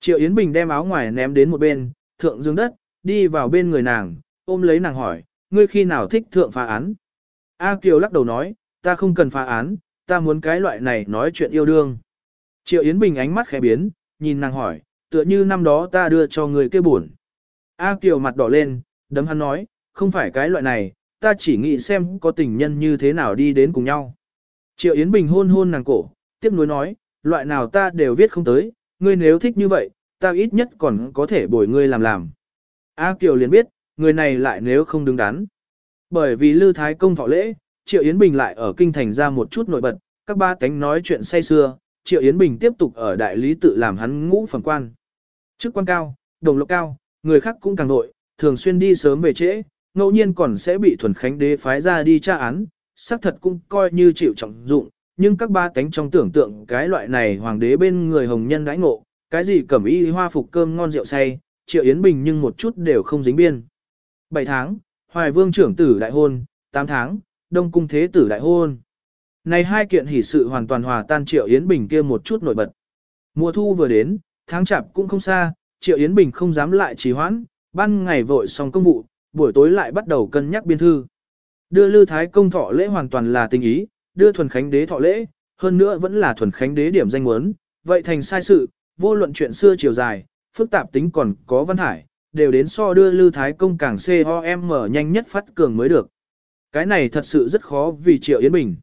Triệu Yến Bình đem áo ngoài ném đến một bên, thượng dương đất, đi vào bên người nàng, ôm lấy nàng hỏi, ngươi khi nào thích thượng phá án? A Kiều lắc đầu nói, ta không cần phá án, ta muốn cái loại này nói chuyện yêu đương. Triệu Yến Bình ánh mắt khẽ biến, nhìn nàng hỏi, tựa như năm đó ta đưa cho người kia buồn. A Kiều mặt đỏ lên, đấm hắn nói, không phải cái loại này, ta chỉ nghĩ xem có tình nhân như thế nào đi đến cùng nhau. Triệu Yến Bình hôn hôn nàng cổ, tiếp nối nói, loại nào ta đều viết không tới, ngươi nếu thích như vậy, ta ít nhất còn có thể bồi ngươi làm làm. A Kiều liền biết, người này lại nếu không đứng đắn. Bởi vì Lư Thái Công thọ lễ, Triệu Yến Bình lại ở kinh thành ra một chút nổi bật, các ba cánh nói chuyện say xưa, Triệu Yến Bình tiếp tục ở đại lý tự làm hắn ngũ phẩm quan. Chức quan cao, đồng lộc cao, người khác cũng càng nội, thường xuyên đi sớm về trễ, ngẫu nhiên còn sẽ bị thuần khánh đế phái ra đi tra án, xác thật cũng coi như chịu trọng dụng, nhưng các ba cánh trong tưởng tượng cái loại này hoàng đế bên người hồng nhân đãi ngộ, cái gì cẩm y hoa phục cơm ngon rượu say, triệu yến bình nhưng một chút đều không dính biên. 7 tháng, hoài vương trưởng tử đại hôn, 8 tháng, đông cung thế tử đại hôn. Này hai kiện hỷ sự hoàn toàn hòa tan triệu yến bình kia một chút nổi bật. Mùa thu vừa đến, tháng chạp cũng không xa, triệu yến bình không dám lại trì hoãn, ban ngày vội xong công vụ, buổi tối lại bắt đầu cân nhắc biên thư. Đưa Lư Thái công thọ lễ hoàn toàn là tình ý, đưa thuần khánh đế thọ lễ, hơn nữa vẫn là thuần khánh đế điểm danh muốn, vậy thành sai sự, vô luận chuyện xưa chiều dài, phức tạp tính còn có văn hải, đều đến so đưa lưu Thái công càng COM nhanh nhất phát cường mới được. Cái này thật sự rất khó vì Triệu Yến Bình.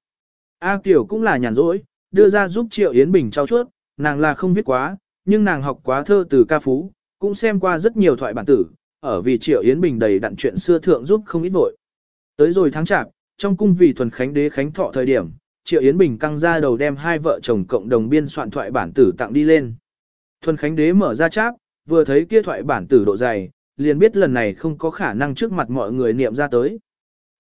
A Kiều cũng là nhàn rỗi, đưa ra giúp Triệu Yến Bình trao chuốt, nàng là không viết quá, nhưng nàng học quá thơ từ ca phú, cũng xem qua rất nhiều thoại bản tử, ở vì Triệu Yến Bình đầy đặn chuyện xưa thượng giúp không ít vội. Tới rồi tháng chạp, trong cung vì thuần khánh đế khánh thọ thời điểm, Triệu Yến Bình căng ra đầu đem hai vợ chồng cộng đồng biên soạn thoại bản tử tặng đi lên. Thuần khánh đế mở ra cháp, vừa thấy kia thoại bản tử độ dày, liền biết lần này không có khả năng trước mặt mọi người niệm ra tới.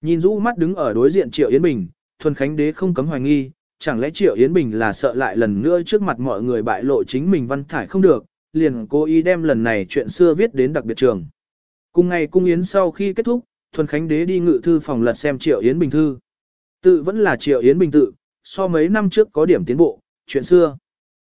Nhìn rũ mắt đứng ở đối diện Triệu Yến Bình, thuần khánh đế không cấm hoài nghi, chẳng lẽ Triệu Yến Bình là sợ lại lần nữa trước mặt mọi người bại lộ chính mình văn thải không được, liền cố ý đem lần này chuyện xưa viết đến đặc biệt trường. Cùng ngày cung yến sau khi kết thúc, Thuần Khánh Đế đi ngự thư phòng lật xem Triệu Yến Bình thư. Tự vẫn là Triệu Yến Bình tự, so mấy năm trước có điểm tiến bộ, chuyện xưa.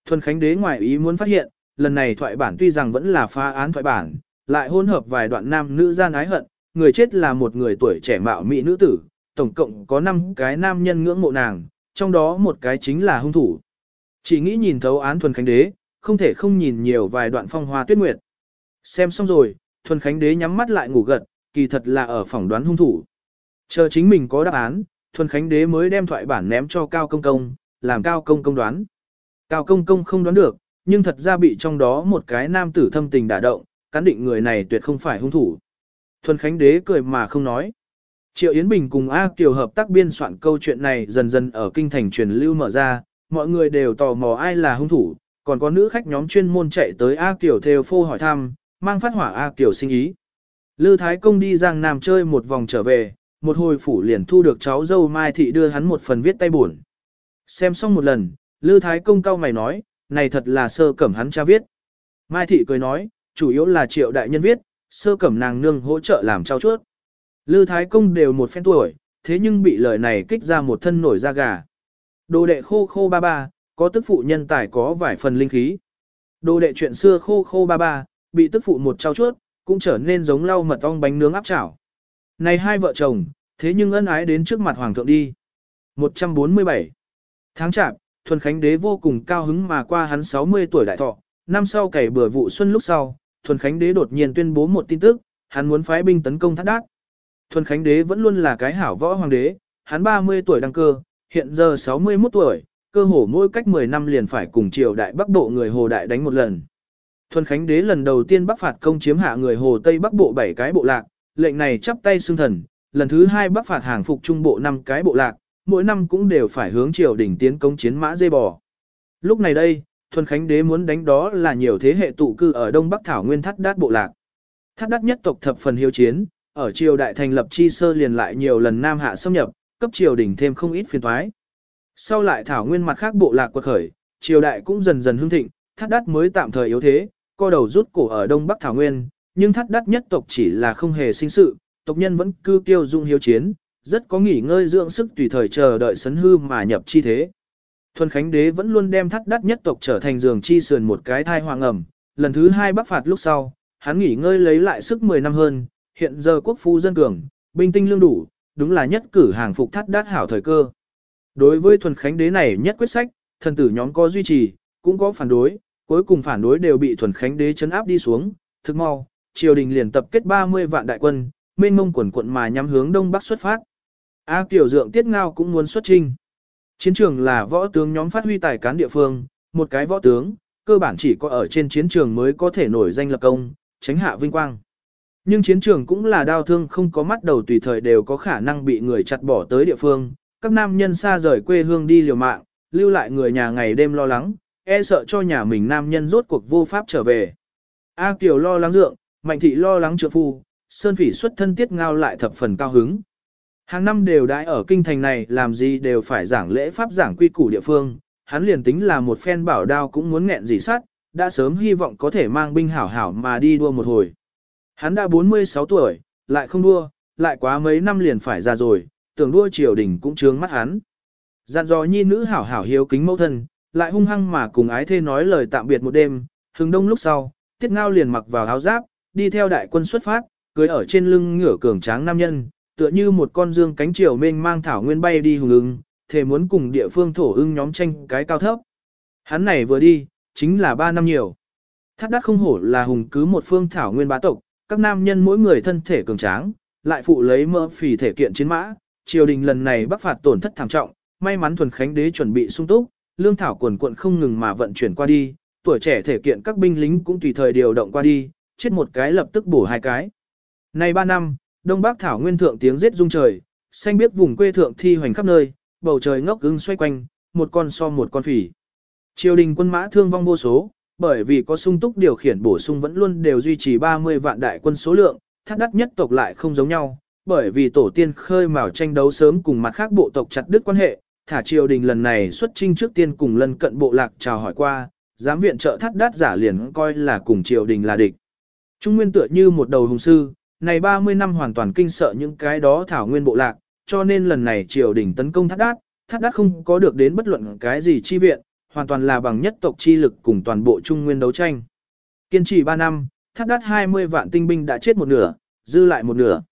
Thuần Khánh Đế ngoài ý muốn phát hiện, lần này thoại bản tuy rằng vẫn là phá án thoại bản, lại hôn hợp vài đoạn nam nữ gian ái hận, người chết là một người tuổi trẻ mạo mỹ nữ tử, tổng cộng có 5 cái nam nhân ngưỡng mộ nàng, trong đó một cái chính là hung thủ. Chỉ nghĩ nhìn thấu án Thuần Khánh Đế, không thể không nhìn nhiều vài đoạn phong hoa tuyết nguyệt. Xem xong rồi, Thuần Khánh Đế nhắm mắt lại ngủ gật, kỳ thật là ở phỏng đoán hung thủ. Chờ chính mình có đáp án, Thuần Khánh Đế mới đem thoại bản ném cho Cao Công Công, làm Cao Công Công đoán. Cao Công Công không đoán được, nhưng thật ra bị trong đó một cái nam tử thâm tình đả động, cán định người này tuyệt không phải hung thủ. Thuần Khánh Đế cười mà không nói. Triệu Yến Bình cùng A Kiều hợp tác biên soạn câu chuyện này dần dần ở kinh thành truyền lưu mở ra, mọi người đều tò mò ai là hung thủ, còn có nữ khách nhóm chuyên môn chạy tới A Kiều theo phô hỏi thăm, mang phát hỏa A Kiều sinh ý. Lư Thái Công đi Giang Nam chơi một vòng trở về, một hồi phủ liền thu được cháu dâu Mai Thị đưa hắn một phần viết tay buồn. Xem xong một lần, Lư Thái Công cao mày nói, này thật là sơ cẩm hắn cha viết. Mai Thị cười nói, chủ yếu là triệu đại nhân viết, sơ cẩm nàng nương hỗ trợ làm trao chuốt. Lư Thái Công đều một phen tuổi, thế nhưng bị lời này kích ra một thân nổi da gà. Đồ đệ khô khô ba ba, có tức phụ nhân tài có vài phần linh khí. Đồ đệ chuyện xưa khô khô ba ba, bị tức phụ một trao chuốt, cũng trở nên giống lau mật ong bánh nướng áp chảo. Này hai vợ chồng, thế nhưng ân ái đến trước mặt hoàng thượng đi. 147. Tháng chạp, Thuần Khánh Đế vô cùng cao hứng mà qua hắn 60 tuổi đại thọ, năm sau cày bừa vụ xuân lúc sau, Thuần Khánh Đế đột nhiên tuyên bố một tin tức, hắn muốn phái binh tấn công thắt đát. Thuần Khánh Đế vẫn luôn là cái hảo võ hoàng đế, hắn 30 tuổi đăng cơ, hiện giờ 61 tuổi, cơ hồ mỗi cách 10 năm liền phải cùng triều đại bắc bộ người Hồ Đại đánh một lần. Thuần Khánh Đế lần đầu tiên bắc phạt công chiếm hạ người Hồ Tây Bắc Bộ 7 cái bộ lạc, lệnh này chắp tay xưng thần, lần thứ hai bắc phạt hàng phục trung bộ 5 cái bộ lạc, mỗi năm cũng đều phải hướng triều đỉnh tiến công chiến mã dây bò. Lúc này đây, Thuần Khánh Đế muốn đánh đó là nhiều thế hệ tụ cư ở Đông Bắc Thảo Nguyên Thắt Đát bộ lạc. Thắt Đát nhất tộc thập phần hiếu chiến, ở triều đại thành lập chi sơ liền lại nhiều lần nam hạ xâm nhập, cấp triều đỉnh thêm không ít phiền toái. Sau lại Thảo Nguyên mặt khác bộ lạc quật khởi, triều đại cũng dần dần hưng thịnh, Thắt Đát mới tạm thời yếu thế, co đầu rút cổ ở Đông Bắc Thảo Nguyên, nhưng thắt đắt nhất tộc chỉ là không hề sinh sự, tộc nhân vẫn cư tiêu dung hiếu chiến, rất có nghỉ ngơi dưỡng sức tùy thời chờ đợi sấn hư mà nhập chi thế. Thuần Khánh Đế vẫn luôn đem thắt đắt nhất tộc trở thành giường chi sườn một cái thai hoàng ẩm, lần thứ hai bắc phạt lúc sau, hắn nghỉ ngơi lấy lại sức 10 năm hơn, hiện giờ quốc phu dân cường, binh tinh lương đủ, đúng là nhất cử hàng phục thắt đắt hảo thời cơ. Đối với Thuần Khánh Đế này nhất quyết sách, thần tử nhóm có duy trì, cũng có phản đối, cuối cùng phản đối đều bị thuần khánh đế chấn áp đi xuống, thực mau, triều đình liền tập kết 30 vạn đại quân, mênh mông quần quận mà nhắm hướng đông bắc xuất phát. A Kiều Dượng Tiết Ngao cũng muốn xuất trinh. Chiến trường là võ tướng nhóm phát huy tài cán địa phương, một cái võ tướng, cơ bản chỉ có ở trên chiến trường mới có thể nổi danh lập công, tránh hạ vinh quang. Nhưng chiến trường cũng là đau thương không có mắt đầu tùy thời đều có khả năng bị người chặt bỏ tới địa phương, các nam nhân xa rời quê hương đi liều mạng, lưu lại người nhà ngày đêm lo lắng, e sợ cho nhà mình nam nhân rốt cuộc vô pháp trở về. A Kiều lo lắng dượng, Mạnh Thị lo lắng trượng phu, Sơn Phỉ xuất thân tiết ngao lại thập phần cao hứng. Hàng năm đều đãi ở kinh thành này làm gì đều phải giảng lễ pháp giảng quy củ địa phương, hắn liền tính là một phen bảo đao cũng muốn nghẹn gì sát, đã sớm hy vọng có thể mang binh hảo hảo mà đi đua một hồi. Hắn đã 46 tuổi, lại không đua, lại quá mấy năm liền phải ra rồi, tưởng đua triều đình cũng trướng mắt hắn. Dặn dò nhi nữ hảo hảo hiếu kính mẫu thân, lại hung hăng mà cùng ái thê nói lời tạm biệt một đêm, hừng đông lúc sau, tiết ngao liền mặc vào áo giáp, đi theo đại quân xuất phát, cưới ở trên lưng ngửa cường tráng nam nhân, tựa như một con dương cánh triều mênh mang thảo nguyên bay đi hùng ưng, thề muốn cùng địa phương thổ ưng nhóm tranh cái cao thấp. Hắn này vừa đi, chính là ba năm nhiều. Thắt đắc không hổ là hùng cứ một phương thảo nguyên bá tộc, các nam nhân mỗi người thân thể cường tráng, lại phụ lấy mỡ phì thể kiện chiến mã, triều đình lần này bắc phạt tổn thất thảm trọng, may mắn thuần khánh đế chuẩn bị sung túc, lương thảo quần quận không ngừng mà vận chuyển qua đi, tuổi trẻ thể kiện các binh lính cũng tùy thời điều động qua đi, chết một cái lập tức bổ hai cái. Nay ba năm, Đông Bắc Thảo Nguyên Thượng tiếng giết rung trời, xanh biết vùng quê thượng thi hoành khắp nơi, bầu trời ngốc ưng xoay quanh, một con so một con phỉ. Triều đình quân mã thương vong vô số, bởi vì có sung túc điều khiển bổ sung vẫn luôn đều duy trì 30 vạn đại quân số lượng, thác đắt nhất tộc lại không giống nhau, bởi vì tổ tiên khơi mào tranh đấu sớm cùng mặt khác bộ tộc chặt đứt quan hệ, thả triều đình lần này xuất trinh trước tiên cùng lân cận bộ lạc chào hỏi qua, giám viện trợ thắt Đát giả liền coi là cùng triều đình là địch. Trung nguyên tựa như một đầu hùng sư, này 30 năm hoàn toàn kinh sợ những cái đó thảo nguyên bộ lạc, cho nên lần này triều đình tấn công thắt đát, thắt đát không có được đến bất luận cái gì chi viện, hoàn toàn là bằng nhất tộc chi lực cùng toàn bộ trung nguyên đấu tranh. Kiên trì 3 năm, thắt đát 20 vạn tinh binh đã chết một nửa, dư lại một nửa.